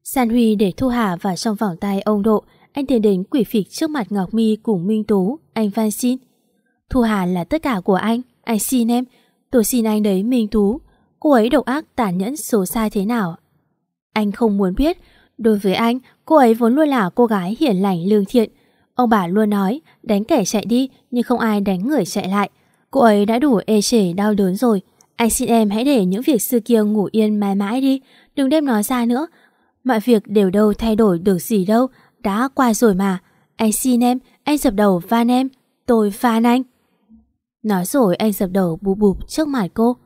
San Huy để Thu Hà vào trong vòng tay ông Độ, anh tiến đến quỷ phịch trước mặt Ngọc Mi cùng Minh Tú, anh van xin. Thu Hà là tất cả của anh, anh xin em, tôi xin anh đấy Minh Tú. Cô ấy độc ác tàn nhẫn số sai thế nào? Anh không muốn biết, đối với anh, cô ấy vốn luôn là cô gái hiền lành lương thiện. Ông bà luôn nói đánh kẻ chạy đi nhưng không ai đánh người chạy lại. Cô ấy đã đủ ê chề đau đớn rồi. Anh xin em hãy để những việc xưa kia ngủ yên mãi mãi đi. Đừng đem nó ra nữa. Mọi việc đều đâu thay đổi được gì đâu. Đã qua rồi mà. Anh xin em, anh dập đầu van em. Tôi van anh. Nói rồi anh dập đầu bụp bụp trước mặt cô.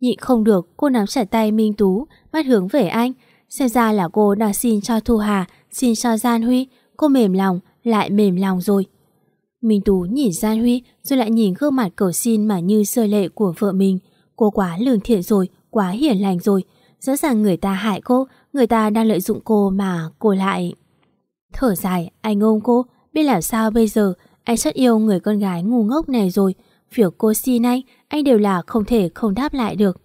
Nhịn không được, cô nắm chặt tay Minh Tú, mắt hướng về anh. Xem ra là cô đang xin cho Thu Hà, xin cho Gian Huy. Cô mềm lòng, lại mềm lòng rồi. Minh Tú nhìn Gian Huy rồi lại nhìn gương mặt cầu xin mà như rơi lệ của vợ mình. Cô quá lương thiện rồi, quá hiền lành rồi. Rõ ràng người ta hại cô, người ta đang lợi dụng cô mà cô lại... Thở dài, anh ôm cô, biết làm sao bây giờ, anh rất yêu người con gái ngu ngốc này rồi. Việc cô xin anh, anh đều là không thể không đáp lại được.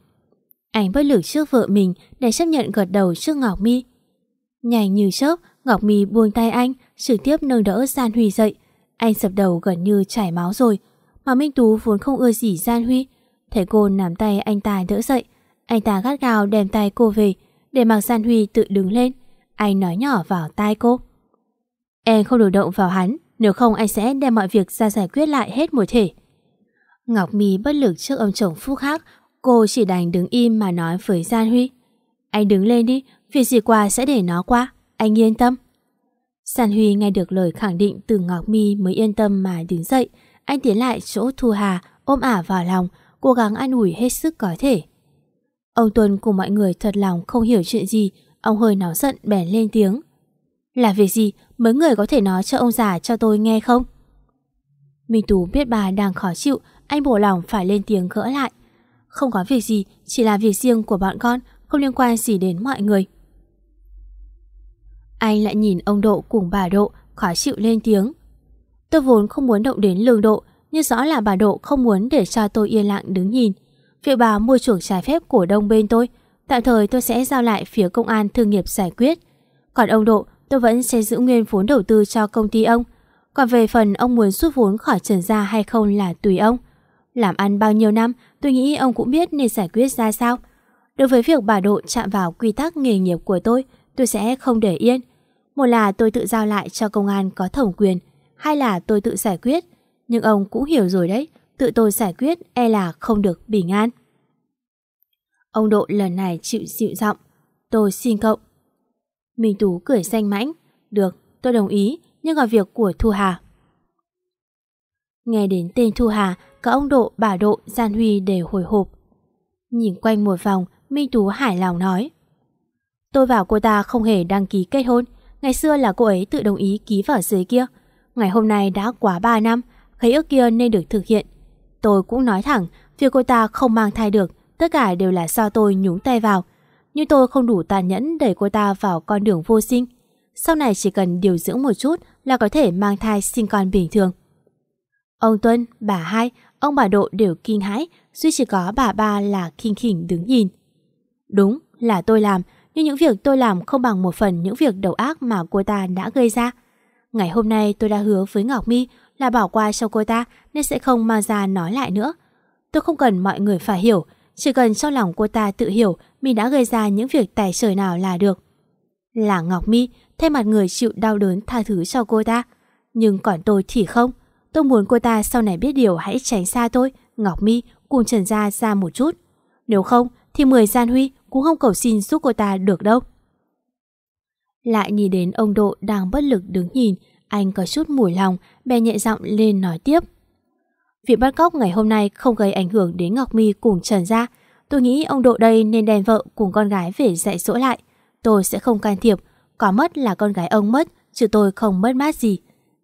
Anh bất lực trước vợ mình để chấp nhận gật đầu trước Ngọc Mi. Nhanh như chớp, Ngọc Mi buông tay anh, trực tiếp nâng đỡ Gian Huy dậy. Anh sập đầu gần như chảy máu rồi. Mà Minh Tú vốn không ưa gì Gian Huy. Thấy cô nắm tay anh ta đỡ dậy. Anh ta gắt gào đem tay cô về, để mặc San Huy tự đứng lên. Anh nói nhỏ vào tai cô. Em không được động vào hắn, nếu không anh sẽ đem mọi việc ra giải quyết lại hết một thể. Ngọc Mi bất lực trước ông chồng phúc hắc, cô chỉ đành đứng im mà nói với Gian Huy. Anh đứng lên đi, việc gì qua sẽ để nó qua, anh yên tâm. San Huy nghe được lời khẳng định từ Ngọc Mi mới yên tâm mà đứng dậy. Anh tiến lại chỗ Thu Hà, ôm ả vào lòng, cố gắng an ủi hết sức có thể. Ông Tuân cùng mọi người thật lòng không hiểu chuyện gì, ông hơi nóng giận bèn lên tiếng. Là việc gì, mấy người có thể nói cho ông già cho tôi nghe không? Minh Tú biết bà đang khó chịu, anh bổ lòng phải lên tiếng gỡ lại. Không có việc gì, chỉ là việc riêng của bọn con, không liên quan gì đến mọi người. Anh lại nhìn ông Độ cùng bà Độ, khó chịu lên tiếng. Tôi vốn không muốn động đến lương độ, nhưng rõ là bà Độ không muốn để cho tôi yên lặng đứng nhìn. Việc bà mua chuộc trái phép cổ đông bên tôi, tạm thời tôi sẽ giao lại phía công an thương nghiệp giải quyết. Còn ông Độ, tôi vẫn sẽ giữ nguyên vốn đầu tư cho công ty ông. Còn về phần ông muốn rút vốn khỏi Trần Gia hay không là tùy ông. Làm ăn bao nhiêu năm, tôi nghĩ ông cũng biết nên giải quyết ra sao. Đối với việc bà Độ chạm vào quy tắc nghề nghiệp của tôi, tôi sẽ không để yên. Một là tôi tự giao lại cho công an có thẩm quyền, hai là tôi tự giải quyết. Nhưng ông cũng hiểu rồi đấy, tự tôi giải quyết e là không được bình an. Ông Độ lần này chịu dịu giọng. Tôi xin cậu. Minh Tú cười xanh mãnh. Được, tôi đồng ý, nhưng là việc của Thu Hà. Nghe đến tên Thu Hà, cả ông Độ, bà Độ, Gian Huy đều hồi hộp. Nhìn quanh một vòng, Minh Tú hải lòng nói. Tôi vào cô ta không hề đăng ký kết hôn. Ngày xưa là cô ấy tự đồng ý ký vào giấy kia. Ngày hôm nay đã quá 3 năm, khấy ước kia nên được thực hiện. Tôi cũng nói thẳng, việc cô ta không mang thai được, tất cả đều là do tôi nhúng tay vào. Nhưng tôi không đủ tàn nhẫn đẩy cô ta vào con đường vô sinh. Sau này chỉ cần điều dưỡng một chút là có thể mang thai sinh con bình thường. Ông Tuân, bà hai, ông bà Độ đều kinh hãi, duy chỉ có bà ba là khinh khỉnh đứng nhìn. Đúng là tôi làm, nhưng những việc tôi làm không bằng một phần những việc đầu ác mà cô ta đã gây ra. Ngày hôm nay tôi đã hứa với Ngọc mi là bỏ qua cho cô ta nên sẽ không mang ra nói lại nữa. Tôi không cần mọi người phải hiểu, chỉ cần trong lòng cô ta tự hiểu mình đã gây ra những việc tài trời nào là được. Là Ngọc Mi, thay mặt người chịu đau đớn tha thứ cho cô ta. Nhưng còn tôi thì không. Tôi muốn cô ta sau này biết điều hãy tránh xa tôi, Ngọc Mi cùng Trần Gia ra một chút. Nếu không thì mười Gian Huy cũng không cầu xin giúp cô ta được đâu. Lại nhìn đến ông Độ đang bất lực đứng nhìn, anh có chút mùi lòng, bè nhẹ giọng lên nói tiếp. Việc bắt cóc ngày hôm nay không gây ảnh hưởng đến Ngọc My cùng Trần Gia. Tôi nghĩ ông Độ đây nên đem vợ cùng con gái về dạy dỗ lại. Tôi sẽ không can thiệp, có mất là con gái ông mất, chứ tôi không mất mát gì.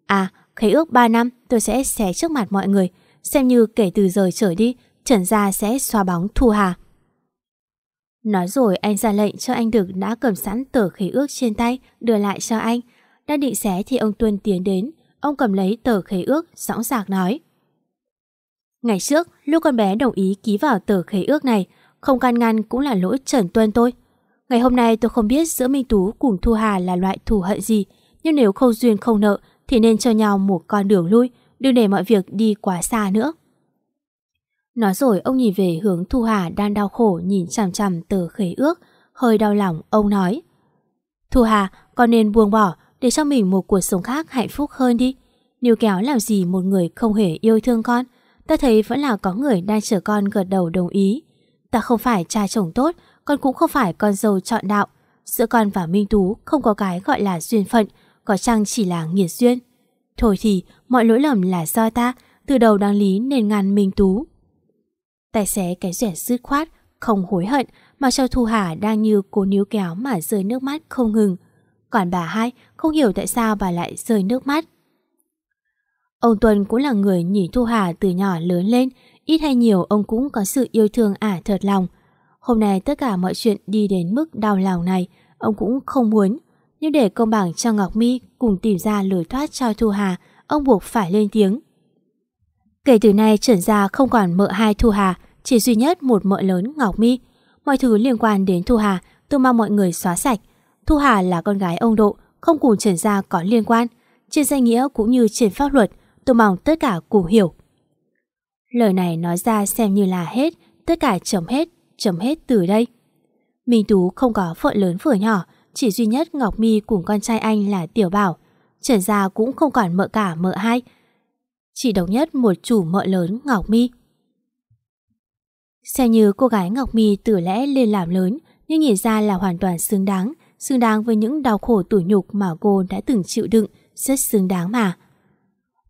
À, khế ước 3 năm tôi sẽ xé trước mặt mọi người, xem như kể từ giờ trở đi, Trần Gia sẽ xóa bóng Thu Hà. Nói rồi anh ra lệnh cho anh Đực đã cầm sẵn tờ khế ước trên tay đưa lại cho anh. Đang định xé thì ông Tuân tiến đến, ông cầm lấy tờ khế ước, sẵn sàng nói. Ngày trước, lúc con bé đồng ý ký vào tờ khế ước này, không can ngăn cũng là lỗi Trần Tuân tôi. Ngày hôm nay tôi không biết giữa Minh Tú cùng Thu Hà là loại thù hận gì, nhưng nếu không duyên không nợ thì nên cho nhau một con đường lui, đừng để mọi việc đi quá xa nữa. Nói rồi ông nhìn về hướng Thu Hà đang đau khổ nhìn chằm chằm tờ khế ước, hơi đau lòng ông nói. Thu Hà, con nên buông bỏ, để cho mình một cuộc sống khác hạnh phúc hơn đi. Níu kéo làm gì một người không hề yêu thương con. Ta thấy vẫn là có người đang chờ con gật đầu đồng ý. Ta không phải cha chồng tốt, con cũng không phải con dâu chọn đạo. Giữa con và Minh Tú không có cái gọi là duyên phận, có chăng chỉ là nghiệt duyên. Thôi thì, mọi lỗi lầm là do ta, từ đầu đáng lý nên ngăn Minh Tú. Tài xế cái rẻ dứt khoát, không hối hận, mà cho Thu Hà đang như cố níu kéo mà rơi nước mắt không ngừng. Còn bà hai không hiểu tại sao bà lại rơi nước mắt. Ông Tuân cũng là người nhìn Thu Hà từ nhỏ lớn lên, ít hay nhiều ông cũng có sự yêu thương ả thật lòng. Hôm nay tất cả mọi chuyện đi đến mức đau lòng này, ông cũng không muốn. Nhưng để công bằng cho Ngọc Mi cùng tìm ra lối thoát cho Thu Hà, ông buộc phải lên tiếng. Kể từ nay trần gia không còn mợ hai Thu Hà, chỉ duy nhất một mợ lớn Ngọc Mi. Mọi thứ liên quan đến Thu Hà, tôi mong mọi người xóa sạch. Thu Hà là con gái ông Độ, không cùng Trần Gia có liên quan. Trên danh nghĩa cũng như trên pháp luật, tôi mong tất cả cùng hiểu. Lời này nói ra xem như là hết, tất cả chấm hết, chấm hết từ đây. Minh Tú không có vợ lớn vừa nhỏ, chỉ duy nhất Ngọc Mi cùng con trai anh là Tiểu Bảo. Trần Gia cũng không còn mợ cả mợ hai. Chỉ độc nhất một chủ mợ lớn Ngọc Mi. Xem như cô gái Ngọc Mi từ lẽ lên làm lớn, nhưng nhìn ra là hoàn toàn xứng đáng, xứng đáng với những đau khổ tủi nhục mà cô đã từng chịu đựng, rất xứng đáng mà.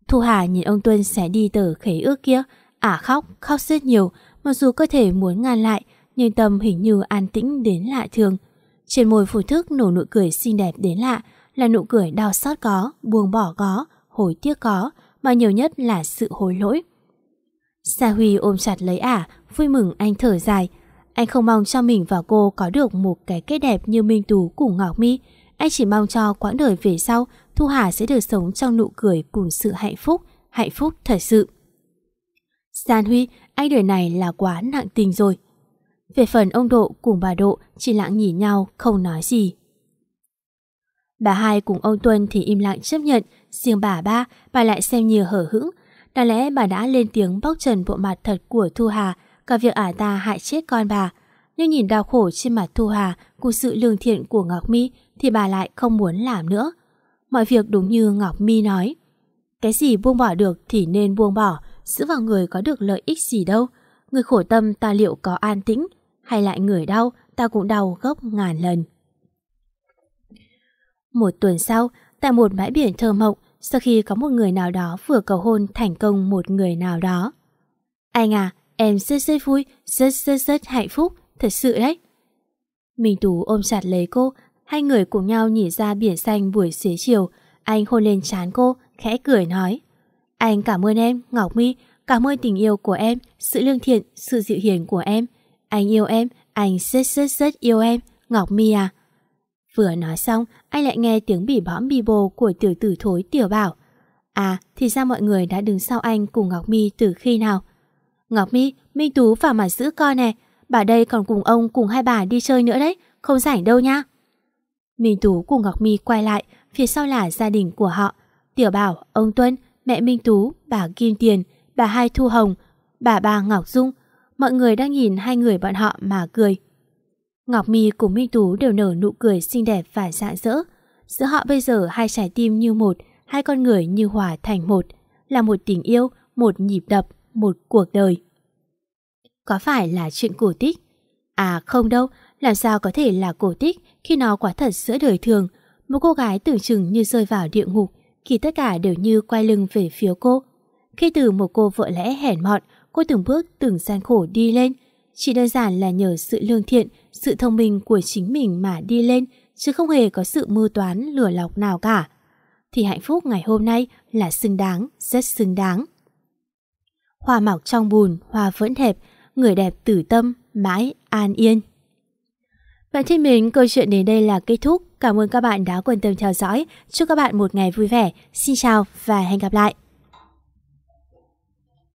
Thu Hà nhìn ông Tuân sẽ đi tờ khế ước kia, ả khóc, khóc rất nhiều, mặc dù cơ thể muốn ngăn lại, nhưng tâm hình như an tĩnh đến lạ thường. Trên môi phủ thức nổ nụ cười xinh đẹp đến lạ, là nụ cười đau xót có, buông bỏ có, hối tiếc có, mà nhiều nhất là sự hối lỗi. Sa Huy ôm chặt lấy ả, vui mừng anh thở dài. Anh không mong cho mình và cô có được một cái kết đẹp như Minh Tú cùng Ngọc Mi. Anh chỉ mong cho quãng đời về sau, Thu Hà sẽ được sống trong nụ cười cùng sự hạnh phúc, hạnh phúc thật sự. San Huy, anh đời này là quá nặng tình rồi. Về phần ông Độ cùng bà Độ chỉ lặng nhìn nhau không nói gì. Bà hai cùng ông Tuân thì im lặng chấp nhận, riêng bà ba, bà lại xem như hở hững. Đáng lẽ bà đã lên tiếng bóc trần bộ mặt thật của Thu Hà, cả việc ả ta hại chết con bà. Nhưng nhìn đau khổ trên mặt Thu Hà cùng sự lương thiện của Ngọc Mi thì bà lại không muốn làm nữa. Mọi việc đúng như Ngọc Mi nói. Cái gì buông bỏ được thì nên buông bỏ, giữ vào người có được lợi ích gì đâu. Người khổ tâm ta liệu có an tĩnh, hay lại người đau ta cũng đau gấp ngàn lần. Một tuần sau, tại một bãi biển thơ mộng, sau khi có một người nào đó vừa cầu hôn thành công một người nào đó. Anh à, em rất rất vui, rất rất rất hạnh phúc, thật sự đấy. Minh Tú ôm chặt lấy cô, hai người cùng nhau nhìn ra biển xanh buổi xế chiều. Anh hôn lên trán cô, khẽ cười nói. Anh cảm ơn em, Ngọc My, cảm ơn tình yêu của em, sự lương thiện, sự dịu hiền của em. Anh yêu em, anh rất rất rất yêu em, Ngọc My à. Vừa nói xong, anh lại nghe tiếng bỉ bõm bì bồ của tiểu tử thối tiểu bảo. À, thì ra mọi người đã đứng sau anh cùng Ngọc My từ khi nào? Ngọc Mi, Minh Tú vào mà giữ con nè. Bà đây còn cùng ông cùng hai bà đi chơi nữa đấy, không rảnh đâu nha. Minh Tú cùng Ngọc Mi quay lại, phía sau là gia đình của họ. Tiểu Bảo, ông Tuân, mẹ Minh Tú, bà Kim Tiền, bà Hai Thu Hồng, bà bà Ngọc Dung. Mọi người đang nhìn hai người bọn họ mà cười. Ngọc Mi cùng Minh Tú đều nở nụ cười xinh đẹp và rạng rỡ. Giữa họ bây giờ hai trái tim như một, hai con người như hòa thành một, là một tình yêu, một nhịp đập, một cuộc đời. Có phải là chuyện cổ tích? À không đâu, làm sao có thể là cổ tích khi nó quả thật giữa đời thường. Một cô gái tưởng chừng như rơi vào địa ngục khi tất cả đều như quay lưng về phía cô. Khi từ một cô vợ lẽ hèn mọn, cô từng bước từng gian khổ đi lên. Chỉ đơn giản là nhờ sự lương thiện, sự thông minh của chính mình mà đi lên, chứ không hề có sự mưu toán lừa lọc nào cả. Thì hạnh phúc ngày hôm nay là xứng đáng, rất xứng đáng. Hoa mọc trong bùn, hoa vẫn đẹp, người đẹp tử tâm, mãi an yên. Bạn thân mến, câu chuyện đến đây là kết thúc. Cảm ơn các bạn đã quan tâm theo dõi. Chúc các bạn một ngày vui vẻ. Xin chào và hẹn gặp lại.